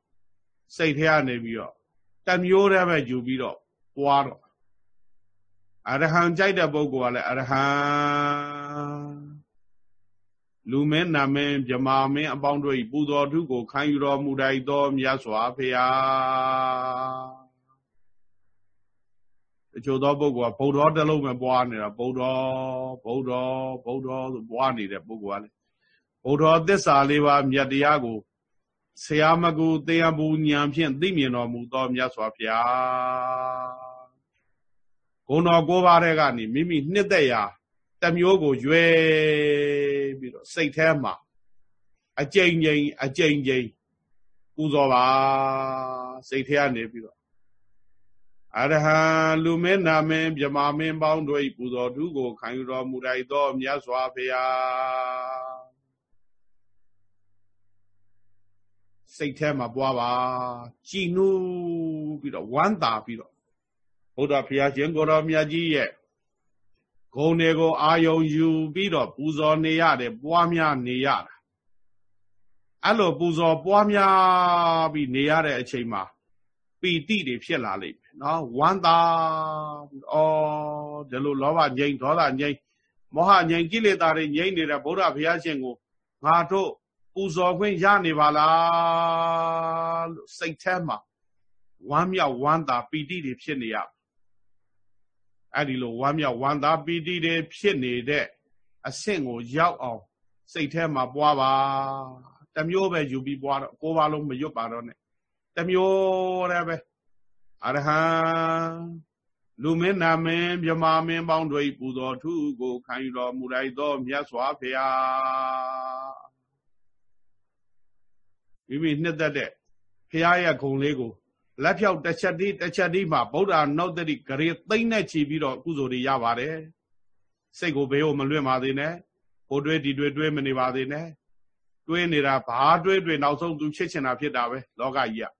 Speaker 1: စိတ်ထဲကနေပြီးတော့တမျိုးတည်းပဲယူပြီးတော့ပွားတော့ အရဟံကြိုက်တဲ့ပုဂ္ဂိုလ်ကလည်းအရဟံလူမင်းနာမင်းမြမာမင်းအပေါင်းတို့၏ပူဇော်ထုကိုခံယူတော်မူတိုက်သောမြတ်စွာဘုရားတချို့သောပုဂ္ဂိုလ်ကဗုဒ္ဓတလုံးပဲပွားနေတာဗုဒ္ဓဗုဒ္ဓဗုဒ္ဓဆိုပွားနေတဲ့ပုဂ္ဂိုလ်ကလည်းဗုဒ္ဓသစ္စာလေးပါးမြတ်တရားကိုဆရာမကူတရားဘူးဉာဏ်ဖြင့်သိမြင်တော်မူသောမြတ်စွာဘုရား ဂုဏတော်ကိုးပါးတဲ့ကနေမိမိနှစ်သက်ရာတမျိုးကိုရွယ်ပြီးတော့စိတ်ထဲမှာအကြိမ်ကြိမ်အကြိမ်ကြိမ်ပူဇော်ပါစိတ်ထဲကနေပြီးတော့အရဟံလူမင်းနာမင်းမြမာမင်းပေါင်းတို့၏ပူဇော်ထုကိုခံယူတော်မူလိုက်သောမြတ်စွာဘုရားစိတ်ထဲမှာပွားပါကြည်နူးပြီးတော့ဝမ်းသာပြီးတော့ ဘုရားဖျားရှင်ကိုတော်မြတ်ကြီးရဲ့ဂုံတွေကိုအာယုံယူပြီးတော့ပူဇော်နေရတယ်ပွားများနေရတာအဲ့လိုပူဇော်ပွားများပြီးနေရတဲ့အချိန်မှာပီတိတွေဖြစ်လာလိမ့်မယ်နော်ဝမ်းသာဩဒီလိုလောဘငြိမ်းဒေါသငြိမ်းမောဟငြိမ်းကိလေသာတွေငြိမ်းနေတဲ့ဗုဒ္ဓဘုရားရှင်ကိုငါတို့ပူဇော်ခွင့်ရနေပါလားလို့စိတ်ထဲမှာဝမ်းမြောက်ဝမ်းသာပီတိတွေဖြစ်နေရ အဲ့ဒီလိုဝမ်းမြောက်ဝမ်းသာပီတိတွေဖြစ်နေတဲ့အဆင့်ကိုရောက်အောင်စိတ်ထဲမှာပွားပါတမျိုးပဲယူပြီးပွားတော့ကိုးပါလုံးမရွတ်ပါတော့နဲ့တမျိုးတည်းပဲအရဟံလူမင်းနာမင်းမြမာမင်းပေါင်းတို့ပူဇော်ထုကိုခံယူတော်မူလိုက်သောမြတ်စွာဘုရားမိမိနှစ်သက်တဲ့ဘုရားရဲ့ဂုံလေးကို လက်ဖြောက်တစ်ချက်တည်းတစ်ချက်တည်းမှာဗုဒ္ဓနောတ္တိဂရေသိမ့်နဲ့ချီပြီးတော့ကုသိုလ်တွေရပါတယ်စိတ်ကိုဘေးကိုမလွင့်ပါသေးနဲ့ဟိုတွေးဒီတွေးတွေးမနေပါသေးနဲ့တွေးနေတာဘာတွေးတွေးနောက်ဆုံးသူဖြစ်ချင်တာဖြစ်တာပဲလောကကြီးက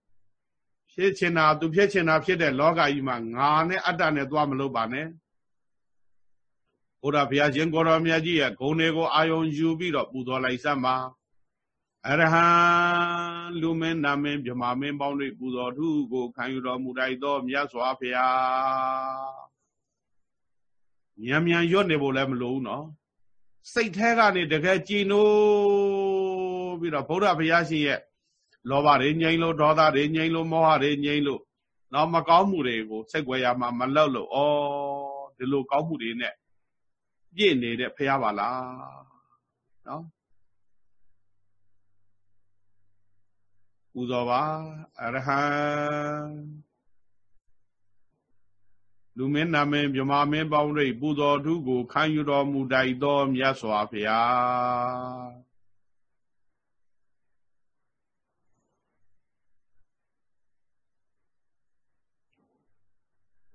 Speaker 1: ဖြစ်ချင်တာသူဖြစ်ချင်တာဖြစ်တဲ့လောကကြီးမှာငါနဲ့အတ္တနဲ့သွားမလို့ပါနဲ့ဘုရားဘုရားရှင်ကိုတော်မြတ်ကြီးရဲ့ဂုဏ်တွေကိုအာယုံယူပြီးတော့ပူဇော်လိုက်စမ်းပါ အရဟံလူမင်းနာမင်းမြမမင်းပေါင်းတို့ပူဇော်ထုကိုခံယူတော်မူတိုက်သောမြတ်စွာဘုရားမြန်မြန်ရွတ်နေဖို့လည်းမလိုဘူးနော်စိတ်แท้ကနေတကယ်ကြည်နိုးပြီးတော့ဗုဒ္ဓဘုရားရှင်ရဲ့လောဘတွေငြိမ်းလို့ဒေါသတွေငြိမ်းလို့မောဟတွေငြိမ်းလို့နောက်မကောင်းမှုတွေကိုစိတ်ွယ်ရမှာမလောက်လို့ဩဒီလိုကောင်းမှုတွေနဲ့ပြည့်နေတဲ့ဖះပါလားနော် ဇော်ပါအရဟံလူမင်းနာမင်းမြမမင်းပေါင်းရိပ်ပူဇော်ထုကိုခံယူတော်မူတိုက်သောမြတ်စွာဘုရား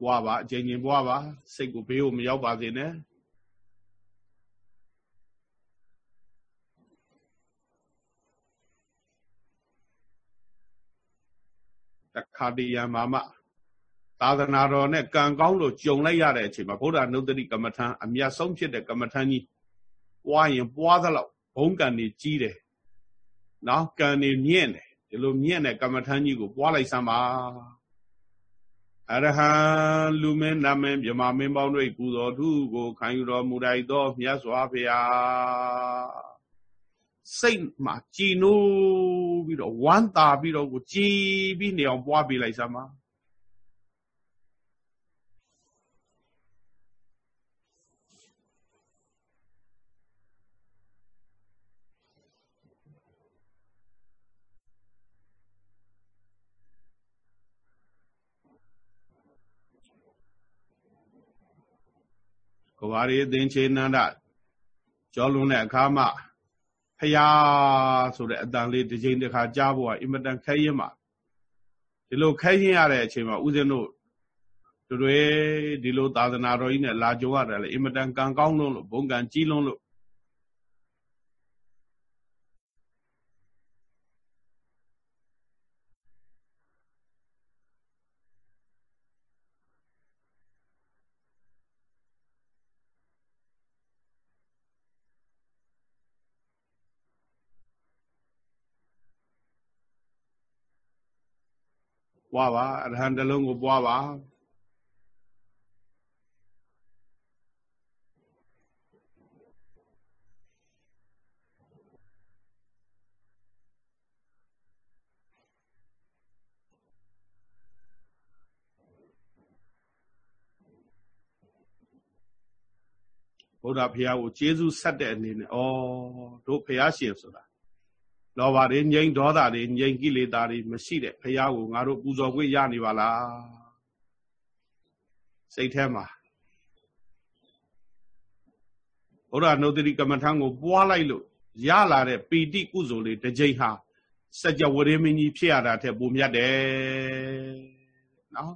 Speaker 1: ပွားပါအချိန်ချင်းပွားပါစိတ်ကိုဘေးကိုမရောက်ပါစေနဲ့ တခါတည်းယံမာမသာသနာတော်နဲ့ကံကောင်းလို့ကြုံလိုက်ရတဲ့အချိန်မှာဗုဒ္ဓနုတ္တိကမ္မထံအမြတ်ဆုံးဖြစ်တဲ့ကမ္မထံကြီးပွားရင်ပွားသလောက်ဘုံကံနေကြီးတယ်နော်ကံနေမြင့်တယ်ဒီလိုမြင့်တဲ့ကမ္မထံကြီးကိုပွားလိုက်စမ်းပါအရဟံလူမင်းနာမင်းမြမမင်းပေါင်းတို့ပူဇော်ထုကိုခံယူတော်မူတိုက်သောမြတ်စွာဘုရား စိတ်မှာကြည်နိုးပြီးတော့ဝမ်းသာပြီးတော့ကိုကြည်ပြီးနေအောင်ပွားပေးလိုက်စမ်းပါကဘာရီသင်္ချေနန္ဒကျော်လွန်တဲ့အခါမှာ ဖယားဆိုတဲ့အတန်လေးတစ်ချိန်တစ်ခါကြားဖို့ကအင်မတန်ခဲရင်ပါဒီလိုခဲရင်ရတဲ့အချိန်မှာဦးဇင်းတို့တို့တွေဒီလိုသာသနာတော်ကြီးနဲ့လာကြုံရတယ်လေအင်မတန်ကံကောင်းလို့ဘုံကံကြီးလုံးလို့ ပွားပါအရဟံတလုံးကိုပွားပါဘုရားဖရာကိုကျေးဇူးဆက်တဲ့အနေနဲ့ဩတို့ဖရာရှင်ဆိုတာ လောဘတွေငြိမ်းဒေါသတွေငြိမ်းကိလေသာတွေမရှိတဲ့ဘုရားကိုငါတို့ပူဇော်ခွင့်ရနေပါလားစိတ်ထဲမှာဘုရားနုဒတိကမ္မထံကိုပွားလိုက်လို့ရလာတဲ့ပီတိကုသိုလ်လေးတစ်ကြိမ်ဟာစัจ java ဝရေမင်းကြီးဖြစ်ရတာထက်ပိုမြတ်တယ်နော်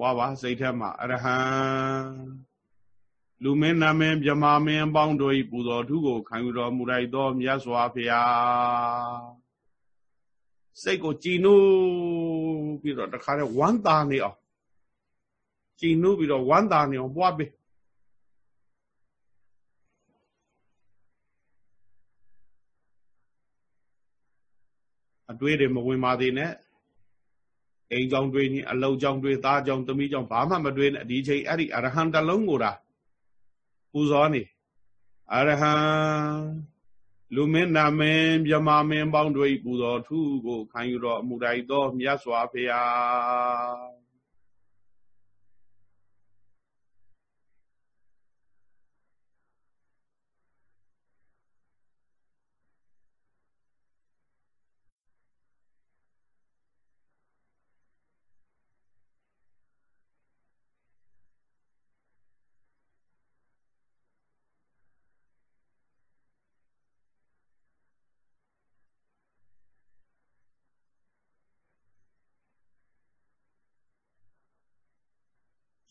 Speaker 1: ဝါပါစိတ်ထဲမှာအရဟံလူမင်းနာမင်းမြမာမင်းပေါင်းတို့ဤပူဇော်ထုကိုခံယူတော်မူလိုက်သောမြတ်စွာဘုရားစိတ်ကိုကြည်နူးပြီးတော့တခါတည်းဝမ်းသာနေအောင်ကြည်နူးပြီးတော့ဝမ်းသာနေအောင်ပွားပေးအတွေးတွေမဝင်ပါသေးနဲ့ အိမ်ကြောင်တွေးနေအလောက်ကြောင်တွေးသားကြောင်သမီးကြောင်ဘာမှမတွေးနဲ့ဒီချိန်အဲ့ဒီအရဟံတလုံးကိုတာပူဇော်နေအရဟံလူမင်းနာမင်းမြမမင်းပေါင်းတို့ပူဇော်ထုကိုခံယူတော်အမှုတိုင်းသောမြတ်စွာဘုရား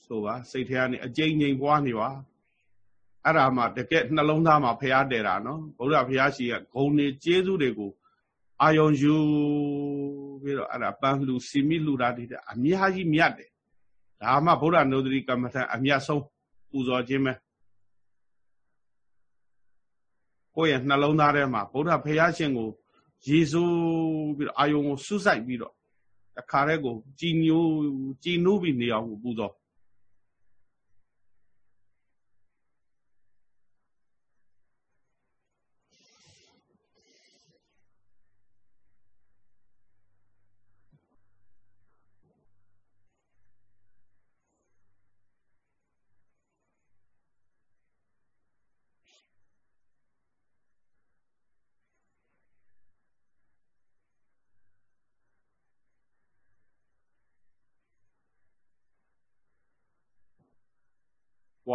Speaker 1: ဆိုပါစိတ်ထဲကနေအကျဉ်းငိမ်ပွားနေပါအဲ့ဒါမှတကယ်နှလုံးသားမှာဖျားတယ်တာနော်ဘုရားဖျားရှိကဂုံနေကျေးဇူးတွေကိုအာယုံယူပြီးတော့အဲ့ဒါပန်းလူစီမိလူတာတွေအများကြီးမြတ်တယ်ဒါမှဗုဒ္ဓနုဒတိကမ္မထအမြတ်ဆုံးပူဇော်ခြင်းပဲကိုယ့်ရဲ့နှလုံးသားထဲမှာဗုဒ္ဓဖျားရှင်ကိုယေရှုပြီးတော့အာယုံကိုဆုစိုက်ပြီးတော့အခါတဲ့ကိုကြည်ညိုကြည်နူးပြီးနေအောင်ပူဇော်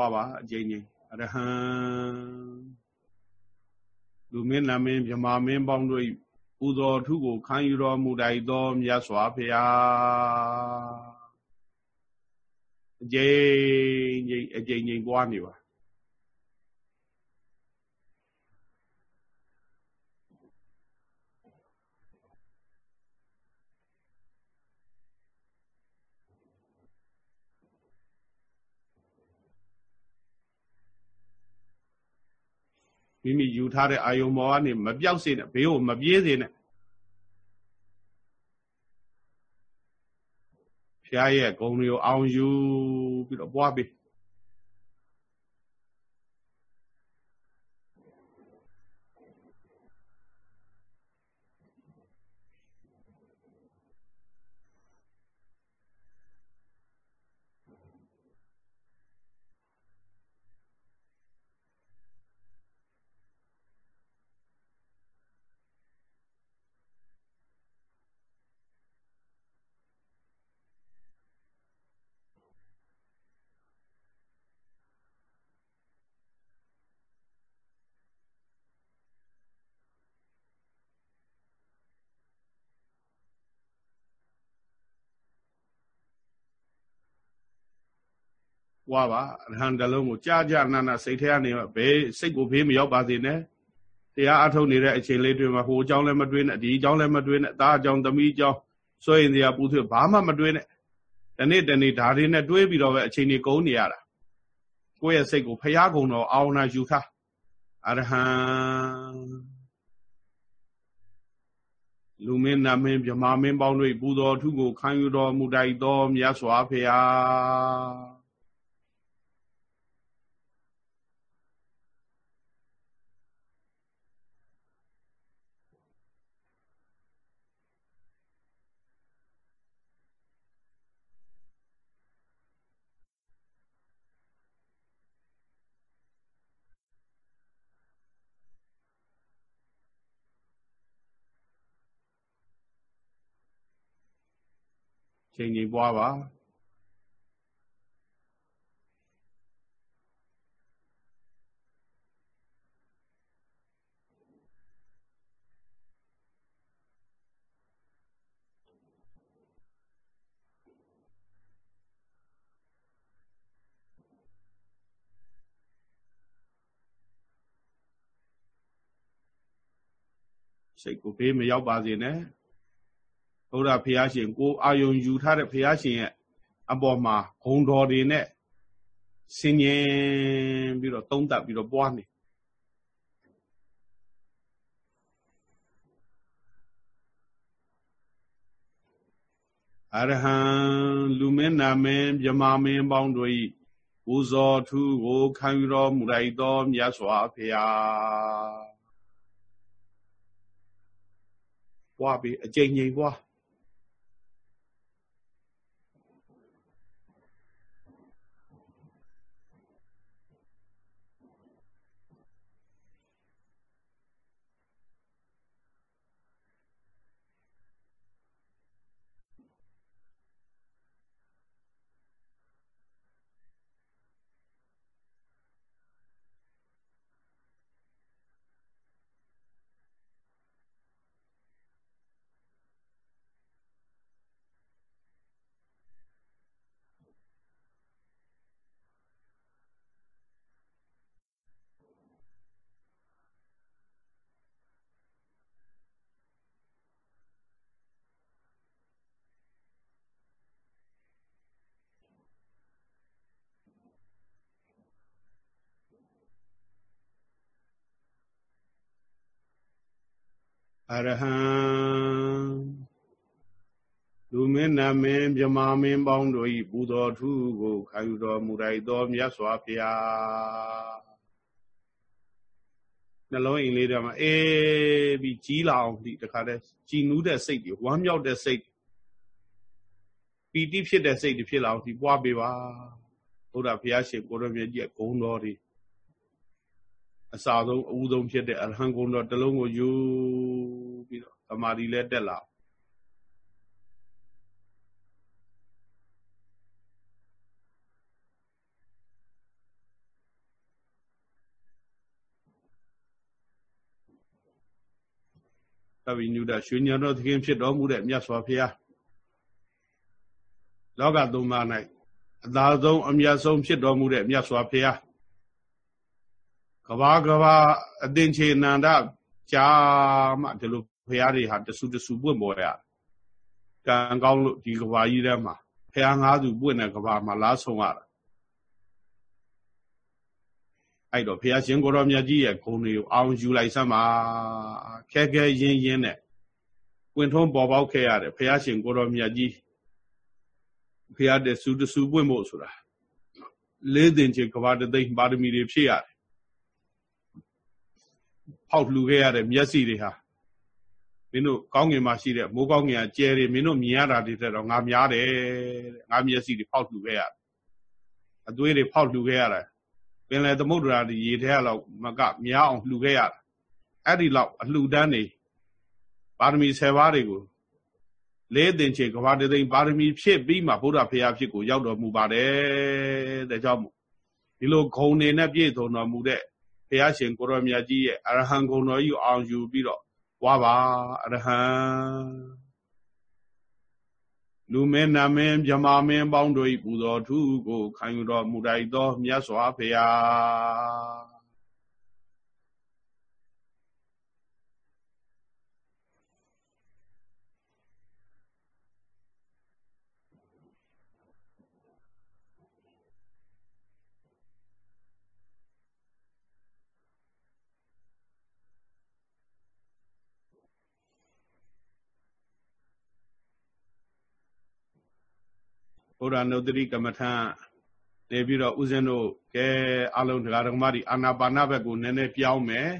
Speaker 1: ပွားပါအကျဉ်းချင်းအရဟံလူမင်းနာမင်းမြမာမင်းပေါင်းတို့ပူဇော်ထုကိုခံယူတော်မူတိုက်သောမြတ်စွာဘုရားအကျဉ်းချင်းအကျဉ်းချင်းပွားနေပါ မိမိယူထားတဲ့အာယုံပေါ်ကနေမပြောက်စေနဲ့ဘေးကိုမပြေးစေနဲ့ဖျားရဲ့ဂုံတွေကိုအောင်ယူပြီးတော့ပွားပြီး ပွားပါအရဟံတလုံးကိုကြာကြာနာနာစိတ်ထဲကနေဘယ်စိတ်ကိုဘေးမရောက်ပါစေနဲ့တရားအထုတ်နေတဲ့အချိန်လေးတွေမှာဟိုအကြောင်းလည်းမတွေးနဲ့ဒီအကြောင်းလည်းမတွေးနဲ့သားအကြောင်းသမီးအကြောင်းစွဲရင်တရားပူဆွေးဘာမှမတွေးနဲ့တနေ့တနေ့ဓာတွေနဲ့တွေးပြီးတော့ပဲအချိန်ကြီးကုန်နေရတာကိုယ့်ရဲ့စိတ်ကိုဖျားကုန်တော့အာဝနာယူထားအရဟံလူမင်းနာမင်းမြမာမင်းပေါင်းတို့ပူတော်ထုကိုခံယူတော်မူတိုက်သောမြတ်စွာဘုရား ချိန်ချိန်ပွားပါစိတ်ကိုဘေးမရောက်ပါစေနဲ့ ဘုရားဖះရှင်ကိုအာယုံယူထားတဲ့ဖះရှင်ရဲ့အပေါ်မှာဂုံတော်တွေနဲ့ဆင်ញင်ပြီးတော့သုံးသပ်ပြီးတော့ပွားနေအရဟံလူမင်းနာမင်းမြမမင်းပေါင်းတို့ဤပူဇော်ထူးကိုခံယူတော်မူလိုက်သောမြတ်စွာဘုရားပွားပြီးအကျဉ်းချင်းပွား အရဟံလူမင်းနာမင်းမြမာမင်းပေါင်းတို့ဤပူတော်ထူးကိုခံယူတော်မူလိုက်သောမြတ်စွာဘုရားနှလုံးအိမ်လေးတွေမှာအေးပြီးကြီးလာအောင်ဒီတခါတည်းကြည်နူးတဲ့စိတ်တွေဝမ်းမြောက်တဲ့စိတ်ပီတိဖြစ်တဲ့စိတ်တွေဖြစ်လာအောင်ဒီပွားပေးပါဘုရားဘုရားရှင်ကိုရမြတ်ကြီးဂုံတော်တွေ အစာဆုံးအဦးဆုံးဖြစ်တဲ့အရဟံဂုဏ်တော်တလုံးကိုယူပြီးတော့သမာဓိလည်းတက်လာသဗ္ဗညုဒရွှေညံတော်သခင်ဖြစ်တော်မူတဲ့မြတ်စွာဘုရားလောကသုံးပါး၌အသာဆုံးအမြတ်ဆုံးဖြစ်တော်မူတဲ့မြတ်စွာဘုရား ကဘာကဘာအသင်္ချေနန္ဒကြာမှဒီလိုဘုရားတွေဟာတဆူတဆူပွင့်ပေါ်ရကံကောင်းလို့ဒီကဘာကြီးထဲမှာဘုရားငါးစုပွင့်တဲ့ကဘာမှာလားဆုံးရတာအဲ့တော့ဘုရားရှင်ကိုရောမြတ်ကြီးရဲ့ဂုဏ်တွေကိုအောင်ယူလိုက်စမ်းပါခဲခဲရင်းရင်းနဲ့ပွင့်ထုံးပေါ်ပေါက်ခဲ့ရတယ်ဘုရားရှင်ကိုရောမြတ်ကြီးဘုရားတဲ့စူတဆူပွင့်ဖို့ဆိုတာလေးတင်ချေကဘာတသိမ့်ပါရမီတွေဖြည့်ရတယ် ဖောက်လှူခဲ့ရတဲ့မျက်စိတွေဟာမင်းတို့ကောင်းငင်မှာရှိတဲ့မိုးကောင်းငင်ကကျဲတွေမင်းတို့မြင်ရတာတွေတဲ့တော့ငါများတယ်တဲ့ငါမျက်စိတွေဖောက်လှူခဲ့ရတယ်အသွေးတွေဖောက်လှူခဲ့ရတယ်ပင်လယ်သမုဒ္ဒရာတွေရေထဲလောက်မကများအောင်လှူခဲ့ရတယ်အဲ့ဒီလောက်အလှူဒန်းနေပါရမီ10ပါးတွေကိုလေးတင်ချေကဘာတသိန်းပါရမီဖြစ်ပြီးမှဗုဒ္ဓဖရာဖြစ်ကိုရောက်တော်မူပါတယ်တဲ့ကြောင့်ဒီလိုဂုံနေနဲ့ပြည့်စုံတော်မူတဲ့ ဘုရားရှင်ကိုရောမြတ်ကြီးရဲ့အရဟံဂုဏ်တော်ကြီးအောင်ယူပြီးတော့ဝါပါအရဟံလူမင်းနာမင်းမြမာမင်းပေါင်းတို့၏ပူဇော်ထူးကိုခံယူတော်မူတိုက်သောမြတ်စွာဘုရား ဘုရားနုတ္တိကမ္မထံနေပြီးတော့ဥစဉ်တို့ကဲအလုံးတရားဓမ္မတွေအာနာပါနဘက်ကိုနည်းနည်းပြောင်းမယ်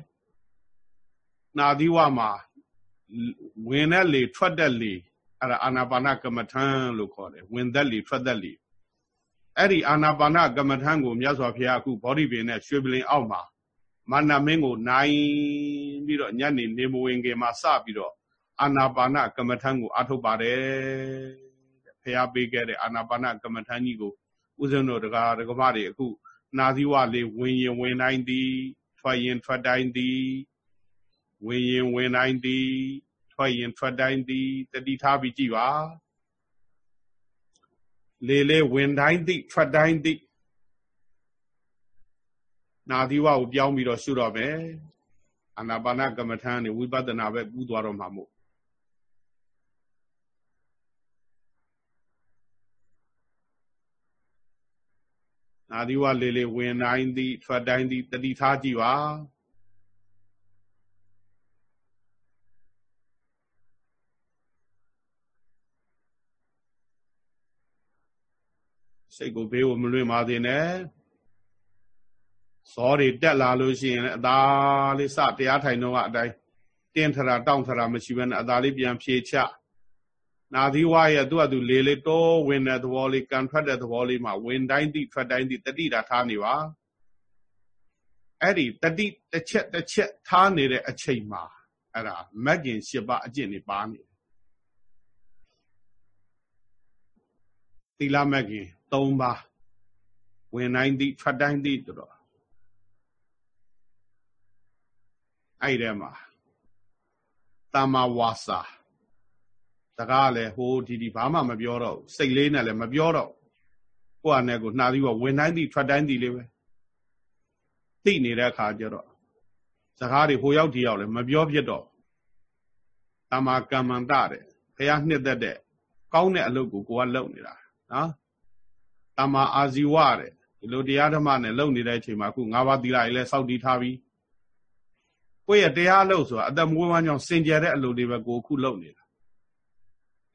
Speaker 1: နာသီဝမှာဝင်တဲ့လေထွက်တဲ့လေအဲ့ဒါအာနာပါနကမ္မထံလို့ခေါ်တယ်ဝင်သက်လေထွက်သက်လေအဲ့ဒီအာနာပါနကမ္မထံကိုမြတ်စွာဘုရားအခုဘောဓိပင်နဲ့ရွှေပလင်အောက်မှာမာနမင်းကိုနိုင်ပြီးတော့ညနေနေမဝင်ခင်မှာစပြီးတော့အာနာပါနကမ္မထံကိုအထုတ်ပါတယ် ဖះပေးခဲ့တဲ့အာနာပါနကမ္မထမ်းကြီးကိုဥစဉ်တို့တရားဓမ္မတွေအခုနာသီဝလေးဝင်ရင်ဝင်တိုင်းသည်ထွက်ရင်ထွက်တိုင်းသည်ဝင်ရင်ဝင်တိုင်းသည်ထွက်ရင်ထွက်တိုင်းသည်တတိထားပြီးကြည်ပါလေလေဝင်တိုင်းသည်ထွက်တိုင်းသည်နာသီဝကိုပြောင်းပြီးတော့ရှုတော့မယ်အာနာပါနကမ္မထမ်းနေဝိပဿနာပဲကူးသွားတော့မှာမို့ နာသီဝလေလေဝင်တိုင်းသည်ထွက်တိုင်းသည်တတိထားကြည့်ပါစိတ်ကိုဘေးကိုမလွင့်ပါသေးနဲ့ဇောတွေတက်လာလို့ရှိရင်အသာလေးစတရားထိုင်တော့အတိုင်းတင်းထရာတောင့်ထရာမရှိဘဲနဲ့အသာလေးပြန်ဖြေချ နာသီဝရဲ့သူ့အတူလေလေတိုးဝင်တဲ့သဘောလေးကန်ထွက်တဲ့သဘောလေးမှာဝင်တိုင်းတိထွက်တိုင်းတိတတိတာထားနေပါအဲ့ဒီတတိတစ်ချက်တစ်ချက်ထားနေတဲ့အချိန်မှာအဲ့ဒါမက်ကင်၈ပါးအကျင့်နေပါနေသီလမက်ကင်၃ပါးဝင်တိုင်းတိထွက်တိုင်းတိတို့တော့အဲ့ဒီမှာတမ္မာဝါစာ စကားလည်းဟိုဒီဒီဘာမှမပြောတော့စိတ်လေးနဲ့လည်းမပြောတော့ကိုယ့်အနေကိုနှာသီးကဝင်တိုင်းသီးထွက်တိုင်းသီးလေးပဲသိနေတဲ့အခါကျတော့စကားတွေဟိုရောက်ဒီရောက်လည်းမပြောဖြစ်တော့တမာကမ္မန္တတဲ့ဘုရားနှစ်သက်တဲ့ကောင်းတဲ့အလုပ်ကိုကိုကလုပ်နေတာနော်တမာအာဇီဝတဲ့ဒီလိုတရားဓမ္မနဲ့လုပ်နေတဲ့အချိန်မှာအခု၅ပါးသီလကြီးလည်းစောင့်တည်ထားပြီးကိုယ့်ရဲ့တရားလုပ်ဆိုတာအသက်မွေးဝမ်းကြောင်းစင်ကြယ်တဲ့အလုပ်တွေပဲကိုအခုလုပ်နေတာ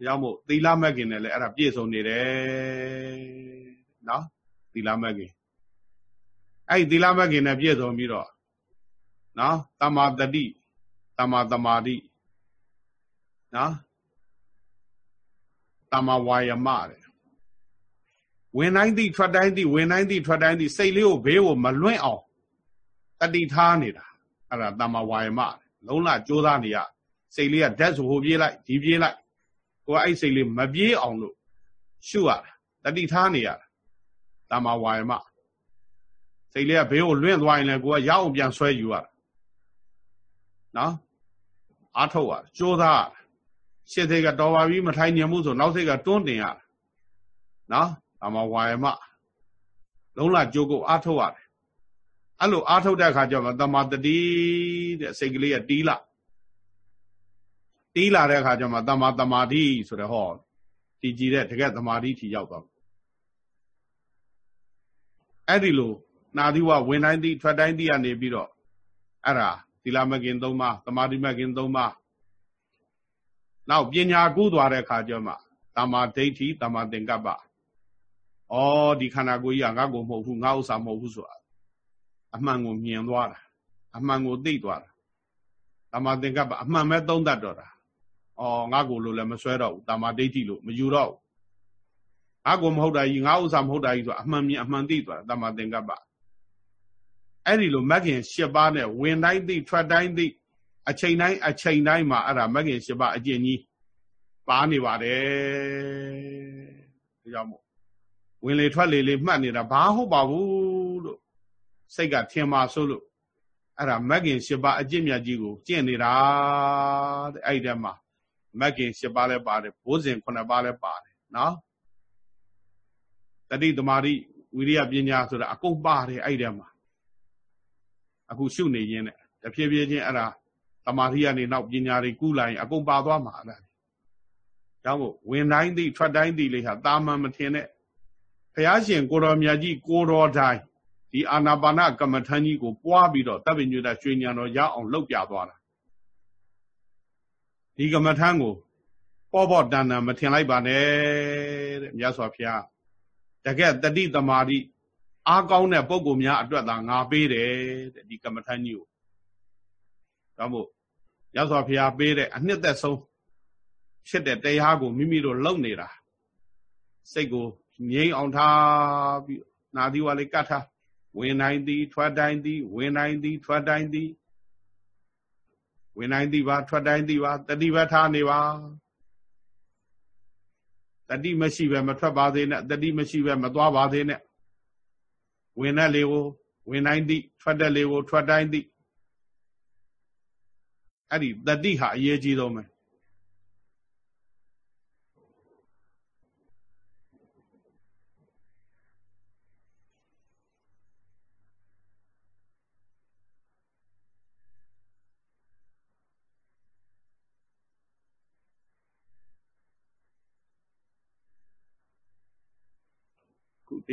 Speaker 1: ကြောင့်မို့သီလမဲ့ခင်နဲ့လည်းအဲ့ဒါပြည့်စုံနေတယ်နော်သီလမဲ့ခင်အဲ့ဒီသီလမဲ့ခင်နဲ့ပြည့်စုံပြီးတော့နော်တမာတတိတမာတမာတိနော်တမာဝါယမတဲ့ဝင်တိုင်းသည့်ထွက်တိုင်းသည့်ဝင်တိုင်းသည့်ထွက်တိုင်းသည့်စိတ်လေးကိုဘေးကိုမလွင့်အောင်တတိထားနေတာအဲ့ဒါတမာဝါယမလုံးလကြိုးစားနေရစိတ်လေးကဓာတ်ဆိုဟိုပြေးလိုက်ဒီပြေးလိုက် ကိုကအဲ့စိတ်လေးမပြေးအောင်လို့ရှုရတာတတိထားနေရတာတမဝါယမစိတ်လေးကဘေးကိုလွင့်သွားရင်လည်းကိုကရအောင်ပြန်ဆွဲယူရတာနော်အားထုတ်ရတယ်ကြိုးစားရှစ်စိတ်ကတော်ပါပြီမထိုင်ညင်မှုဆိုနောက်စိတ်ကတွန်းတင်ရတယ်နော်ဒါမှဝါယမလုံးလကြိုးကိုအားထုတ်ရတယ်အဲ့လိုအားထုတ်တဲ့အခါကျမှတမာတတိတဲ့စိတ်ကလေးကတီးလာ တီးလာတဲ့အခါကျမှတမာတမာတိဆိုတဲ့ဟောတည်ကြည်တဲ့တကယ်တမာတိထီရောက်သွားအဲ့ဒီလိုနာသီဝဝင်တိုင်းသည့်ထွက်တိုင်းသည့်ကနေပြီးတော့အဲ့ဒါသီလမကင်၃ပါးသမာဓိမကင်၃ပါးနောက်ပညာကူးသွားတဲ့အခါကျမှတမာဒိဋ္ဌိတမာသင်္ကပ္ပဩဒီခန္ဓာကိုယ်ကြီးကငါ့ကိုမဟုတ်ဘူးငါဥစ္စာမဟုတ်ဘူးဆိုတာအမှန်ကိုမြင်သွားတာအမှန်ကိုသိသွားတာတမာသင်္ကပ္ပအမှန်ပဲသုံးတတ်တော့တာ ဩငါ့ကိုလို့လည်းမဆွဲတော့ဘူးတမာဒိဋ္ဌိလို့မယူတော့ဘူးငါ့ကိုမဟုတ်တာကြီးငါဥစ္စာမဟုတ်တာကြီးဆိုတာအမှန်မြင်အမှန်သိသွားတာတမာသင်္ကပ္ပအဲ့ဒီလိုမဂ်ခင်၈ပါးနဲ့ဝင်တိုင်းသိထွက်တိုင်းသိအချိန်တိုင်းအချိန်တိုင်းမှာအဲ့ဒါမဂ်ခင်၈ပါးအကျင့်ကြီးပါနေပါတယ်ဒါကြောင့်မို့ဝင်လေထွက်လေလေးမှတ်နေတာဘာဟုတ်ပါဘူးလို့စိတ်ကထင်ပါဆိုလို့အဲ့ဒါမဂ်ခင်၈ပါးအကျင့်မြတ်ကြီးကိုကျင့်နေတာတဲ့အဲ့ဒီတည်းမှာ မဂ်ခင်၈ပါးလည်းပါတယ်ဘိုးစဉ်9ပါးလည်းပါတယ်နော်တတိသမารိဝိရိယပညာဆိုတာအကုန်ပါတယ်အဲ့ဒီတည်းမှာအခုရှုနေရင်းနဲ့တဖြည်းဖြည်းချင်းအဲ့ဒါတမာရိကနေနောက်ပညာတွေကူးလာရင်အကုန်ပါသွားမှာအဲ့ဒါကြောင့်မို့ဝင်တိုင်းသိထွက်တိုင်းသိလေးဟာတာမန်မထင်တဲ့ဘုရားရှင်ကိုတော်မြတ်ကြီးကိုတော်တိုင်းဒီအာနာပါနကမ္မထန်ကြီးကိုပွားပြီးတော့တပ်ပညုတရွှေညာတော်ရအောင်လှုပ်ပြသွားတာ ဒီကမ္မထန်ကိုပေါ့ပေါ့တန်တန်မထင်လိုက်ပါနဲ့တဲ့မြတ်စွာဘုရားတကယ်တတိတမာတိအားကောင်းတဲ့ပုံကိုများအတွက်သာငါပေးတယ်တဲ့ဒီကမ္မထန်ကြီးကိုဒါမို့ရသော်ဖျားပေးတဲ့အနှစ်သက်ဆုံးဖြစ်တဲ့တရားကိုမိမိတို့လုံနေတာစိတ်ကိုငြိမ်အောင်ထားပြီးနာသီဝါလေးကတ်ထားဝင်တိုင်းသည် ထွက်တိုင်းသည်ဝင်တိုင်းသည်ထွက်တိုင်းသည် ဝင်တိုင်းသည်ပါထွက်တိုင်းသည်ပါတတိပဋ္ဌာနေပါတတိမရှိပဲမထွက်ပါသေးနဲ့တတိမရှိပဲမသွားပါသေးနဲ့ဝင်တဲ့လေကိုဝင်တိုင်းသည်ထွက်တဲ့လေကိုထွက်တိုင်းသည်အဲ့ဒီတတိဟာအရေးကြီးဆုံးပဲ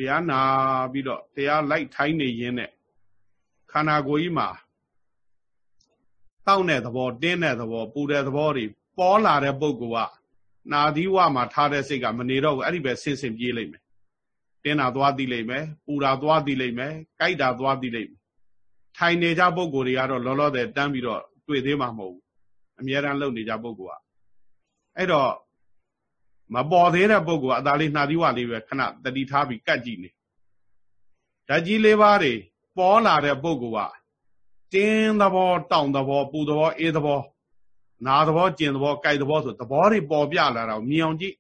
Speaker 1: တရားနာပြီးတော့တရားလိုက်ထိုင်းနေရင်းနဲ့ခန္ဓာကိုယ်ကြီးမှာတောက်တဲ့သဘောတင်းတဲ့သဘောပူတဲ့သဘောတွေပေါ်လာတဲ့ပုဂ္ဂိုလ်ကနာသီဝမှာထားတဲ့စိတ်ကမနေတော့ဘူးအဲ့ဒီပဲဆင်ဆင်ပြေးလိမ့်မယ်တင်းတာသွားသိလိမ့်မယ်ပူတာသွားသိလိမ့်မယ်ကြိုက်တာသွားသိလိမ့်မယ်ထိုင်နေကြပုဂ္ဂိုလ်တွေကတော့လောလောဆယ်တန်းပြီးတော့တွေ့သေးမှာမဟုတ်ဘူးအများရန်လုပ်နေကြပုဂ္ဂိုလ်ကအဲ့တော့ မပေါ်သေးတဲ့ပုဂ္ဂိုလ်ကအသာလေးနှာသီးဝလေးပဲခဏတတိထားပြီးကတ်ကြည့်နေဓာတ်ကြီးလေးပါးတွေပေါ်လာတဲ့ပုဂ္ဂိုလ်ကတင်းသဘောတောင်သဘောပူသဘောအေးသဘောနာသဘောကျင်သဘောကြိုက်သဘောဆိုသဘောတွေပေါ်ပြလာတာမြင်အောင်ကြည့်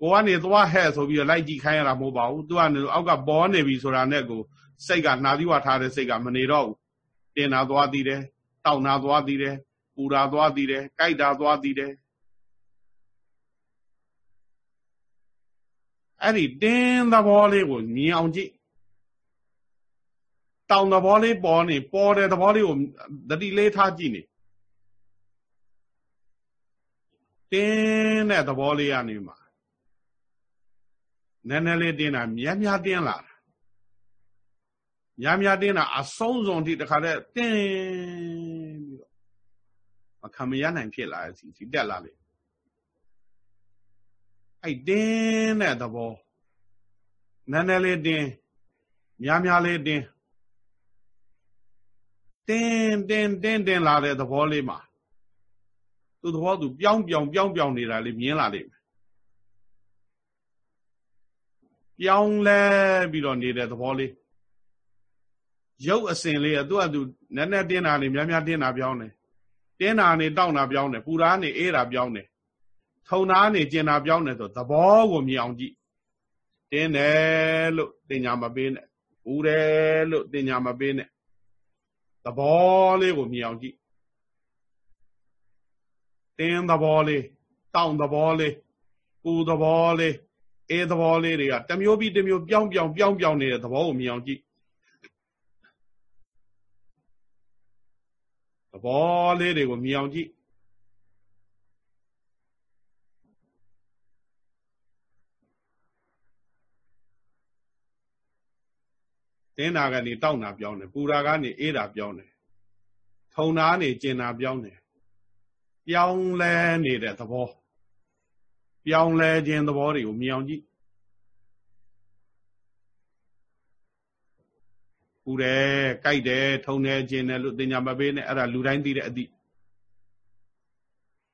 Speaker 1: ကိုကနေသွားဟဲ့ဆိုပြီးလိုက်ကြည့်ခိုင်းရတာမဟုတ်ပါဘူးသူကနေအောက်ကပေါ်နေပြီဆိုတာနဲ့ကိုစိတ်ကနှာသီးဝထားတဲ့စိတ်ကမနေတော့ဘူးတင်တာသွားတည်တယ်တောက်နာသွားတည်တယ်ပူတာသွားတည်တယ်ကြိုက်တာသွားတည်တယ် အဲ့ဒီတင်းသဘောလေးကိုမြင်အောင်ကြည့်တောင်သဘောလေးပေါ်နေပေါ်တဲ့သဘောလေးကိုတတိလေးထားကြည့်နေတင်းတဲ့သဘောလေးကနေမှာနည်းနည်းလေးတင်းတာမြတ်မြတ်တင်းလာတာများများတင်းတာအဆုံးစုံထိတခါတည်းတင်းပြီးတော့မခံမရနိုင်ဖြစ်လာစီစီတက်လာလေ အဲ့တင်းတဲ့သဘောနည်းနည်းလေးတင်းများများလေးတင်းတင်းတင်းတင်းတင်းလာတဲ့သဘောလေးမှာသူသဘောသူပြောင်းပြောင်းပြောင်းပြောင်းနေတာလေးမြင်လာလိမ့်မယ်ပြောင်းလဲပြီးတော့နေတဲ့သဘောလေးရုပ်အစဉ်လေးကသူ့အတူနည်းနည်းတင်းတာနေများများတင်းတာပြောင်းတယ်တင်းတာနေတောက်တာပြောင်းတယ်ပူတာနေအေးတာပြောင်းတယ် ထုံသားနေကျင်တာပြောင်းတယ်ဆိုသဘောကိုမြင်အောင်ကြည့်တင်းတယ်လို့တင်ညာမပေးနဲ့ဦးတယ်လို့တင်ညာမပေးနဲ့သဘောလေးကိုမြင်အောင်ကြည့်တင်းသဘောလေးတောင့်သဘောလေးပူသဘောလေးအေးသဘောလေးတွေကတမျိုးပြီးတမျိုးပြောင်းပြောင်းပြောင်းပြောင်းနေတဲ့သဘောကိုမြင်အောင်ကြည့်သဘောလေးတွေကိုမြင်အောင်ကြည့် တင်းနာကနေတောက်နာပြောင်းတယ်ပူရာကနေအေးတာပြောင်းတယ်ထုံနာကနေကျင်နာပြောင်းတယ်ပြောင်းလဲနေတဲ့သဘောပြောင်းလဲခြင်းသဘောတွေကိုမြင်အောင်ကြည့်ပူတယ်ကြိုက်တယ်ထုံတယ်ကျင်တယ်လို့တင်ညာမပေးနဲ့အဲ့ဒါလူတိုင်းသိတဲ့အသည့်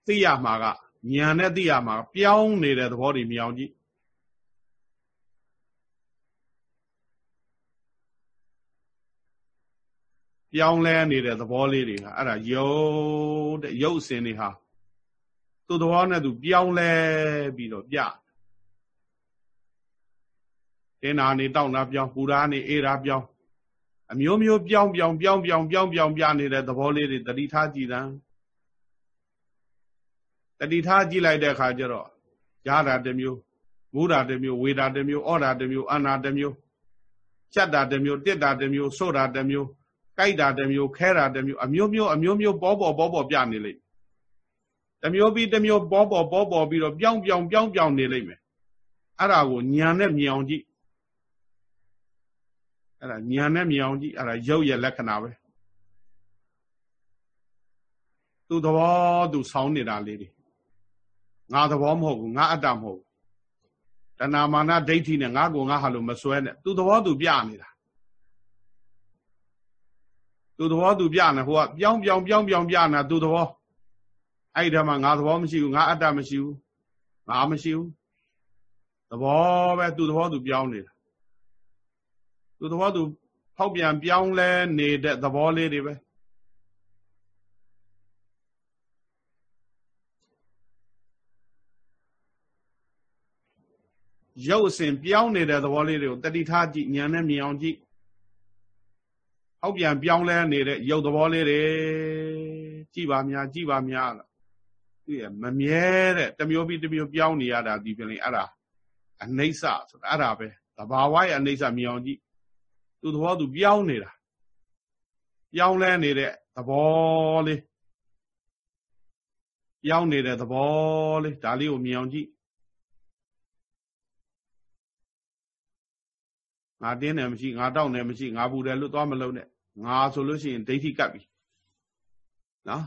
Speaker 1: သိရမှာကညာနဲ့သိရမှာပြောင်းနေတဲ့သဘောတွေမြင်အောင်ကြည့် ပြောင်းလဲနေတဲ့သဘောလေးတွေကအဲ့ဒါယုတ်တဲ့ရုပ်စင်တွေဟာသူ့သဘောနဲ့သူပြောင်းလဲပြီးတော့ပြတင်းနာနေတောက်နာပြောင်းပူရာနေအေးရာပြောင်းအမျိုးမျိုးပြောင်းပြောင်းပြောင်းပြောင်းပြောင်းပြောင်းပြနေတဲ့သဘောလေးတွေတတိထားကြည်တမ်းတတိထားကြည့်လိုက်တဲ့အခါကျတော့ရတာတစ်မျိုးမူတာတစ်မျိုးဝေတာတစ်မျိုးဩတာတစ်မျိုးအနာတစ်မျိုးချက်တာတစ်မျိုးတစ်တာတစ်မျိုးဆို့တာတစ်မျိုး ကြိုက်တာတစ်မျိုးခဲတာတစ်မျိုးအမျိုးမျိုးအမျိုးမျိုးပေါ်ပေါ်ပေါ်ပေါ်ပြနေလိမ့်တမျိုးပြီးတမျိုးပေါ်ပေါ်ပေါ်ပေါ်ပြီးတော့ပြောင်းပြောင်းပြောင်းပြောင်းနေလိမ့်မယ်အဲ့ဒါကိုညံနဲ့မြင်အောင်ကြည့်အဲ့ဒါညံနဲ့မြင်အောင်ကြည့်အဲ့ဒါရုပ်ရဲ့လက္ခဏာပဲသူသဘောသူဆောင်းနေတာလေးတွေငါသဘောမဟုတ်ဘူးငါအတ္တမဟုတ်ဘူးတဏမာနဒိဋ္ဌိနဲ့ငါကိုငါဟာလို့မစွဲနဲ့သူသဘောသူပြနေတာ သူသဘောသူပြနေဟိုကပြောင်းပြောင်းပြောင်းပြောင်းပြနေတာသူသဘောအဲ့ဒီမှာငါသဘောမရှိဘူးငါအတ္တမရှိဘူးငါမရှိဘူးသဘောပဲသူသဘောသူပြောင်းနေတာသူသဘောသူဖောက်ပြန်ပြောင်းလဲနေတဲ့သဘောလေးတွေပဲရုပ်အစဉ်ပြောင်းနေတဲ့သဘောလေးတွေကိုတတိထားကြည့်ဉာဏ်နဲ့မြင်အောင်ကြည့် ဟောက်ပြန်ပြောင်းလဲနေတဲ့ရုပ်သဘောလေးတွေကြည့်ပါများကြည့်ပါများလားသူရမမြဲတဲ့တမျိုးပြီးတမျိုးပြောင်းနေရတာဒီပြင်လေအဲ့ဒါအနိစ္စဆိုတာအဲ့ဒါပဲသဘာဝရဲ့အနိစ္စမြင်အောင်ကြည့်သူသဘောသူပြောင်းနေတာပြောင်းလဲနေတဲ့သဘောလေးပြောင်းနေတဲ့သဘောလေးဒါလေးကိုမြင်အောင်ကြည့် ငါတင်းတယ်မရှိငါတောက်တယ်မရှိငါဘူးတယ်လို့သွားမလုံးနဲ့ငါဆိုလို့ရှိရင်ဒိဋ္ဌိကပ်ပြီနော်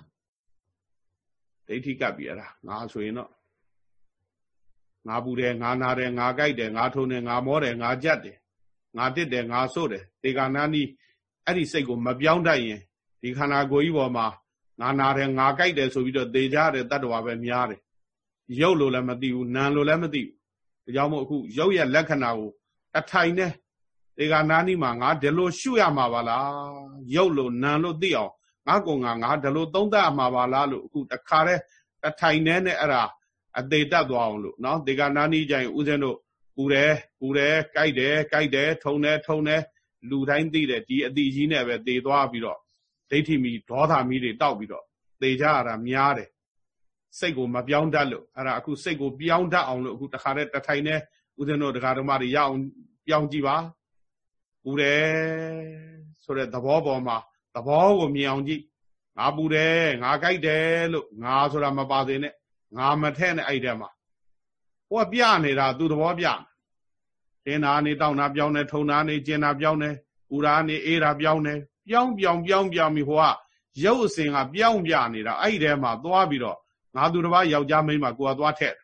Speaker 1: ဒိဋ္ဌိကပ်ပြီအဲ့ဒါငါဆိုရင်တော့ငါဘူးတယ်ငါနာတယ်ငါကြိုက်တယ်ငါထုံတယ်ငါမောတယ်ငါကြက်တယ်ငါတစ်တယ်ငါဆို့တယ်ဒေဂာနာနီးအဲ့ဒီစိတ်ကိုမပြောင်းတတ်ရင်ဒီခန္ဓာကိုယ်ကြီးပေါ်မှာငါနာတယ်ငါကြိုက်တယ်ဆိုပြီးတော့သေကြတဲ့တတ္တဝါပဲများတယ်ရုပ်လို့လည်းမသိဘူးနာမ်လို့လည်းမသိဘူးဒါကြောင့်မို့အခုရုပ်ရဲ့လက္ခဏာကိုအထိုင်နဲ့ ဒီကနာနီမှာငါဒီလိုရှုရမှာပါလားရုပ်လို့နာမ်လို့သိအောင်ငါကောင်ငါငါဒီလိုသုံးသပ်မှာပါလားလို့အခုတခါတည်းအထိုင်နဲ့နဲ့အဲ့ဒါအသေးတက်သွားအောင်လို့နော်ဒီကနာနီကြိုင်ဦးဇင်းတို့ပူတယ်ပူတယ်ကြိုက်တယ်ကြိုက်တယ်ထုံတယ်ထုံတယ်လူတိုင်းသိတယ်ဒီအတိကြီးနဲ့ပဲသေသွားပြီးတော့ဒိဋ္ဌိမီဒေါသမီတွေတောက်ပြီးတော့သေကြရတာများတယ်စိတ်ကိုမပြောင်းတတ်လို့အဲ့ဒါအခုစိတ်ကိုပြောင်းတတ်အောင်လို့အခုတခါတည်းတထိုင်နဲ့ဦးဇင်းတို့တရားဓမ္မတွေရအောင်ပြောင်းကြည့်ပါ ပူတယ်ဆိုတဲ့သဘောပေါ်မှာသဘောကိုမြင်အောင်ကြည့်ငါပူတယ်ငါကြိုက်တယ်လို့ငါဆိုတာမပါသေးနဲ့ငါမထဲနဲ့အဲ့တဲမှာဟိုကပြနေတာသူသဘောပြတင်းနာနေတောင်းနာပြောင်းနေထုံနာနေကျင်နာပြောင်းနေပူရာနေအေးရာပြောင်းနေပြောင်းပြောင်းပြောင်းပြောင်းပြီးဟိုကရုပ်အစဉ်ကပြောင်းပြနေတာအဲ့ဒီထဲမှာသွားပြီးတော့ငါသူတစ်ပါးယောက်ျားမိန်းမကိုကသွားထက်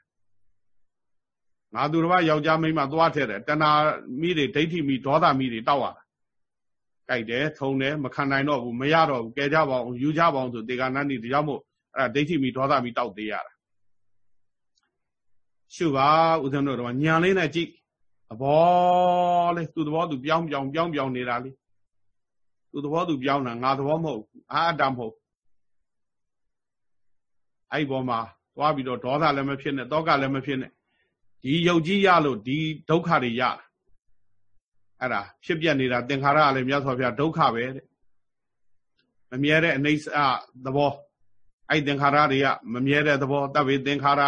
Speaker 1: ငါသူတစ်ပါးယောက်ျားမိန်းမသွားထက်တယ်တဏှာမိတွေဒိဋ္ဌိမိဒေါသမိတွေတောက်ရတာကြိုက်တယ်ထုံတယ်မခံနိုင်တော့ဘူးမရတော့ဘူးကဲကြပါအောင်ယူကြပါအောင်ဆိုတေဂာနန္ဒီတရားမို့အဲ့ဒါဒိဋ္ဌိမိဒေါသမိတောက်သေးရတာရှုပါဦးဇင်းတို့တော့ညာလေးနဲ့ကြည့်သဘောလေးသူ့သဘောသူပြောင်းပြောင်းပြောင်းပြောင်းနေတာလေးသူ့သဘောသူပြောင်းတာငါသဘောမဟုတ်ဘူးအာအတ္တမဟုတ်အဲ့ဘောမှာသွားပြီးတော့ဒေါသလည်းမဖြစ်နဲ့တောကလည်းမဖြစ်နဲ့ ဒီယုတ်ကြီးရလို့ဒီဒုက္ခတွေရအဲ့ဒါဖြစ်ပြနေတာသင်္ခါရကလည်းမြတ်စွာဘုရားဒုက္ခပဲတဲ့မမြဲတဲ့အနေစသဘောအဲ့သင်္ခါရတွေကမမြဲတဲ့သဘောတပ်ဝေသင်္ခါရ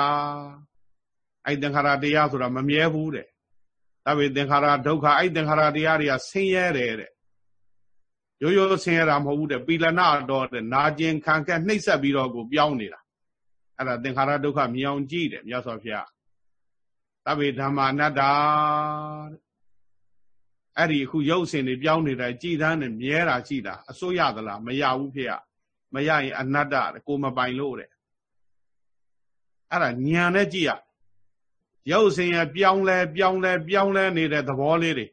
Speaker 1: အဲ့သင်္ခါရတရားဆိုတာမမြဲဘူးတဲ့တပ်ဝေသင်္ခါရဒုက္ခအဲ့သင်္ခါရတရားတွေကဆင်းရဲတယ်တဲ့ရိုးရိုးဆင်းရဲတာမဟုတ်ဘူးတဲ့ပိလနာတော့တဲ့နာကျင်ခံကက်နှိပ်စက်ပြီးတော့ကိုပြောင်းနေတာအဲ့ဒါသင်္ခါရဒုက္ခမြင်အောင်ကြည့်တယ်မြတ်စွာဘုရား သဗ္ဗေဓမ္မာအနတ္တာအဲ့ဒီအခုရုပ်စင်တွေပြောင်းနေတာကြည်သန်းနဲ့မြဲတာရှိတာအစိုးရသလားမရဘူးဖေရမရရင်အနတ္တကိုမပိုင်လို့တဲ့အဲ့ဒါညံနဲ့ကြည့်ရရုပ်စင်ရပြောင်းလဲပြောင်းလဲပြောင်းလဲနေတဲ့သဘောလေးတွေ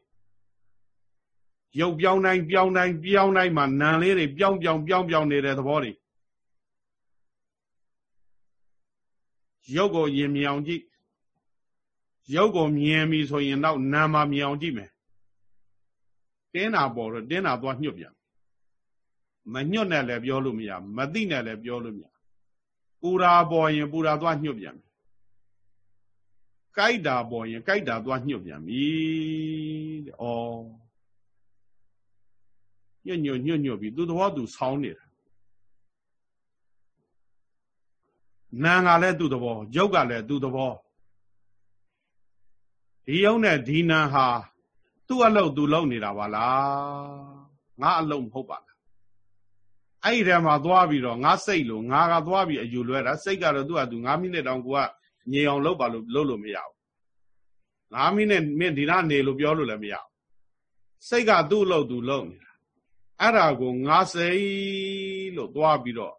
Speaker 1: ရုပ်ပြောင်းတိုင်းပြောင်းတိုင်းပြောင်းတိုင်းမှာနာလေးတွေပြောင်းပြောင်းပြောင်းပြောင်းနေတဲ့သဘောတွေရုပ်ကိုရင်မြောင်ကြည့် ရုပ်ကိုမြင်ပြီဆိုရင်တော့နာမမြောင်ကြည့်မယ်တင်းတာပေါ်တော့တင်းတာသွားညှွတ်ပြန်မညှွတ်နဲ့လည်းပြောလို့မရမသိနဲ့လည်းပြောလို့မရပူရာပေါ်ရင်ပူရာသွားညှွတ်ပြန်ပြီကြိုက်တာပေါ်ရင်ကြိုက်တာသွားညှွတ်ပြန်ပြီတဲ့ဩညွတ်ညွတ်ညွတ်ညွတ်ပြီသူတော်သူဆောင်းနေတာနာငါလည်းသူ့သဘောရုပ်ကလည်းသူ့သဘော ဒီယုံနဲ့ဒီနာဟာသူ့အလုပ်သူလုပ်နေတာပါလားငါအလုပ်မဟုတ်ပါလားအဲ့ဒီထဲမှာသွားပြီးတော့ငါစိတ်လို့ငါကသွားပြီးအယူလွဲတာစိတ်ကတော့သူ့ဟာသူ9မိနစ်တောင်ကိုကညင်အောင်လုပ်ပါလို့လုပ်လို့မရဘူး9မိနစ်မင်းဒီနာနေလို့ပြောလို့လည်းမရဘူးစိတ်ကသူ့အလုပ်သူလုပ်နေတာအဲ့ဒါကိုငါစိတ်လို့သွားပြီးတော့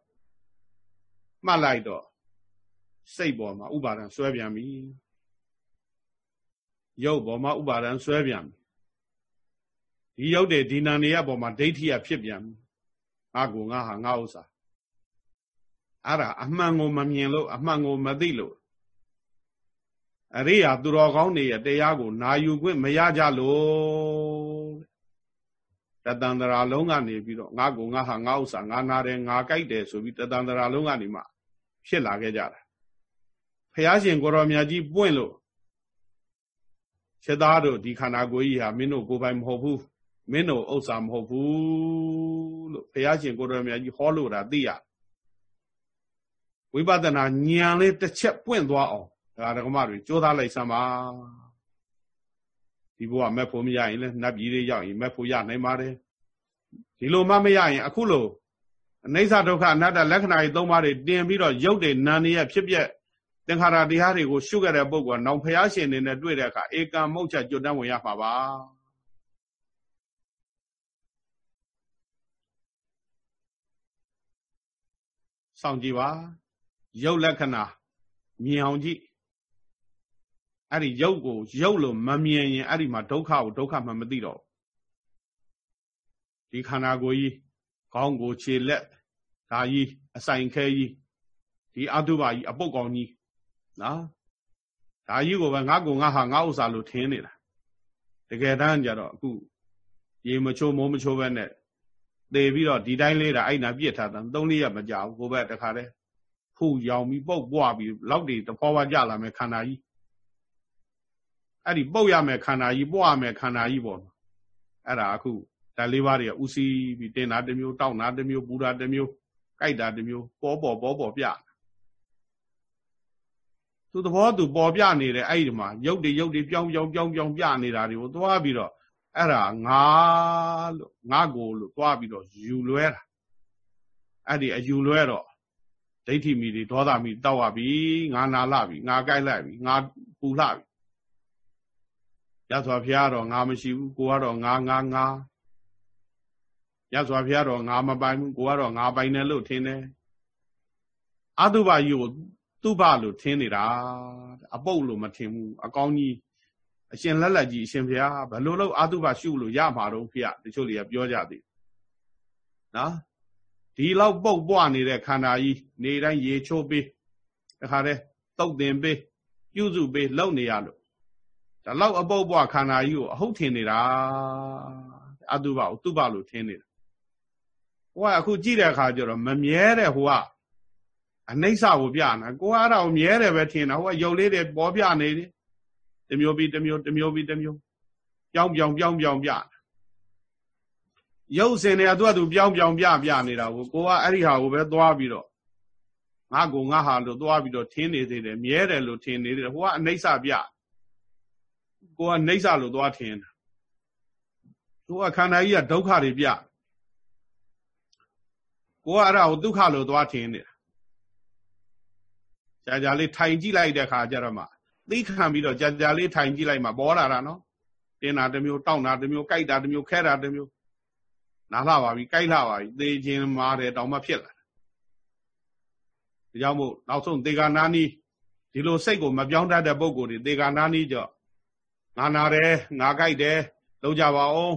Speaker 1: မှတ်လိုက်တော့စိတ်ပေါ်မှာဥပါဒံဆွဲပြန်ပြီ ရုပ်ပေါ်မှာဥပါဒံဆွဲပြန်ပြီဒီရုပ်တဲ့ဒီနာနေရပေါ်မှာဒိဋ္ဌိယဖြစ်ပြန်ပြီငါကိုငါဟာငါဥစ္စာအဲ့ဒါအမှန်ကိုမမြင်လို့အမှန်ကိုမသိလို့အရိယာသူတော်ကောင်းတွေရဲ့တရားကိုနာယူခွင့်မရကြလို့တတန်တရာလုံးကနေပြီးတော့ငါကိုငါဟာငါဥစ္စာငါနာတယ်ငါကြိုက်တယ်ဆိုပြီးတတန်တရာလုံးကနေမှဖြစ်လာခဲ့ကြတာဖះရှင်ကိုရောမြတ်ကြီးပွင့်လို့ ချက်သားတို့ဒီခန္ဓာကိုယ်ကြီးဟာမင်းတို့ကိုယ်ပိုင်မဟုတ်ဘူးမင်းတို့ဥစ္စာမဟုတ်ဘူးလို့ဘုရားရှင်ကိုရောမြတ်ကြီးဟောလို့တာသိရဝိပဿနာဉာဏ်လေးတစ်ချက်ပွင့်သွားအောင်ဒါဓမ္မတွေကြိုးစားလိုက်စမ်းပါဒီဘဝမက်ဖို့မရရင်လည်းနတ်ပြည်တွေရောက်ရင်မက်ဖို့ရနိုင်ပါတယ်ဒီလိုမှမရရင် အခုလိုအနိစ္စဒုက္ခအနတ္တလက္ခဏာကြီးသုံးပါးတွေတင်ပြီးတော့ရုပ်တွေနာနေရဖြစ်ပြက် သင်္ခါရတရားတွေကိုရှုခဲ့တဲ့ပုဂ္ဂိုလ်ကနောင်ဖျားရှင်နေနဲ့တွေ့တဲ့အခါဧကံမုတ်ချက်ကြွတန်းဝင်ရမှာပါစောင့်ကြည့်ပါရုပ်လက္ခဏာမြင်အောင်ကြည့်အဲ့ဒီရုပ်ကိုရုပ်လို့မမြင်ရင်အဲ့ဒီမှာဒုက္ခကိုဒုက္ခမှမသိတော့ဒီခန္ဓာကိုယ်ကြီးခေါင်းကိုခြေလက်ဒါကြီးအဆိုင်ခဲကြီးဒီအတုပါကြီးအပုတ်ကောင်ကြီး နော်ဒါကြီးကိုပဲငါ့ကိုငါဟာငါဥစ္စာလို့ထင်နေတာတကယ်တမ်းကျတော့အခုရေမချိုးမိုးမချိုးပဲနဲ့သေပြီးတော့ဒီတိုင်းလေးတာအဲ့နာပြစ်ထားတာသုံးလေးရမကြဘူးကိုပဲတခါတည်းဖူရောင်ပြီးပုတ်ပွားပြီးလောက်တွေတဖွာဖွာကြလာမယ်ခန္ဓာကြီးအဲ့ဒီပုတ်ရမယ်ခန္ဓာကြီးပွားမယ်ခန္ဓာကြီးပေါ့အဲ့ဒါအခုဓာတ်လေးပါးတွေကဥစီပြီးတင်တာတစ်မျိုးတောက်တာတစ်မျိုးပူတာတစ်မျိုးကြိုက်တာတစ်မျိုးပေါ်ပေါ်ပေါ်ပေါ်ပြ သူသဘောသူပေါ်ပြနေတယ်အဲ့ဒီမှာရုပ်တွေရုပ်တွေပြောင်းပြောင်းပြောင်းပြောင်းပြနေတာတွေကိုသွားပြီးတော့အဲ့ဒါငါလို့ငါကိုလို့သွားပြီးတော့ယူလွဲတာအဲ့ဒီအယူလွဲတော့ဒိဋ္ဌိမီတွေဒေါသမီတောက်ရပြီငါနာလာပြီငါကြိုက်လိုက်ပြီငါပူလှပြီရသော်ဘုရားတော့ငါမရှိဘူးကိုကတော့ငါငါငါရသော်ဘုရားတော့ငါမပိုင်ဘူးကိုကတော့ငါပိုင်တယ်လို့ထင်တယ်အတုပကြီးကို သူ့ဘလို့ထင်နေတာအပုတ်လို့မထင်ဘူးအကောင်းကြီးအရှင်လက်လက်ကြီးအရှင်ဘုရားဘယ်လိုလုပ်အတုပရှုလို့ရမှာတော့ဖေတချို့တွေကပြောကြသေးနော်ဒီလောက်ပုတ်ပွားနေတဲ့ခန္ဓာကြီးနေတိုင်းရေချိုးပေးတခါတည်းတုတ်တင်ပေးပြုစုပေးလုပ်နေရလို့ဒါလောက်အပုတ်ပွားခန္ဓာကြီးကိုအဟုတ်ထင်နေတာအတုပကိုသူ့ဘလို့ထင်နေတာဟိုကအခုကြည့်တဲ့အခါကျတော့မမြဲတဲ့ဟိုကအ နှိမ့်စကိုပြနာကိုကအဲ့ဒါကိုမြဲတယ်ပဲထင်တာဟိုကရုပ်လေးတွေပေါ်ပြနေတယ်တမျိုးပြီးတမျိုးတမျိုးပြီးတမျိုးပြောင်းပြောင်းပြောင်းပြောင်းပြရုပ်စင်တွေကသူကသူပြောင်းပြောင်းပြပြနေတာကိုကိုကအဲ့ဒီဟာကိုပဲသွားပြီးတော့ငါကိုငါဟာလို့သွားပြီးတော့ထင်းနေသေးတယ်မြဲတယ်လို့ထင်နေသေးတယ်ဟိုကအနိစ္စပြကိုကအနိစ္စလို့သွားထင်တာသူကခန္ဓာကြီးကဒုက္ခတွေပြကိုကအဲ့ဒါကိုဒုက္ခလို့သွားထင်နေတာ ကြာကြာလေးထိုင်ကြည့်လိုက်တဲ့ခါကျတော့မှသိခံပြီးတော့ကြာကြာလေးထိုင်ကြည့်လိုက်မှပေါ်လာတာနော်တင်းတာတစ်မျိုးတောင့်တာတစ်မျိုးကြိုက်တာတစ်မျိုးခဲတာတစ်မျိုးနားလှပါပြီကြိုက်လှပါပြီသေခြင်းမာတယ်တောင်မှဖြစ်လာဒါကြောင့်မို့နောက်ဆုံးသေကာနာနီးဒီလိုစိတ်ကိုမပြောင်းတတ်တဲ့ပုံကိုယ်တွေသေကာနာနီးကြောငါနာတယ်ငါကြိုက်တယ်လုံးကြပါအောင်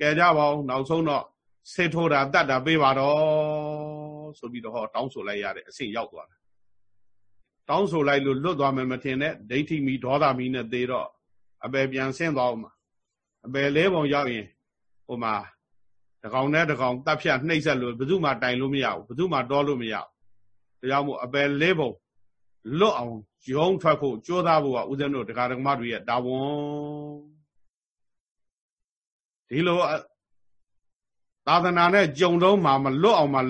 Speaker 1: ကဲကြပါအောင်နောက်ဆုံးတော့ဆေးထိုးတာတတ်တာပေးပါတော့ဆိုပြီးတော့ဟောတောင်းဆိုလိုက်ရတဲ့အဆင့်ရောက်သွားတယ် တောင်းဆိုလိုက်လို့လွတ်သွားမယ်မထင်နဲ့ဒိဋ္ဌိမီဒေါသမီနဲ့သေတော့အပယ်ပြန်ဆင်းသွားအောင်မှာအပယ်လေးပုံရောက်ရင်ဟိုမှာတကောင်နဲ့တကောင်တပ်ဖြတ်နှိမ့်ဆက်လို့ဘယ်သူမှတိုင်လို့မရဘူးဘယ်သူမှတောလို့မရဘူးဒါကြောင့်မို့အပယ်လေးပုံလွတ်အောင်ရုံးထွက်ဖို့ကြိုးစားဖို့ကဦးဇင်းတို့တရားဓမ္မတွေရဲ့တာဝန်ဒီလိုသာသနာနဲ့ကြုံတော့မှမလွတ်အောင်မှ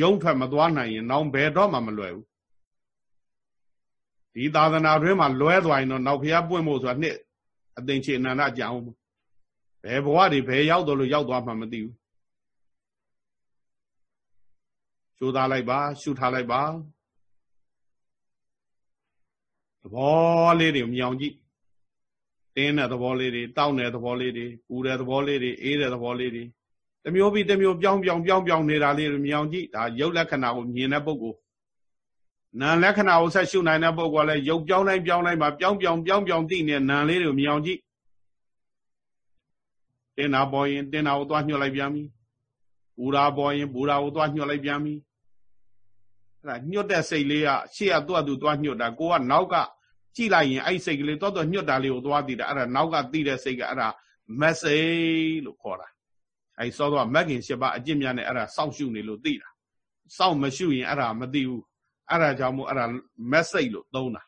Speaker 1: ရုံးထွက်မသွားနိုင်ရင် နောက်ဘယ်တော့မှမလွယ်ဘူး ဒီသာသနာတွင်းမှာလွဲသွားရင်တော့နောက်ဖျားပွင့်ဖို့ဆိုတာနှစ်အသိချေအနန္တကြအောင်ဘယ်ဘဝတွေဘယ်ရောက်တော့လို့ရောက်သွားမှမသိဘူးကြိုးစားလိုက်ပါရှုထားလိုက်ပါသဘောလေးတွေမြောင်ကြည့်တင်းတဲ့သဘောလေးတွေတောက်တဲ့သဘောလေးတွေပူတဲ့သဘောလေးတွေအေးတဲ့သဘောလေးတွေတမျိုးပြီးတမျိုးပြောင်းပြောင်းပြောင်းပြောင်းနေတာလေးတွေမြောင်ကြည့်ဒါရုပ်လက္ခဏာကိုမြင်တဲ့ပုဂ္ဂိုလ် နာလက္ခဏာကိုဆက်ရှုနိုင်တဲ့ပုဂ္ဂိုလ်ကလည်းရုပ်ပြောင်းတိုင်းပြောင်းတိုင်းမှာပြောင်းပြောင်းပြောင်းပြောင်းသိနေတဲ့နာလေးတွေကိုမြောင်ကြည့်တင်းတာပေါ်ရင်တင်းတာကိုသွားညှို့လိုက်ပြန်ပြီပူတာပေါ်ရင်ပူတာကိုသွားညှို့လိုက်ပြန်ပြီအဲ့ဒါညှို့တဲ့စိတ်လေးကရှေ့ကသူ့အတူသွားညှို့တာကိုကနောက်ကကြည့်လိုက်ရင်အဲ့စိတ်ကလေးတော့တော့ညှို့တာလေးကိုသွားသိတာအဲ့ဒါနောက်ကသိတဲ့စိတ်ကအဲ့ဒါ message လို့ခေါ်တာအဲ့စောတော့မက်ကင်၈ပါးအကျင့်များနဲ့အဲ့ဒါစောင့်ရှုနေလို့သိတာစောင့်မရှုရင်အဲ့ဒါမသိဘူး အဲ့ဒါကြောင့်မို့အဲ့ဒါ message လို့သုံးတာ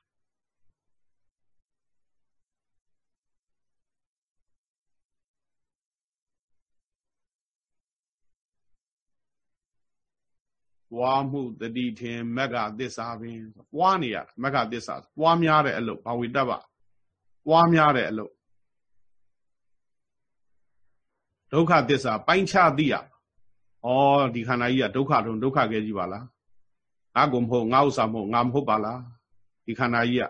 Speaker 1: ပွားမှုတတိထင်မက္ခသစ္စာပင်ပွားနေရမက္ခသစ္စာပွားများတဲ့အလုပ်ဘာဝိတ္တပပွားများတဲ့အလုပ်ဒုက္ခသစ္စာပိုင်းခြားသိရဩဒီခန္ဓာကြီးကဒုက္ခတုံဒုက္ခကဲကြီးပါလား ငါကိုမဟုတ်ငါဥစ္စာမဟုတ်ငါမဟုတ်ပါလားဒီခန္ဓာကြီးက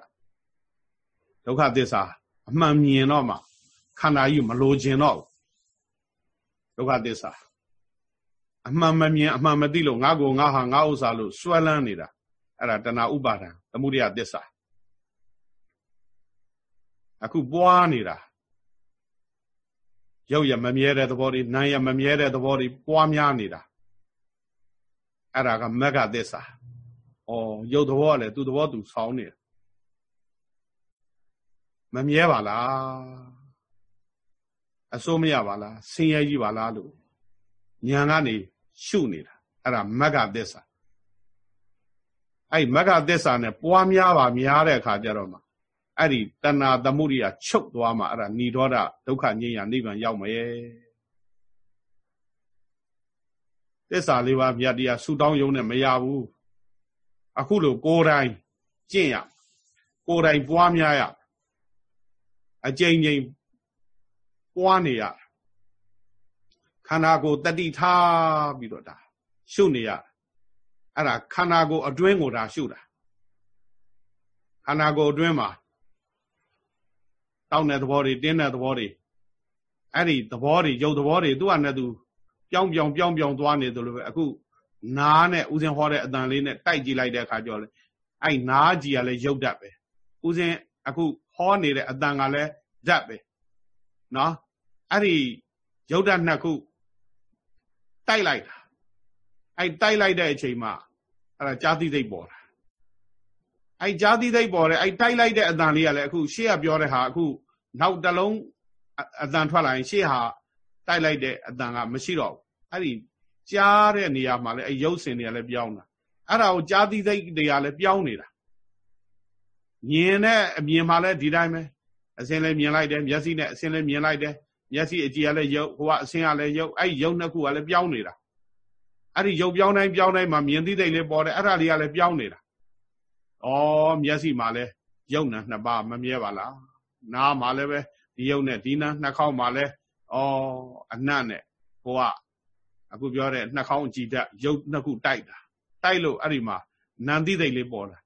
Speaker 1: ဒုက္ခသစ္စာအမှန်မြင်တော့မှခန္ဓာကြီးမလိုချင်တော့ဒုက္ခသစ္စာအမှန်မမြင်အမှန်မသိလို့ငါကိုငါဟာငါဥစ္စာလို့စွဲလန်းနေတာအဲ့ဒါတဏှာဥပါဒံသမုဒယသစ္စာအခုပွားနေတာရုပ်ရမမြဲတဲ့သဘောတွေနာမ်ရမမြဲတဲ့သဘောတွေပွားများနေတာအဲ့ဒါကမဂ္ဂသစ္စာ ဩရုပ်သဘောကလည်းသူ့သဘောသူဆောင်းနေတယ်မမြဲပါလားအစိုးမရပါလားဆင်းရဲကြီးပါလားလို့ညာကနေရှုနေတာအဲ့ဒါမဂ္ဂသစ္စာအဲ့မဂ္ဂသစ္စာနဲ့ပွားများပါများတဲ့အခါကျတော့မှအဲ့ဒီတဏှာသမှုရိယချုပ်သွားမှအဲ့ဒါဏိဒေါဒဒုက္ခငြိမ်းရာနိဗ္ဗာန်ရောက်မယ်သစ္စာလေးပါးမြတ်တရားဆူတောင်းယုံနဲ့မရဘူး အခုလိုကိုယ်တိုင်ကျင့်ရကိုယ်တိုင်ပွားများရအကျဉ်းချင်းပွားနေရခန္ဓာကိုယ်တတိထားပြီးတော့ဒါရှုနေရအဲ့ဒါခန္ဓာကိုယ်အတွင်းကိုဒါရှုတာခန္ဓာကိုယ်အတွင်းမှာတောင်းတဲ့သဘောတွေတင်းတဲ့သဘောတွေအဲ့ဒီသဘောတွေရုပ်သဘောတွေသူ့ဟာနဲ့သူပြောင်းပြောင်းပြောင်းပြောင်းသွားနေသလိုပဲအခု နားနဲ့ဥစဉ်ဟောတဲ့အတန်လေးနဲ့တိုက်ကြည့်လိုက်တဲ့အခါကျတော့လေအဲ့နားကြီးကလည်းရုပ်တတ်ပဲဥစဉ်အခုဟောနေတဲ့အတန်ကလည်းဓာတ်ပဲနော်အဲ့ဒီရုပ်တတ်နှစ်ခုတိုက်လိုက်တာအဲ့တိုက်လိုက်တဲ့အချိန်မှာအဲ့ဒါကြာတိသိပ်ပေါ်တာအဲ့ကြာတိသိပ်ပေါ်တယ်အဲ့တိုက်လိုက်တဲ့အတန်လေးကလည်းအခုရှေ့ကပြောတဲ့ဟာအခုနောက်တစ်လုံးအတန်ထွက်လာရင်ရှေ့ဟာတိုက်လိုက်တဲ့အတန်ကမရှိတော့ဘူးအဲ့ဒီ ကြားတဲ့နေရာမှာလည်းအဲ့ရုပ်စင်တွေကလည်းပြောင်းတာအဲ့ဒါကိုကြာတိသိပ်တွေကလည်းပြောင်းနေတာမြင်တဲ့အမြင်မှာလည်းဒီတိုင်းပဲအစင်းလည်းမြင်လိုက်တယ်မျက်စိနဲ့အစင်းလည်းမြင်လိုက်တယ်မျက်စိအကြည့်ကလည်းရုပ်ဟိုကအစင်းကလည်းရုပ်အဲ့ရုပ်နှစ်ခုကလည်းပြောင်းနေတာအဲ့ဒီရုပ်ပြောင်းတိုင်းပြောင်းတိုင်းမှာမြင်သိသိလေးပေါ်တယ်အဲ့ဒါတွေကလည်းပြောင်းနေတာဩမျက်စိမှာလဲယုံနာနှစ်ပါးမမြဲပါလားနားမှာလည်းပဲဒီယုံနဲ့ဒီနာနှာခေါင်းမှာလဲဩအနတ်နဲ့ဟိုက အခုပြောတဲ့နှာခေါင်းကြည်တတ်ရုပ်နှစ်ခုတိုက်တာတိုက်လို့အဲ့ဒီမှာနန္တိသိတ်လေးပေါ်လာ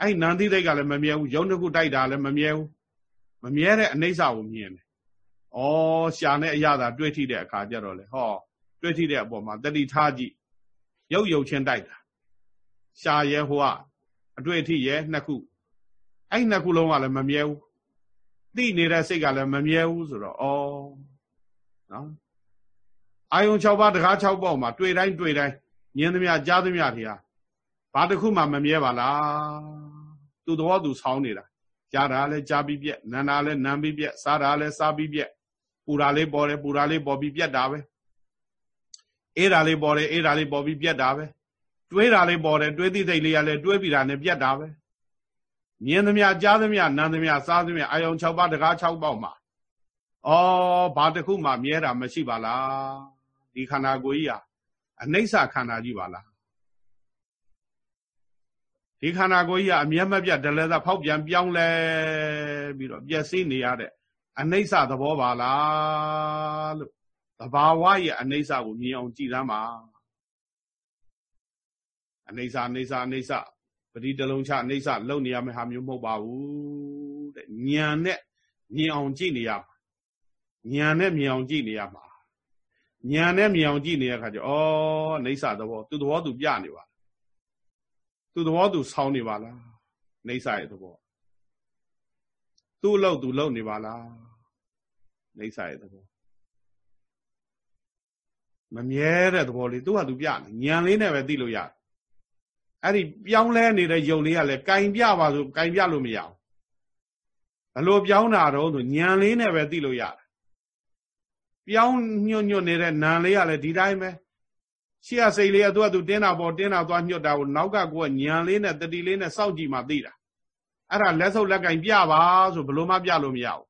Speaker 1: အဲ့နန္တိသိတ်ကလည်းမမြဲဘူးရုပ်နှစ်ခုတိုက်တာလည်းမမြဲဘူးမမြဲတဲ့အနိစ္စကိုမြင်တယ်ဩရှာနဲ့အရသာတွေ့ထိတဲ့အခါကျတော့လေဟောတွေ့ထိတဲ့အပေါ်မှာတတိထားကြည့်ရုပ်ရုပ်ချင်းတိုက်တာရှာရဲဟိုကအတွေ့အထိရဲနှစ်ခုအဲ့နှစ်ခုလုံးကလည်းမမြဲဘူးသိနေတဲ့စိတ်ကလည်းမမြဲဘူးဆိုတော့ဩနော် အာယုံ6ပါးတကား6ပေါက်မှာတွေ့တိုင်းတွေ့တိုင်းမြင်သမျှကြားသမျှတွေဟာဘာတစ်ခုမှမမြဲပါလားသူတော်သူဆောင်းနေတာကြားတာလည်းကြားပြီးပြက်နန္တာလည်းနံပြီးပြက်စားတာလည်းစားပြီးပြက်ပူတာလေးပေါ်တယ်ပူတာလေးပေါ်ပြီးပြက်တာပဲအေးတာလေးပေါ်တယ်အေးတာလေးပေါ်ပြီးပြက်တာပဲတွေးတာလေးပေါ်တယ်တွေးသိသိလေးကလည်းတွေးပြီးတာနဲ့ပြက်တာပဲမြင်သမျှကြားသမျှနားသမျှစားသမျှအာယုံ6ပါးတကား6ပေါက်မှာဩဘာတစ်ခုမှမြဲတာမရှိပါလား ဒီခန္ဓာကိုယ်ကြီးဟာအနိစ္စခန္ဓာကြီးပါလားဒီခန္ဓာကိုယ်ကြီးကအမျက်မပြတ်ဒလသာဖောက်ပြန်ပြောင်းလဲပြီးတော့ပျက်စီးနေရတဲ့အနိစ္စသဘောပါလားလို့သဘာဝရဲ့အနိစ္စကိုမြင်အောင်ကြည်သမ်းပါအနိစ္စအနိစ္စအနိစ္စပရိတလုံးချအနိစ္စလုံနေရမယ့်ဟာမျိုးမဟုတ်ပါဘူးတဲ့ဉာဏ်နဲ့မြင်အောင်ကြည့်နေရမှာဉာဏ်နဲ့မြင်အောင်ကြည့်နေရမှာ ဉာဏ်နဲ့မြင်အောင်ကြည့်နေတဲ့အခါကျဩအိဋ္ဌသဘောသူသဘောသူပြနေပါသူသဘောသူဆောင်းနေပါလားအိဋ္ဌရဲ့သဘောသူ့လို့သူလုံနေပါလားအိဋ္ဌရဲ့သဘောမမြဲတဲ့သဘောလေးသူ့ဟာသူပြနေဉာဏ်လေးနဲ့ပဲသိလို့ရတယ်အဲ့ဒီပြောင်းလဲနေတဲ့ယုံလေးကလည်းကင်ပြပါဆိုကင်ပြလို့မရအောင်ဘလို့ပြောင်းတာတော့ဆိုညံလေးနဲ့ပဲသိလို့ရတယ် ပြောင်းညွတ်ညွတ်နေတဲ့နံလေးကလည်းဒီတိုင်းပဲရှေ့ကစိတ်လေးကသူကသူတင်းတာပေါ်တင်းတာသွားညွတ်တာကိုနောက်ကကိုကညံလေးနဲ့တတိလေးနဲ့စောက်ကြည့်မှသိတာအဲ့ဒါလက်ဆုပ်လက်ကင်ပြပါဆိုဘလို့မှပြလို့မရဘူး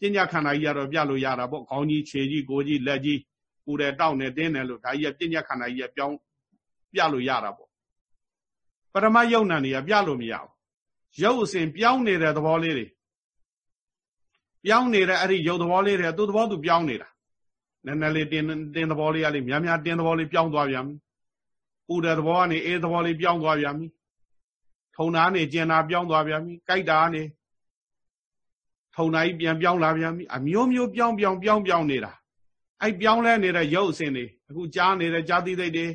Speaker 1: ပညာခန္ဓာကြီးကတော့ပြလို့ရတာပေါ့ခေါင်းကြီးခြေကြီးကိုကြီးလက်ကြီးပူတယ်တောက်တယ်တင်းတယ်လို့ဒါကြီးကပညာခန္ဓာကြီးကပြောင်းပြလို့ရတာပေါ့ပရမယုံနာတွေကပြလို့မရဘူးရုပ်အစဉ်ပြောင်းနေတဲ့သဘောလေးတွေ ပြောင်းနေတဲ့အဲ့ဒီရုပ်သဘောလေးတွေသူ့သဘောသူပြောင်းနေတာနည်းနည်းလေးတင်းတင်းသဘောလေးကလေးများများတင်းသဘောလေးပြောင်းသွားပြန်ပြီပူတဲ့သဘောကနေအေးသဘောလေးပြောင်းသွားပြန်ပြီထုံသားနေကျင်တာပြောင်းသွားပြန်ပြီကြိုက်တာနေထုံသားကြီးပြန်ပြောင်းလာပြန်ပြီအမျိုးမျိုးပြောင်းပြောင်းပြောင်းပြောင်းနေတာအဲ့ပြောင်းလဲနေတဲ့ရုပ်အစဉ်တွေအခုကြားနေတဲ့ကြားသိသိတွေ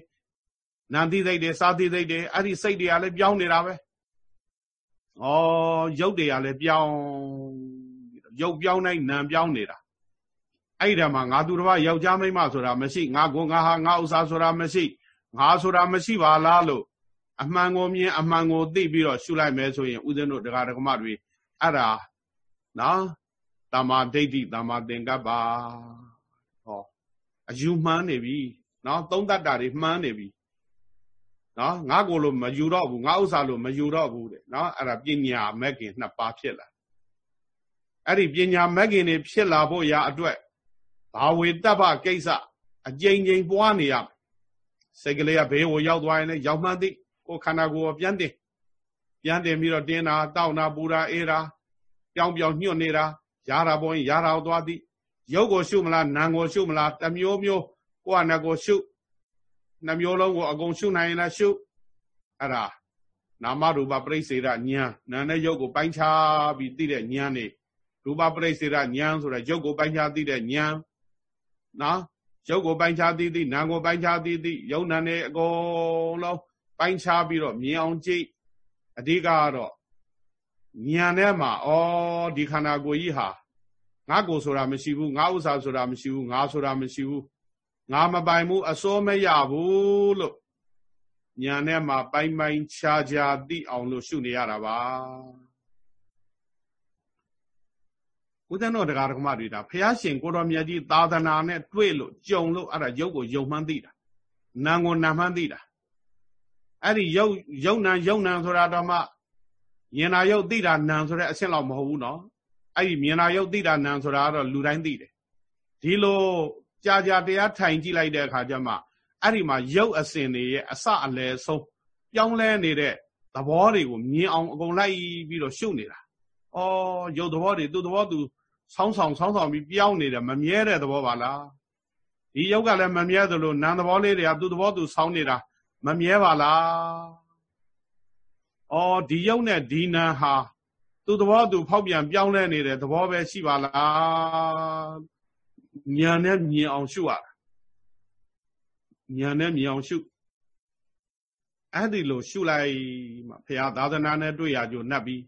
Speaker 1: နန္တိသိတွေစာသိသိတွေအဲ့ဒီစိတ်တွေကလည်းပြောင်းနေတာပဲဩရုပ်တွေကလည်းပြောင်း ရုပ်ပြောင်းတိုင်းနာမ်ပြောင်းနေတာအဲ့ဒီမှာငါသူတစ်ပါးယောက်ျားမိန်းမဆိုတာမရှိငါကိုငါဟာငါဥစ္စာဆိုတာမရှိငါဆိုတာမရှိပါလားလို့အမှန်ကိုမြင်အမှန်ကိုသိပြီးတော့ရှုလိုက်မယ်ဆိုရင်ဥစဉ်တို့တရားဓမ္မတွေအဲ့ဒါနော်တမာဒိဋ္ဌိတမာသင်္ကပ္ပဟောအယူမှန်းနေပြီနော်သုံးတတ်တာတွေမှန်းနေပြီနော်ငါကိုလို့မယူတော့ဘူးငါဥစ္စာလို့မယူတော့ဘူးတဲ့နော်အဲ့ဒါပညာမဲ့ခင်နှစ်ပါးဖြစ်လာ အဲ့ဒီပညာမဲ့ခင်တွေဖြစ်လာဖို့ရာအတွက်ဘာဝေတ္တပကိစ္စအကြိမ်ကြိမ်ပွားနေရမယ်စိတ်ကလေးကဘေးကိုရောက်သွားရင်လည်းရောက်မှန်းသိကိုခန္ဓာကိုယ်ပြန်တင်ပြန်တင်ပြီးတော့တင်းတာတောက်တာပူတာအေးတာပြောင်းပြောင်းညှွတ်နေတာရတာပေါ်ရင်ရတာကိုသွားသိရုပ်ကိုရှုမလားနာမ်ကိုရှုမလားတမျိုးမျိုးကိုယ်ကနကိုရှုနှမျိုးလုံးကိုအကုန်ရှုနိုင်ရင်လည်းရှုအဲ့ဒါနာမရူပပရိစ္ဆေဒဉာဏ်နာနဲ့ရုပ်ကိုပိုင်းခြားပြီးသိတဲ့ဉာဏ်နေ ရူပပရိစ္ဆေဒဉာဏ်ဆိုတဲ့ရုပ်ကိုပိုင်းခြားသိတဲ့ဉာဏ်နော်ရုပ်ကိုပိုင်းခြားသိသိနာမ်ကိုပိုင်းခြားသိသိယုံနာနေအကုန်လုံးပိုင်းခြားပြီးတော့မြင်အောင်ကြည့်အဓိကကတော့ဉာဏ်ထဲမှာဩဒီခန္ဓာကိုယ်ကြီးဟာငါကိုဆိုတာမရှိဘူးငါဥစ္စာဆိုတာမရှိဘူးငါဆိုတာမရှိဘူးငါမပိုင်ဘူးအစိုးမရဘူးလို့ညာနဲ့မှာပိုင်ပိုင်ခြားခြားသိအောင်လို့ရှုနေရတာပါ ဦးဇင်းတို့တရားဓမ္မတွေဒါဖះရှင်ကိုတော်မြတ်ကြီးသာသနာနဲ့တွေ့လို့ကြုံလို့အဲ့ဒါရုပ်ကိုယုံမှန်းသိတာနာမ်ကိုနာမ်မှန်းသိတာအဲ့ဒီရုပ်ရုပ်နာရုပ်နာဆိုတာတော့မှမြင်နာရုပ်သိတာနာမ်ဆိုတဲ့အဆင့်လောက်မဟုတ်ဘူးနော်အဲ့ဒီမြင်နာရုပ်သိတာနာမ်ဆိုတာကတော့လူတိုင်းသိတယ်ဒီလိုကြာကြာတရားထိုင်ကြည့်လိုက်တဲ့အခါကျမှအဲ့ဒီမှာရုပ်အစဉ်တွေရဲ့အစအလယ်ဆုံးပြောင်းလဲနေတဲ့သဘောတွေကိုမြင်အောင်အကုန်လိုက်ပြီးတော့ရှုပ်နေတာ။အော်ရုပ်သဘောတွေသူ့သဘောသူ ဆောင်းဆောင်ဆောင်းဆောင်ပြီးပြောင်းနေတယ်မမြဲတဲ့သဘောပါလား။ဒီယုတ်ကလည်းမမြဲသလိုနာမ်သဘောလေးတွေကသူ့သဘောသူဆောင်းနေတာမမြဲပါလား။အော်ဒီယုတ်နဲ့ဒီနာဟာသူ့သဘောသူဖောက်ပြန်ပြောင်းလဲနေတဲ့သဘောပဲရှိပါလား။ညာနဲ့မြင်အောင်ရှုရတာ။ညာနဲ့မြင်အောင်ရှုအဲ့ဒီလိုရှုလိုက်မှဘုရားသာသနာနဲ့တွေ့ရကြနှက်ပြီး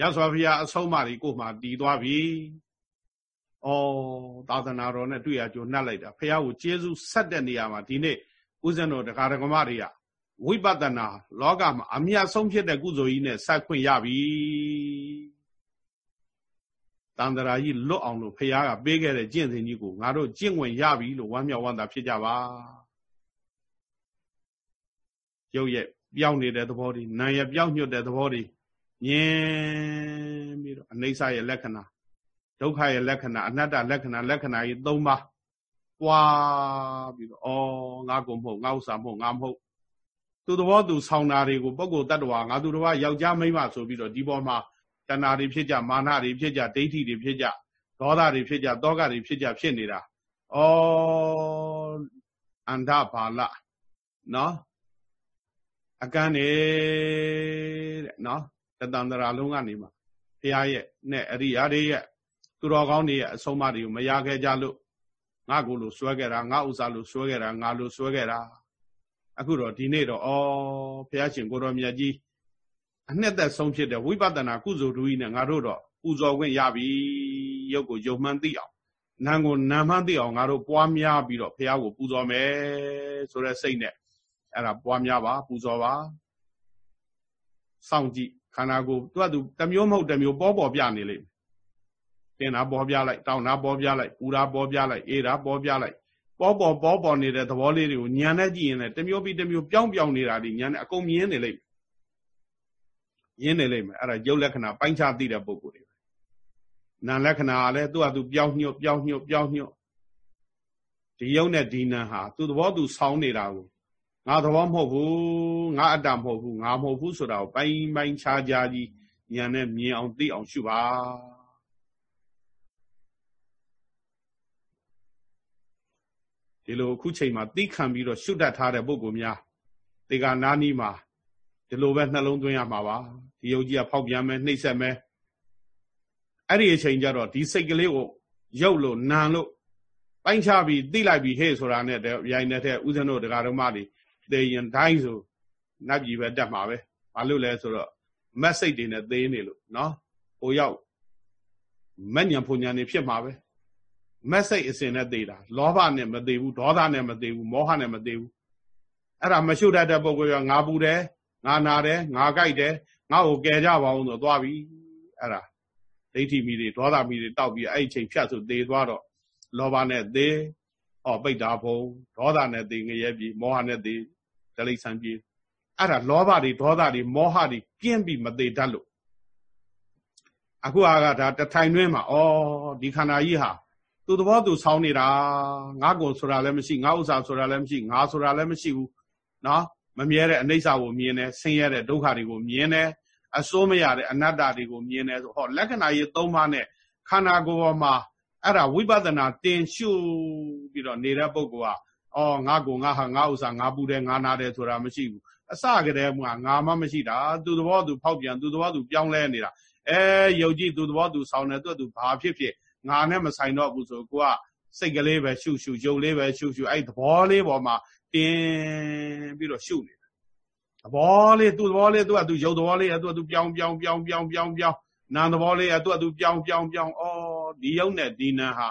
Speaker 1: ရသော်ဘုရားအဆုံးအမတွေကိုမှတည်သွားပြီ။အော်သာသနာတော်နဲ့တွေ့ရကြနှက်လိုက်တာဘုရားကိုကျေးဇူးဆက်တဲ့နေရာမှာဒီနေ့ဦးဇင်းတော်တရားဓမ္မတွေကဝိပဿနာလောကမှာအမြတ်ဆုံးဖြစ်တဲ့ကုသိုလ်ကြီးနဲ့ဆက်ခွင့်ရပြီ။တန်တရာကြီးလွတ်အောင်လို့ဘုရားကပေးခဲ့တဲ့ကျင့်စဉ်ကြီးကိုငါတို့ကျင့်ဝင်ရပြီလို့ဝမ်းမြောက်ဝမ်းသာဖြစ်ကြပါ။ရုပ်ရဲ့ပြောင်းနေတဲ့သဘောတွေနာရဲ့ပြောင်းညွတ်တဲ့သဘောတွေ မြင်ပြီးတော့အနိစ္စရဲ့လက္ခဏာဒုက္ခရဲ့လက္ခဏာအနတ္တလက္ခဏာလက္ခဏာကြီး၃ပါးပွားပြီးတော့ဩငါကိုမဟုတ်ငါဥစ္စာမဟုတ်ငါမဟုတ်သူသဘောသူဆောင်းတာတွေကိုပုဂ္ဂိုလ်တ attva ငါသူတော်ယောက်ျားမိန်းမဆိုပြီးတော့ဒီပေါ်မှာတဏှာတွေဖြစ်ကြမာနတွေဖြစ်ကြဒိဋ္ဌိတွေဖြစ်ကြဒေါသတွေဖြစ်ကြတောကတွေဖြစ်ကြဖြစ်နေတာဩအန္တဘာလနော်အကန်းနေတဲ့နော် တတန္တရာလုံးကနေမှာဘုရားရဲ့နဲ့အရိယာတွေရဲ့သူတော်ကောင်းတွေရဲ့အဆုံးအမတွေကိုမရခဲ့ကြလို့ငါကိုလို့စွဲခဲ့တာငါဥစ္စာလို့စွဲခဲ့တာငါလို့စွဲခဲ့တာအခုတော့ဒီနေ့တော့ဩဘုရားရှင်ကိုတော်မြတ်ကြီးအနှစ်သက်ဆုံးဖြစ်တဲ့ဝိပဿနာကုသိုလ်တူကြီးနဲ့ငါတို့တော့ပူဇော်ခွင့်ရပြီရုပ်ကိုယုံမှန်းသိအောင်နာမ်ကိုနာမ်မှန်းသိအောင်ငါတို့ပွားများပြီးတော့ဘုရားကိုပူဇော်မယ်ဆိုတဲ့စိတ်နဲ့အဲ့ဒါပွားများပါပူဇော်ပါစောင့်ကြည့် ခန္ဓာကိုယ်သူကသူတမျိုးမဟုတ်တမျိုးပေါ်ပေါ်ပြနေလိမ့်မယ်တင်တာပေါ်ပြလိုက်တောင်းတာပေါ်ပြလိုက်ပူတာပေါ်ပြလိုက်အေးတာပေါ်ပြလိုက်ပေါ်ပေါ်ပေါ်ပေါ်နေတဲ့သဘောလေးတွေကိုညံနဲ့ကြည့်ရင်လည်းတမျိုးပြီးတမျိုးပြောင်းပြောင်းနေတာဒီညံနဲ့အကုန်မြင်နေလိမ့်မယ်မြင်နေလိမ့်မယ်အဲ့ဒါရုပ်လက္ခဏာပိုင်းခြားသိတဲ့ပုံကိုယ်တွေနာလက္ခဏာကလည်းသူ့ဟာသူပြောင်းညွတ်ပြောင်းညွတ်ပြောင်းညွတ်ဒီယုံနဲ့ဒီနာဟာသူ့သဘောသူဆောင်းနေတာကို ငါသဘောမဟုတ်ဘူးငါအတ္တမဟုတ်ဘူးငါမဟုတ်ဘူးဆိုတာကိုပိုင်းပိုင်းခြားခြားကြီးဉာဏ်နဲ့မြင်အောင်သိအောင်ရှုပါဒီလိုအခုချိန်မှာသိခံပြီးတော့ရှုတတ်ထားတဲ့ပုဂ္ဂိုလ်များဒီကနာနီးမှာဒီလိုပဲနှလုံးသွင်းရမှာပါဒီယုတ်ကြီးကဖောက်ပြန်မယ်နှိမ့်ဆက်မယ်အဲ့ဒီအချိန်ကျတော့ဒီစိတ်ကလေးကိုရုပ်လို့နာလို့ပိုင်းခြားပြီးသိလိုက်ပြီးဟဲ့ဆိုတာနဲ့ရိုင်နေတဲ့ဥစဉ်တို့ဒကာတော်မတွေ သေရင်တိုင်းဆိုနတ်ပြည်ပဲတက်မှာပဲဘာလို့လဲဆိုတော့မက်စိတ်တွေနဲ့သေနေလို့နော်ဟိုရောက်မညံဖုန်ညာနေဖြစ်မှာပဲမက်စိတ်အစဉ်နဲ့သေတာလောဘနဲ့မသေဘူးဒေါသနဲ့မသေဘူးမောဟနဲ့မသေဘူးအဲ့ဒါမရှုတတ်တဲ့ပုဂ္ဂိုလ်ကငါပူတယ်ငါနာတယ်ငါကြိုက်တယ်ငါ့ကိုကယ်ကြပါအောင်ဆိုသွားပြီအဲ့ဒါဒိဋ္ဌိမိတွေဒေါသမီတွေတောက်ပြီးအဲ့ဒီချိန်ဖြတ်ဆိုသေသွားတော့လောဘနဲ့သေဩပိတ္တာဘုံဒေါသနဲ့သေငရဲပြီမောဟနဲ့သေ ဒလိဆံပြေအဲ့ဒါလောဘတွေဒေါသတွေမောဟတွေကင်းပြီးမသေးတတ်လို့အခုအာကဒါတထိုင်တွင်းမှာဩဒီခန္ဓာကြီးဟာသူ့သဘောသူဆောင်းနေတာငါကုံဆိုတာလည်းမရှိငါဥစ္စာဆိုတာလည်းမရှိငါဆိုတာလည်းမရှိဘူးနော်မမြဲတဲ့အနိစ္စကိုမြင်တယ်ဆင်းရဲတဲ့ဒုက္ခတွေကိုမြင်တယ်အစိုးမရတဲ့အနတ္တတွေကိုမြင်တယ်ဆိုဟောလက္ခဏာကြီး၃ပါးနဲ့ခန္ဓာကိုယ်ပေါ်မှာအဲ့ဒါဝိပဿနာတင်ရှုပြီးတော့နေတဲ့ပုဂ္ဂိုလ်က အော်ငါကိုငါဟာငါဥစ္စာငါပူတယ်ငါနာတယ်ဆိုတာမရှိဘူးအစကတည်းကငါမှမရှိတာသူသဘောသူဖောက်ပြန်သူသဘောသူပြောင်းလဲနေတာအဲယုတ်ကြည်သူသဘောသူဆောင်းတယ်သူကသူဘာဖြစ်ဖြစ်ငါနဲ့မဆိုင်တော့ဘူးဆိုကိုကစိတ်ကလေးပဲရှုရှုယုတ်လေးပဲရှုရှုအဲ့သဘောလေးပေါ်မှာတင်ပြီးတော့ရှုနေတာသဘောလေးသူ့သဘောလေးသူကသူယုတ်သဘောလေးသူကသူပြောင်းပြောင်းပြောင်းပြောင်းပြောင်းပြောင်းနာသဘောလေးသူကသူပြောင်းပြောင်းပြောင်းအော်ဒီယုတ်နဲ့ဒီနာဟာ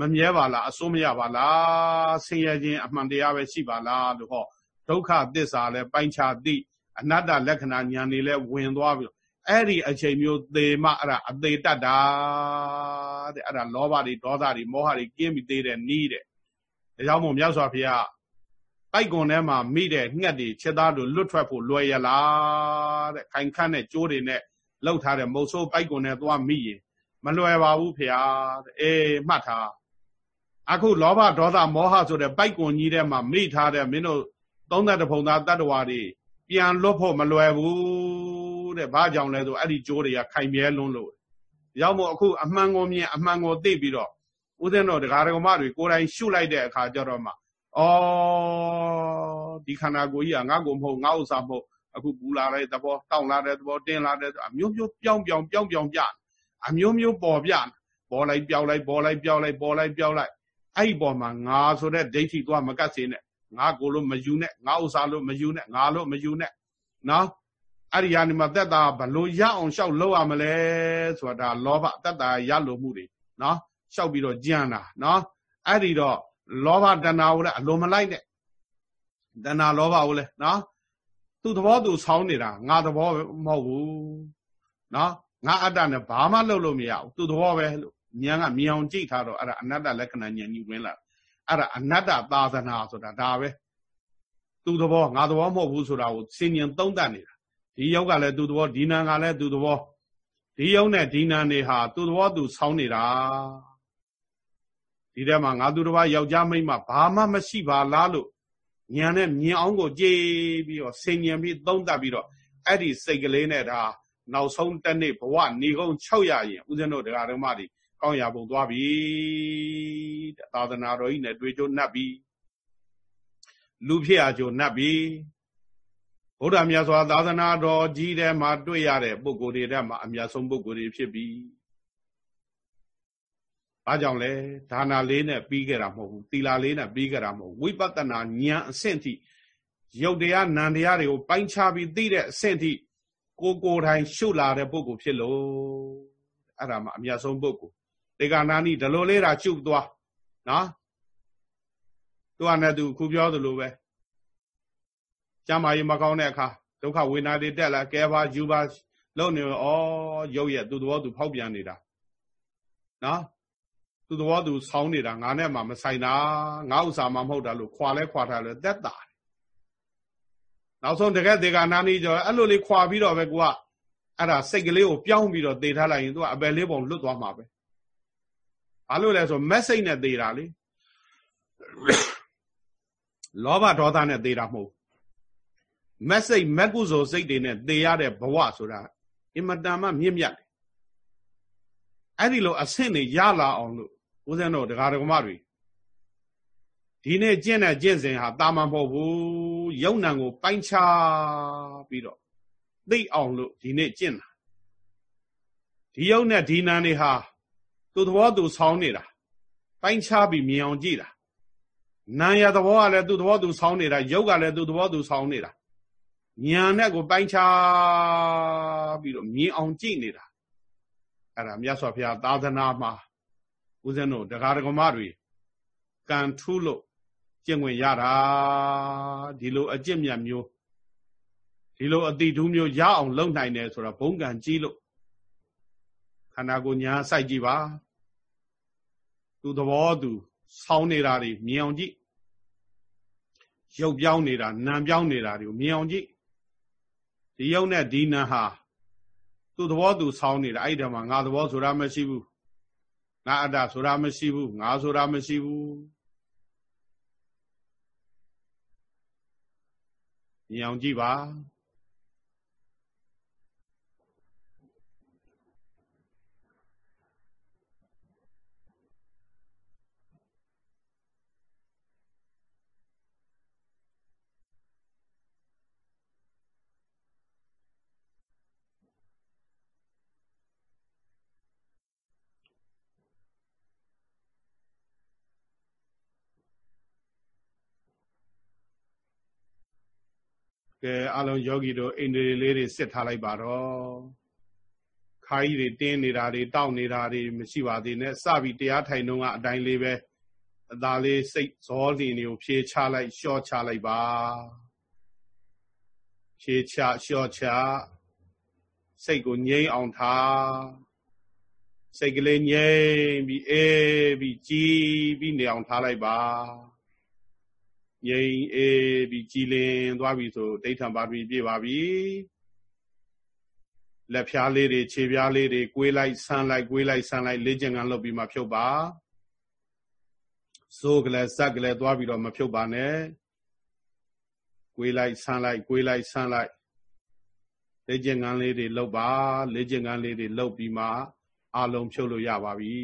Speaker 1: မမြဲပါလားအစိုးမရပါလားဆင်းရဲခြင်းအမှန်တရားပဲရှိပါလားလို့ဟောဒုက္ခသစ္စာလည်းပိုင်းခြားသိအနတ္တလက္ခဏာဉာဏ်တွေလည်းဝင်သွားပြီအဲ့ဒီအချိန်မျိုးသေမအဲ့ဒါအသေးတတ်တာတဲ့အဲ့ဒါလောဘတွေဒေါသတွေမောဟတွေကင်းပြီးသေးတယ်နီးတဲ့ဒါကြောင့်မို့မြတ်စွာဘုရားပိုက်ကွန်ထဲမှာမိတဲ့ငှက်တွေချက်သားတို့လွတ်ထွက်ဖို့လွယ်ရလားတဲ့ခိုင်ခန့်တဲ့ကြိုးတွေနဲ့လှုပ်ထားတဲ့မုတ်ဆိုးပိုက်ကွန်နဲ့သွားမိရင်မလွယ်ပါဘူးဖေဟာအေးမှတ်ထား အခုလောဘဒေါသမောဟဆိုတဲ့ပိုက်ကွန်ကြီးထဲမှာမိထားတဲ့မင်းတို့သုံးသက်တဖုံသားတတ္တဝါတွေပြန်လွတ်ဖို့မလွယ်ဘူးတဲ့ဘာကြောင့်လဲဆိုအဲ့ဒီကြိုးတွေကခိုင်မြဲလွန်းလို့ရောက်မို့အခုအမှန်ကိုမြင်အမှန်ကိုသိပြီးတော့ဦးဇင်းတော်တရားတော်မတွေကိုယ်တိုင်ရှုလိုက်တဲ့အခါကျတော့မှဩဒီခန္ဓာကိုယ်ကြီးကငါ့ကိုမဟုတ်ငါ့ဥစ္စာမဟုတ်အခုပူလာတဲ့သဘောတောင့်လာတဲ့သဘောတင်းလာတဲ့အမျိုးမျိုးပြောင်းပြောင်းပြောင်းပြောင်းပြအမျိုးမျိုးပေါ်ပြပေါ်လိုက်ပြောင်းလိုက်ပေါ်လိုက်ပြောင်းလိုက်ပေါ်လိုက်ပြောင်းလိုက် အဲ့ဒီပေါ်မှာငါဆိုတဲ့ဒိဋ္ဌိသွားမကတ်စေနဲ့ငါကိုလို့မယူနဲ့ငါဥစ္စာလို့မယူနဲ့ငါလို့မယူနဲ့နော်အဲ့ဒီကနေမှတက်တာဘလို့ရအောင်ရှောက်လောက်ရမလဲဆိုတာလောဘတက်တာရလို့မှုတွေနော်ရှောက်ပြီးတော့ကြံတာနော်အဲ့ဒီတော့လောဘတဏှာကိုလည်းအလိုမလိုက်နဲ့တဏှာလောဘကိုလည်းနော်သူ့သဘောသူဆောင်းနေတာငါသဘောမဟုတ်ဘူးနော်ငါအတ္တနဲ့ဘာမှလုပ်လို့မရဘူးသူ့သဘောပဲလို့ ဉာဏ်ကမြင်အောင်ကြည့်ထားတော့အဲ့ဒါအနတ္တလက္ခဏာဉာဏ်ကြီးဝင်လာအဲ့ဒါအနတ္တသာသနာဆိုတာဒါပဲသူ့သဘောငါသဘောမဟုတ်ဘူးဆိုတာကိုစင်ញံသုံးတတ်နေတာဒီယောက်ကလည်းသူ့သဘောဒီနာကလည်းသူ့သဘောဒီယုံနဲ့ဒီနာနေဟာသူ့သဘောသူဆောင်းနေတာဒီထဲမှာငါသူတစ်ပါးယောက်ျားမိန်းမဘာမှမရှိပါလားလို့ဉာဏ်နဲ့မြင်အောင်ကိုကြည်ပြီးတော့ဆင်ញံပြီးသုံးသပ်ပြီးတော့အဲ့ဒီစိတ်ကလေးနဲ့ဒါနောက်ဆုံးတစ်နေ့ဘဝနေကုန်600ရင်ဦးဇင်းတို့တရားဓမ္မတွေ ကောင်းရာဘုံသွားပြီတဲ့သာသနာတော်ကြီးနဲ့တွေ့ကြုံနှပ်ပြီလူဖြစ်အကြုံနှပ်ပြီဗုဒ္ဓမြတ်စွာသာသနာတော်ကြီးထဲမှာတွေ့ရတဲ့ပုဂ္ဂိုလ်တွေထဲမှာအမြတ်ဆုံးပုဂ္ဂိုလ်တွေဖြစ်ပြီဘာကြောင့်လဲဒါနာလေးနဲ့ပြီးခဲ့တာမဟုတ်ဘူးသီလာလေးနဲ့ပြီးခဲ့တာမဟုတ်ဝိပဿနာဉာဏ်အဆင့်ထိရုပ်တရားနာမ်တရားတွေကိုပိုင်းခြားပြီးသိတဲ့အဆင့်ထိကိုကိုယ်တိုင်ရှုလာတဲ့ပုဂ္ဂိုလ်ဖြစ်လို့အဲ့ဒါမှအမြတ်ဆုံးပုဂ္ဂိုလ် တေကနာနီဒီလိုလေးတာရှုသွားနော်သူကနဲ့သူခုပြောသလိုပဲကျမ်းမာရေးမကောင်းတဲ့အခါဒုက္ခဝေဒနာတွေတက်လာကဲပါယူပါလုံနေဩရုပ်ရဲ့သူ့သဘောသူဖောက်ပြန်နေတာနော်သူ့သဘောသူဆောင်းနေတာငါနဲ့မှမဆိုင်တာငါဥစ္စာမှမဟုတ်တာလို့ခွာလဲခွာထားလဲသက်တာနောက်ဆုံးတကယ်ဒေဂာနာနီကျော်အဲ့လိုလေးခွာပြီးတော့ပဲကိုကအဲ့ဒါစိတ်ကလေးကိုပြောင်းပြီးတော့သေထားလိုက်ရင်သူကအပယ်လေးပုံလွတ်သွားမှာပဲ ဘာလို့လဲဆိုမက်စိတ်နဲ့သေတာလေလောဘဒေါသနဲ့သေတာမဟုတ်မက်စိတ်မက်ကုသိုလ်စိတ်တွေနဲ့သေရတဲ့ဘဝဆိုတာအင်မတန်မှမြင့်မြတ်တယ်အဲ့ဒီလိုအဆင့်တွေရလာအောင်လို့ဦးဇင်းတို့တရားတော်မတွေဒီနေ့ကျင့်တဲ့ကျင့်စဉ်ဟာတာမန်မဟုတ်ဘူးယုံနံကိုပိုင်းခြားပြီးတော့သိအောင်လို့ဒီနေ့ကျင့်တာဒီယုံနဲ့ဒီနံတွေဟာ သူ့သဘောသူဆောင်းနေတာပိုင်းခြားပြီးမြင်အောင်ကြည့်တာနာရသဘောကလည်းသူ့သဘောသူဆောင်းနေတာယုတ်ကလည်းသူ့သဘောသူဆောင်းနေတာညာနဲ့ကိုပိုင်းခြားပြီးတော့မြင်အောင်ကြည့်နေတာအဲ့ဒါမြတ်စွာဘုရားသာသနာမှာဦးဇင်းတို့တရားဓမ္မတွေကံထူးလို့ကျင့်ဝင်ရတာဒီလိုအကျင့်မြတ်မျိုးဒီလိုအတိဒူးမျိုးရအောင်လုပ်နိုင်တယ်ဆိုတော့ဘုံကံကြီးလို့ခန္ဓာကိုယ်ညာစိုက်ကြည့်ပါ သူသဘောသူဆောင်းနေတာတွေမြင်အောင်ကြည့်ရုပ်ပြောင်းနေတာနာမ်ပြောင်းနေတာတွေကိုမြင်အောင်ကြည့်ဒီရုပ်နဲ့ဒီနာမ်ဟာသူ့သဘောသူဆောင်းနေတာအဲ့ဒီမှာငါသဘောဆိုတာမရှိဘူးငါအတ္တဆိုတာမရှိဘူးငါဆိုတာမရှိဘူးမြင်အောင်ကြည့်ပါ ကဲအလုံးယောဂီတို့အိန္ဒြေလေးတွေစစ်ထားလိုက်ပါတော့ခါကြီးတွေတင်းနေတာတွေတောက်နေတာတွေမရှိပါသေးနဲ့စပြီးတရားထိုင်တော့ကအတိုင်းလေးပဲအသာလေးစိတ်ဇောလင်တွေကိုဖြေချလိုက်လျှော့ချလိုက်ပါဖြေချလျှော့ချစိတ်ကိုငြိမ်းအောင်ထားစိတ်ကလေးငြိမ်းပြီးအေးပြီးကြည်ပြီးနေအောင်ထားလိုက်ပါ ငြိမ်အေးပြီးကြည်လင်သွားပြီဆိုဒိဋ္ဌံပါရမီပြည့်ပါပြီလက်ဖြားလေးတွေခြေဖြားလေးတွေကိုေးလိုက်ဆန်းလိုက်ကိုေးလိုက်ဆန်းလိုက်လေ့ကျင့်ကံလုပ်ပြီးမှဖြုတ်ပါစိုးကလေးစက်ကလေးသွားပြီးတော့မဖြုတ်ပါနဲ့ကွေးလိုက်ဆန်းလိုက်ကွေးလိုက်ဆန်းလိုက်လေ့ကျင့်ခန်းလေးတွေလုပ်ပါလေ့ကျင့်ခန်းလေးတွေလုပ်ပြီးမှအလုံးဖြုတ်လို့ရပါပြီ